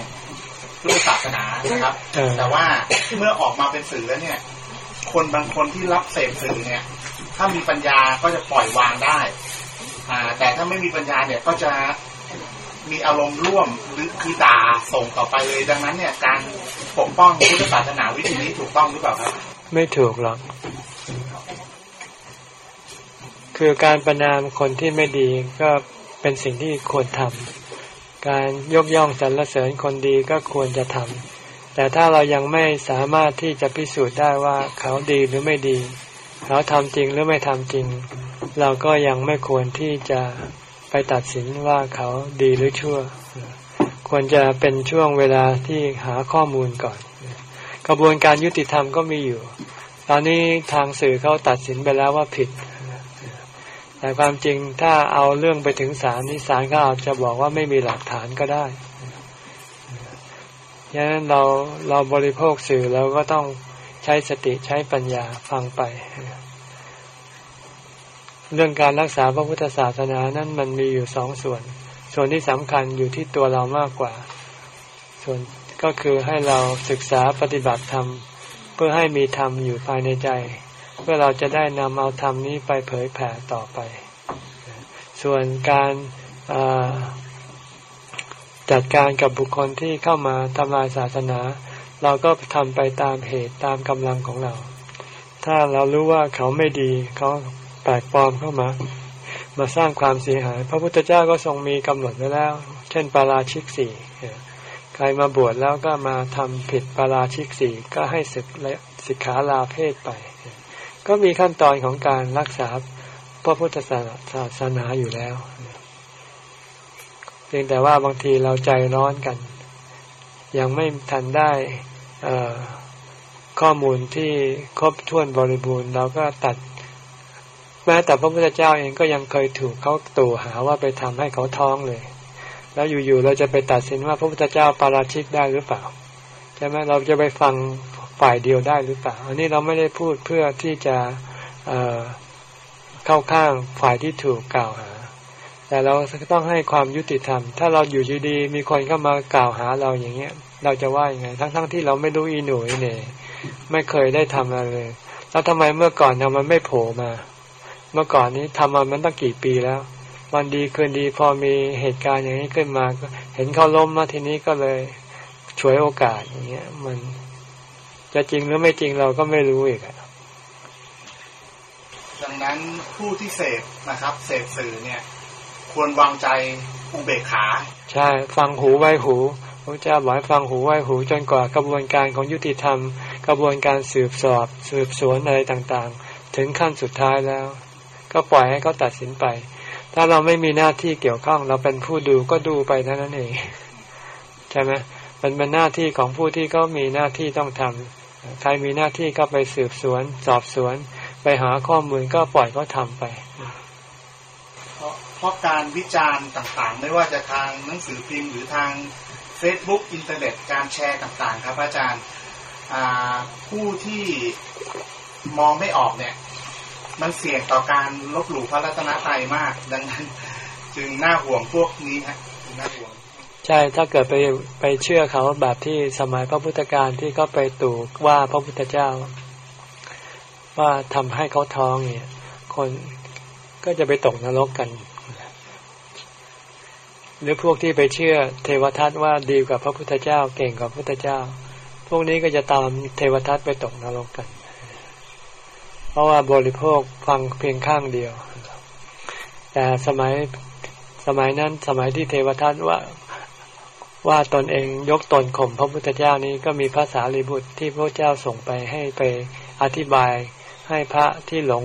พุทธศาสนานะครับ แต่ว่าเมื่อออกมาเป็นสื่อแล้วเนี่ย คนบางคนที่รับเสพสื่อเนี่ย ถ้ามีปัญญาก็จะปล่อยวางได้แต่ถ้าไม่มีปัญญาเนี่ยก็จะมีอารมณ์ร่วมหรือคือด่าส่งต่อไปเลย ดังนั้นเนี่ยการปกป้องพุทธศาสนาวิธีนี้ถูกต้องหรือเปล่าครับ ไม่ถูกหรอก คือการประนามคนที่ไม่ดีก็เป็นสิ่งที่ควรทำการยกย่องสรรเสริญคนดีก็ควรจะทำ แต่ถ้าเรายังไม่สามารถที่จะพิสูจน์ได้ว่าเขาดีหรือไม่ดี เขาทำจริงหรือไม่ทำจริง เราก็ยังไม่ควรที่จะไปตัดสินว่าเขาดีหรือชั่ว ควรจะเป็นช่วงเวลาที่หาข้อมูลก่อน กระบวนการยุติธรรมก็มีอยู่ ตอนนี้ทางสื่อเขาตัดสินไปแล้วว่าผิด แต่ความจริงถ้าเอาเรื่องไปถึงศาลนี่ศาลก็อาจจะบอกว่าไม่มีหลักฐานก็ได้ ดังนั้นเราเราบริโภคสื่อเราก็ต้องใช้สติใช้ปัญญาฟังไป เรื่องการรักษาพระพุทธศาสนานั้นมันมีอยู่สองส่วน ส่วนที่สำคัญอยู่ที่ตัวเรามากกว่า ส่วนก็คือให้เราศึกษาปฏิบัติธรรมเพื่อให้มีธรรมอยู่ภายในใจ เพื่อเราจะได้นำเอาธรรมนี้ไปเผยแผ่ต่อไป ส่วนการ จัดการกับบุคคลที่เข้ามาทำลายศาสนา เราก็ทำไปตามเหตุตามกำลังของเรา ถ้าเรารู้ว่าเขาไม่ดีเขาแปลกปลอมเข้ามา มาสร้างความเสียหาย พระพุทธเจ้าก็ทรงมีกำหนดไว้แล้ว เช่นปาราชิกสี่ใครมาบวชแล้วก็มาทำผิดปาราชิกสี่ก็ให้ศึกและสิกขาลาเพศไป ก็มีขั้นตอนของการรักษาพระพุทธศาสนาอยู่แล้ว พียงแต่ว่าบางทีเราใจร้อนกัน ยังไม่ทันได้ข้อมูลที่ครบถ้วนบริบูรณ์เราก็ตัด แม้แต่พระพุทธเจ้าเองก็ยังเคยถูกเขาตู่หาว่าไปทำให้เขาท้องเลย แล้วอยู่ๆเราจะไปตัดสินว่าพระพุทธเจ้าปาราชิกได้หรือเปล่าใช่ไหมเราจะไปฟังฝ่ายเดียวได้หรือเปล่า อันนี้เราไม่ได้พูดเพื่อที่จะเเข้าข้างฝ่ายที่ถูกกล่าวหา แต่เราต้องให้ความยุติธรรม ถ้าเราอยู่ดีๆมีคนเข้ามากล่าวหาเราอย่างเงี้ย เราจะว่ายังไง ทั้งๆทที่เราไม่รู้อีหนุ่ยเนี่ยไม่เคยได้ทำอะไรเลยแล้วทำไมเมื่อก่อนเรามันไม่โผล่มา เมื่อก่อนนี้ทำมามันตั้งกี่ปีแล้ว วันดีคืนดีพอมีเหตุการณ์อย่างนี้ขึ้นมาก็เห็นเขาล้มมาทีนี้ก็เลยช่วยโอกาสอย่างเงี้ย มันจะจริงหรือไม่จริงเราก็ไม่รู้อีกอะดังนั้นผู้ที่เสพนะครับ เสพสื่อเนี่ย ควรวางใจอุเบกขา ใช่ ฟังหูไว้หูพระเจ้าบอกให้ฟังหูไว้หูจนกว่ากระบวนการของยุติธรรม กระบวนการสืบสอบ สืบสวนอะไรต่างๆ ถึงขั้นสุดท้ายแล้ว ก็ปล่อยให้เขาตัดสินไป ถ้าเราไม่มีหน้าที่เกี่ยวข้อง เราเป็นผู้ดูก็ดูไปเท่านั้นเองใช่ไหมมันเป็นหน้าที่ของผู้ที่เขามีหน้าที่ต้องทำใครมีหน้าที่ก็ไปสืบสวน สอบสวน ไปหาข้อมูลก็ปล่อยเขาทาไป ราะเพราะการวิจารณ์ต่างๆ ไม่ว่าจะทางหนังสือพิมพ์หรือทาง Facebook อินเทอร์เน็ตการแชร์ต่างๆ ครับอาจารย์ผู้ที่มองไม่ออกเนี่ย มันเสี่ยงต่อการลบหลู่พระรัตนตรัยมาก ดังนั้น จึงน่าห่วงพวกนี้ฮะน่าห่วงใช่ถ้าเกิดไปไปเชื่อเขาแบบที่สมัยพระพุทธการที่เขาไปตู่ว่าพระพุทธเจ้า ว่าทำให้เขาท้องเนี่ย คนก็จะไปตกนรกกัน หรือพวกที่ไปเชื่อเทวทัตว่าดีกว่าพระพุทธเจ้า เก่งกว่าพระพุทธเจ้า พวกนี้ก็จะตามเทวทัตไปตกนรกกัน เพราะว่าบริโภคฟังเพียงข้างเดียว แต่สมัยสมัยนั้นสมัยที่เทวทัตว่าว่าตนเองยกตนข่มพระพุทธเจ้านี้ก็มีภาษาลีบุตรที่พระเจ้าส่งไปให้ไปอธิบายให้พระที่หลง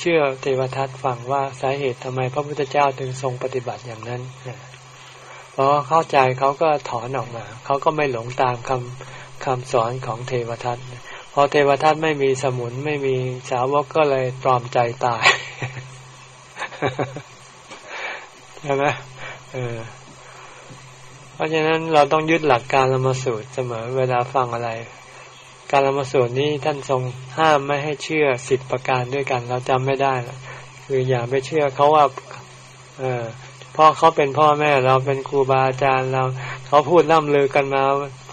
เชื่อเทวทัตฟังว่าสาเหตุทำไมพระพุทธเจ้าถึงทรงปฏิบัติอย่างนั้น อเข้าใจเขาก็ถอนออกมา เขาก็ไม่หลงตามคำคำสอนของเทวทัตพอเทวทัตไม่มีสมุนไม่มีสาวกก็เลยตรอมใจตายใช่ไหมเออเพราะฉะนั้นเราต้องยึดหลักการละมาสูตรเสมอ เวลาฟังอะไร การละมาสูตรนี้ท่านทรงห้ามไม่ให้เชื่อสิบประการด้วยกัน เราจำไม่ได้ละคืออย่าไปเชื่อเขาว่า เออ พ่อเขาเป็นพ่อแม่เราเป็นครูบาอาจารย์เรา เขาพูดล่ำลือกันมา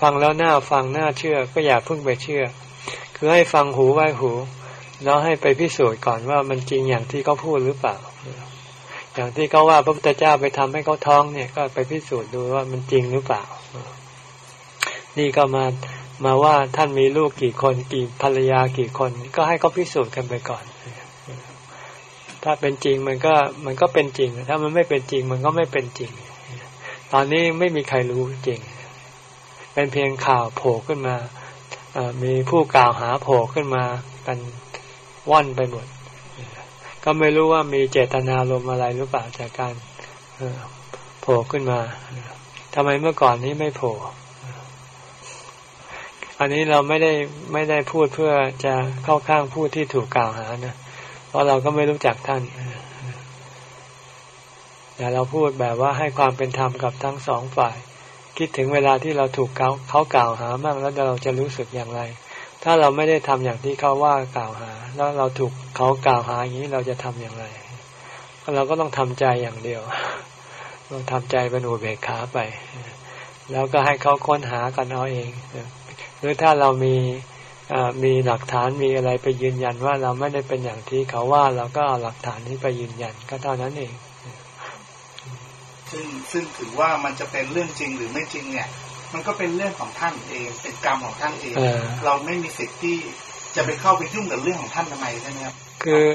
ฟังแล้วน่าฟังน่าเชื่อ ก็อย่าเพิ่งไปเชื่อ คือให้ฟังหูไว้หู แล้วให้ไปพิสูจน์ก่อนว่ามันจริงอย่างที่เขาพูดหรือเปล่า อย่างที่เขาว่าพระพุทธเจ้าไปทำให้เขาท้องเนี่ย ก็ไปพิสูจน์ดูว่ามันจริงหรือเปล่า นี่ก็มามาว่าท่านมีลูกกี่คนกี่ภรรยากี่คน ก็ให้เขาพิสูจน์กันไปก่อน ถ้าเป็นจริงมันก็มันก็เป็นจริง ถ้ามันไม่เป็นจริงมันก็ไม่เป็นจริง ตอนนี้ไม่มีใครรู้จริง เป็นเพียงข่าวโผล่ขึ้นมามีผู้กล่าวหาโผล่ขึ้นมากันว่อนไปหมด ก็ไม่รู้ว่ามีเจตนาลมอะไรหรือเปล่าจากการโผล่ขึ้นมาทำไมเมื่อก่อนนี้ไม่โผล่อันนี้เราไม่ได้ไม่ได้พูดเพื่อจะเข้าข้างผู้ที่ถูกกล่าวหานะ ราะเราก็ไม่รู้จักท่านแต่เราพูดแบบว่าให้ความเป็นธรรมกับทั้งสองฝ่าย คิดถึงเวลาที่เราถูกเขาเขากล่าวหามั่งแล้วเราจะรู้สึกอย่างไร ถ้าเราไม่ได้ทำอย่างที่เขาว่ากล่าวหา แล้วเราถูกเขากล่าวหาอย่างนี้เราจะทำอย่างไร เราก็ต้องทำใจอย่างเดียวเราทำใจเป็นอุเบกขาไป แล้วก็ให้เขาค้นหากันเอาเองหรือถ้าเรามี มีหลักฐานมีอะไรไปยืนยันว่าเราไม่ได้เป็นอย่างที่เขาว่าเราก็เอาหลักฐานนี้ไปยืนยันก็เท่านั้นเอง ซึ่งซึ่งถือว่ามันจะเป็นเรื่องจริงหรือไม่จริงเนี่ย มันก็เป็นเรื่องของท่านเองเป็นกรรมของท่านเองเราไม่มีสิทธิ์ที่จะไปเข้าไปยุ่งกับเรื่องของท่านทำไมใช่ไหมครับคือ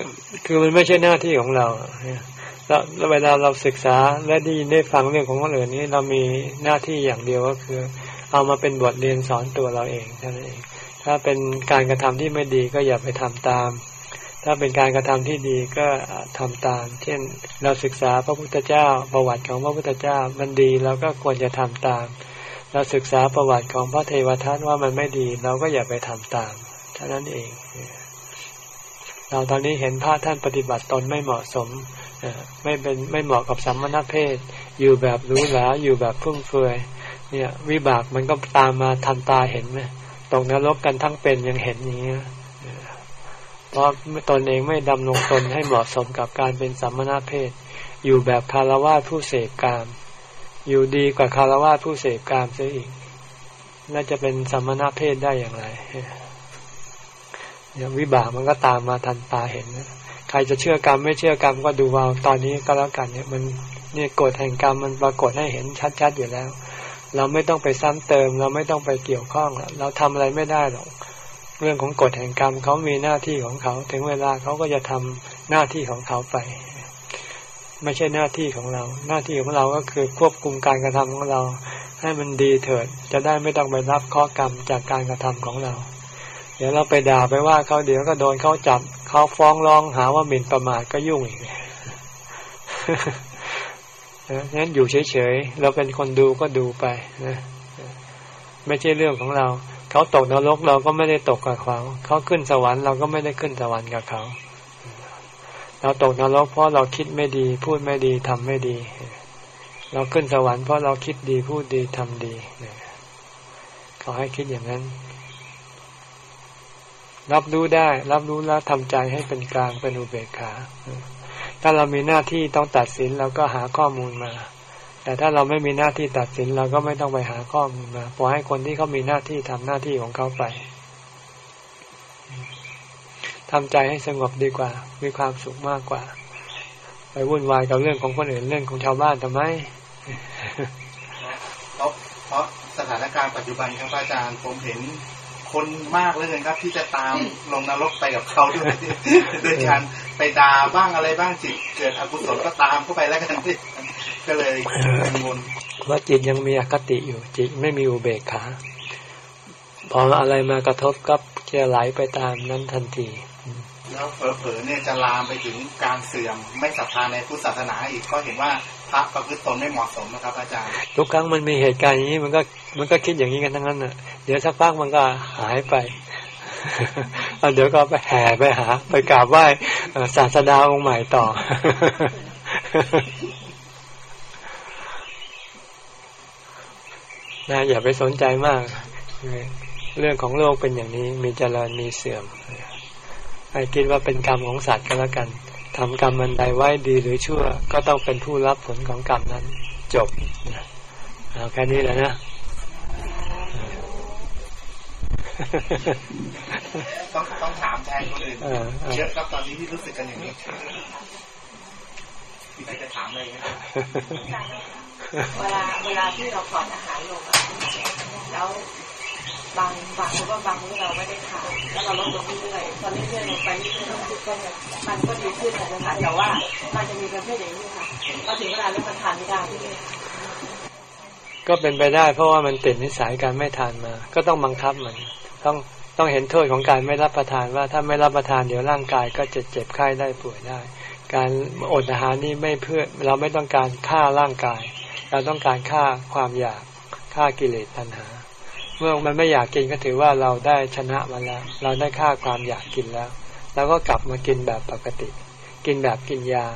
คือมันไม่ใช่หน้าที่ของเราแล้วเวลาเราศึกษาและได้ยินได้ฟังเรื่องของคนอื่นนี้เรามีหน้าที่อย่างเดียวก็คือ เอามาเป็นบทเรียนสอนตัวเราเองเท่านั้นเอง ถ้าเป็นการกระทำที่ไม่ดีก็อย่าไปทำตาม ถ้าเป็นการกระทำที่ดีก็ทำตาม เช่น เราศึกษาพระพุทธเจ้า ประวัติของพระพุทธเจ้ามันดีเราก็ควรจะทำตาม เราศึกษาประวัติของพระเทวทัตว่ามันไม่ดีเราก็อย่าไปทำตามเท่านั้นเอง เราตอนนี้เห็นพระท่านปฏิบัติตนไม่เหมาะสมไม่เป็นไม่เหมาะกับสัมมณเพศ อยู่แบบรู้หลาอยู่แบบพุ่งเฟือยเนี่ย วิบากมันก็ตามมาทันตาเห็นไหม ตกนรกกันทั้งเป็นยังเห็นอย่างนี้เพราะตนเองไม่ดำรงตนให้เหมาะสมกับการเป็นสัมมณเพศ อยู่แบบคารวะผู้เสกกาม อยู่ดีกว่าคารวะผู้เสพกามเสียอีกน่าจะเป็นสัมณะเพศได้อย่างไรเนี่ยวิบากมันก็ตามมาทันตาเห็นนะใครจะเชื่อกรรมไม่เชื่อกรรมก็ดูว่าตอนนี้ก็แล้วกันเนี่ยมันเนี่ยกฎแห่งกรรมมันปรากฏให้เห็นชัดๆอยู่แล้ว เราไม่ต้องไปซ้ำเติม เราไม่ต้องไปเกี่ยวข้องเราทำอะไรไม่ได้หรอกเรื่องของกฎแห่งกรรมเขามีหน้าที่ของเขา ถึงเวลาเขาก็จะทำหน้าที่ของเขาไป ไม่ใช่หน้าที่ของเรา หน้าที่ของเราก็คือควบคุมการกระทำของเรา ให้มันดีเถิด จะได้ไม่ต้องไปรับข้อกรรมจากการกระทำของเรา เดี๋ยวเราไปด่าไปว่าเขาเดี๋ยวก็โดนเขาจับเขาฟ้องร้องหาว่าหมิ่นประมาทก็ยุ่งอีก งั้นอยู่เฉยๆ เราเป็นคนดูก็ดูไปนะไม่ใช่เรื่องของเรา เขาตกนรกเราก็ไม่ได้ตกกับเขาเขาขึ้นสวรรค์เราก็ไม่ได้ขึ้นสวรรค์กับเขา เราตกนรกเพราะเราคิดไม่ดี พูดไม่ดีทำไม่ดี เราขึ้นสวรรค์เพราะเราคิดดีพูดดีทำดีขอให้คิดอย่างนั้น รับรู้ได้ รับรู้แล้วทำใจให้เป็นกลางเป็นอุเบกขา ถ้าเรามีหน้าที่ต้องตัดสินเราก็หาข้อมูลมา แต่ถ้าเราไม่มีหน้าที่ตัดสินเราก็ไม่ต้องไปหาข้อมูลมาปล่อยให้คนที่เขามีหน้าที่ทำหน้าที่ของเขาไปทำใจให้สงบดีกว่า มีความสุขมากกว่า ไปวุ่นวายกับเรื่องของคนอื่นเรื่องของชาวบ้านทำไมเพราะเพราะสถานการณ์ปัจจุบันครับอาจารย์ผมเห็น คนมากเลยครับ ที่จะตามลงนรกไปกับเขาด้วยโดยการไปด่าบ้างอะไรบ้างจิตเกิดอกุศลก็ตามเข้าไปแล้วกันที่ก็เลยกังวลว่าจิตยังมีอคติอยู่ จิตไม่มีอุเบกขาพออะไรมากระทบก็จะไหลไปตามนั้นทันที แล้วเผลอๆเนี่ยจะลามไปถึงการเสื่อมไม่ศรัทธาในพุทธศาสนาอีกก็เห็นว่า พระประพฤติตนไม่เหมาะสมนะครับอาจารย์ ทุกครั้งมันมีเหตุการณ์อย่างนี้มันก็มันก็คิดอย่างนี้กันทั้งนั้นน่ะ เดี๋ยวสักพักมันก็หายไปเดี๋ยวก็ไปแห่ไปหา ไปกราบไหว้ศาสดาองค์ใหม่ต่อ นะอย่าไปสนใจมาก เรื่องของโลกเป็นอย่างนี้มีเจริญมีเสื่อมให้คิดว่าเป็นกรรมของสัตว์ก็แล้วกัน ทำกรรมมันใดไว้ดีหรือชั่ว ก็ต้องเป็นผู้รับผลของกรรมนั้น จบเอาแค่นี้แหละนะต้องต้องถามแทนคนอื่นเยอะครับตอนนี้ที่รู้สึกกันอย่างนี้มีใครจะถามอะไรไหมเวลาเวลาที่เราขอดอาหารลงแล้ว บางบางหรือว่าบางมื้อเราไม่ได้ทานแล้วเราลดลงเรื่อยๆตอนนี้เรื่อยลงไปเรื่อยๆก็มันก็ดีขึ้นนะคะแต่ว่ามันจะมีประเภทอย่างนี้ค่ะพอถึงเวลาเริ่มทานไม่ได้ก็เป็นไปได้ เพราะว่ามันติดนิสัยการไม่ทานมา ก็ต้องบังคับมันต้องต้องเห็นโทษของการไม่รับประทานว่าถ้าไม่รับประทานเดี๋ยวร่างกายก็จะเจ็บไข้ได้ป่วยได้ การอดอาหารนี่ไม่เพื่อเราไม่ต้องการฆ่าร่างกาย เราต้องการฆ่าความอยากฆ่ากิเลสตัณหา มื่อมันไม่อยากกินก็ถือว่าเราได้ชนะมันแล้ว เราได้ฆ่าความอยากกินแล้ว แล้วก็กลับมากินแบบปกติ กินแบบกินยา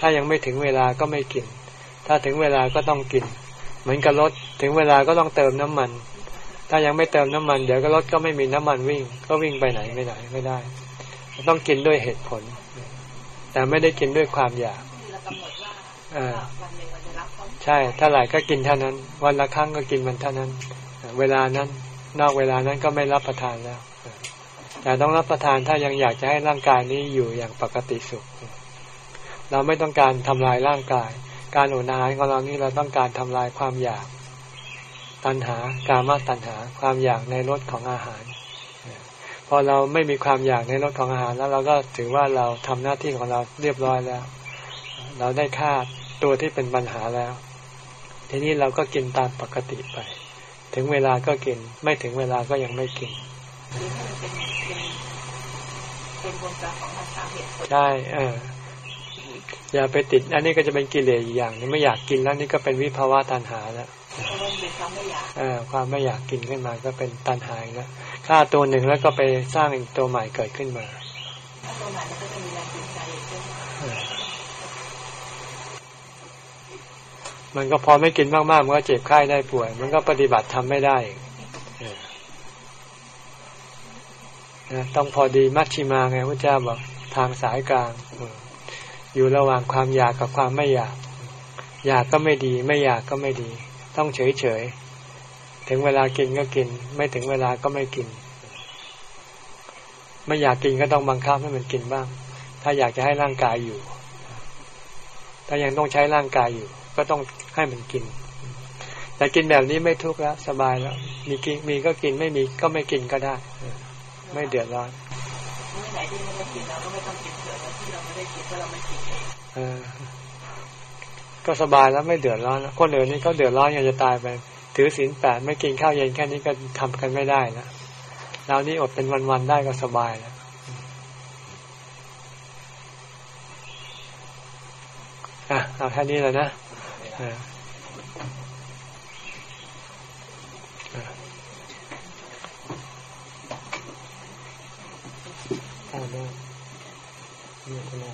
ถ้ายังไม่ถึงเวลาก็ไม่กิน ถ้าถึงเวลาก็ต้องกิน เหมือนกับรถถึงเวลาก็ต้องเติมน้ำมัน ถ้ายังไม่เติมน้ำมัน เดี๋ยวก็รถก็ไม่มีน้ำมันวิ่ง ก็วิ่งไปไหนไม่ไหนไม่ได้ ต้องกินด้วยเหตุผล แต่ไม่ได้กินด้วยความอยากอ่าใช่ถ้าหลายก็กินเท่านั้น วันละครั้งก็กินมันเท่านั้น เวลานั้น นอกเวลานั้นก็ไม่รับประทานแล้ว แต่ต้องรับประทานถ้ายังอยากจะให้ร่างกายนี้อยู่อย่างปกติสุข เราไม่ต้องการทำลายร่างกาย การอดอาหารของเรานี่เราต้องการทำลายความอยาก ตัณหา การมาตัณหา ความอยากในรสของอาหาร พอเราไม่มีความอยากในรสของอาหารแล้วเราก็ถือว่าเราทำหน้าที่ของเราเรียบร้อยแล้ว เราได้ฆ่าตัวที่เป็นปัญหาแล้ว ทีนี้เราก็กินตามปกติไป ถึงเวลาก็กิน ไม่ถึงเวลาก็ยังไม่กินใช่เอออย่าไปติด อันนี้ก็จะเป็นกิเลสอีกอย่างนี้ไม่อยากกินแล้วนี่ก็เป็นวิภาวะตัณหาแล้วเออความไม่อยากกินขึ้นมาก็เป็นตัณหาแล้วฆ่าตัวหนึ่งแล้วก็ไปสร้างอีกตัวใหม่เกิดขึ้นมาตัวใหม่ก็จะมีแรงจูงใจ มันก็พอไม่กินมากๆมันก็เจ็บไข้ได้ป่วย มันก็ปฏิบัติทำไม่ได้ต้องพอดีมัชชิมาไงพระเจ้าบอกทางสายกลางอยู่ระหว่างความอยากกับความไม่อยาก อยากก็ไม่ดี ไม่อยากก็ไม่ดี ต้องเฉยเฉยถึงเวลากินก็กิน ไม่ถึงเวลาก็ไม่กิน ไม่อยากกินก็ต้องบังคับให้มันกินบ้าง ถ้าอยากจะให้ร่างกายอยู่ ถ้ายังต้องใช้ร่างกายอยู่ ก็ต้องให้มันกิน แต่กินแบบนี้ไม่ทุกข์แล้ว สบายแล้ว มีกินมีก็กินไม่มีก็ไม่กินก็ได้ ไม่เดือดร้อนเมื่อไหร่ที่ไม่ได้กินเราก็ไม่ต้องกินเถอะที่เราไม่ได้กินเพราะเราไม่กินเออก็สบายแล้วไม่เดือดร้อนคนอื่นนี่เขาเดือดร้อนอยากจะตายไป ถือศีลแปดไม่กินข้าวเย็นแค่นี้ก็ทำกันไม่ได้นะเรานี่อดเป็นวันๆได้ก็สบายแล้วอะเอาแค่นี้แล้วนะ ตามได้เนี่ยใช่ไห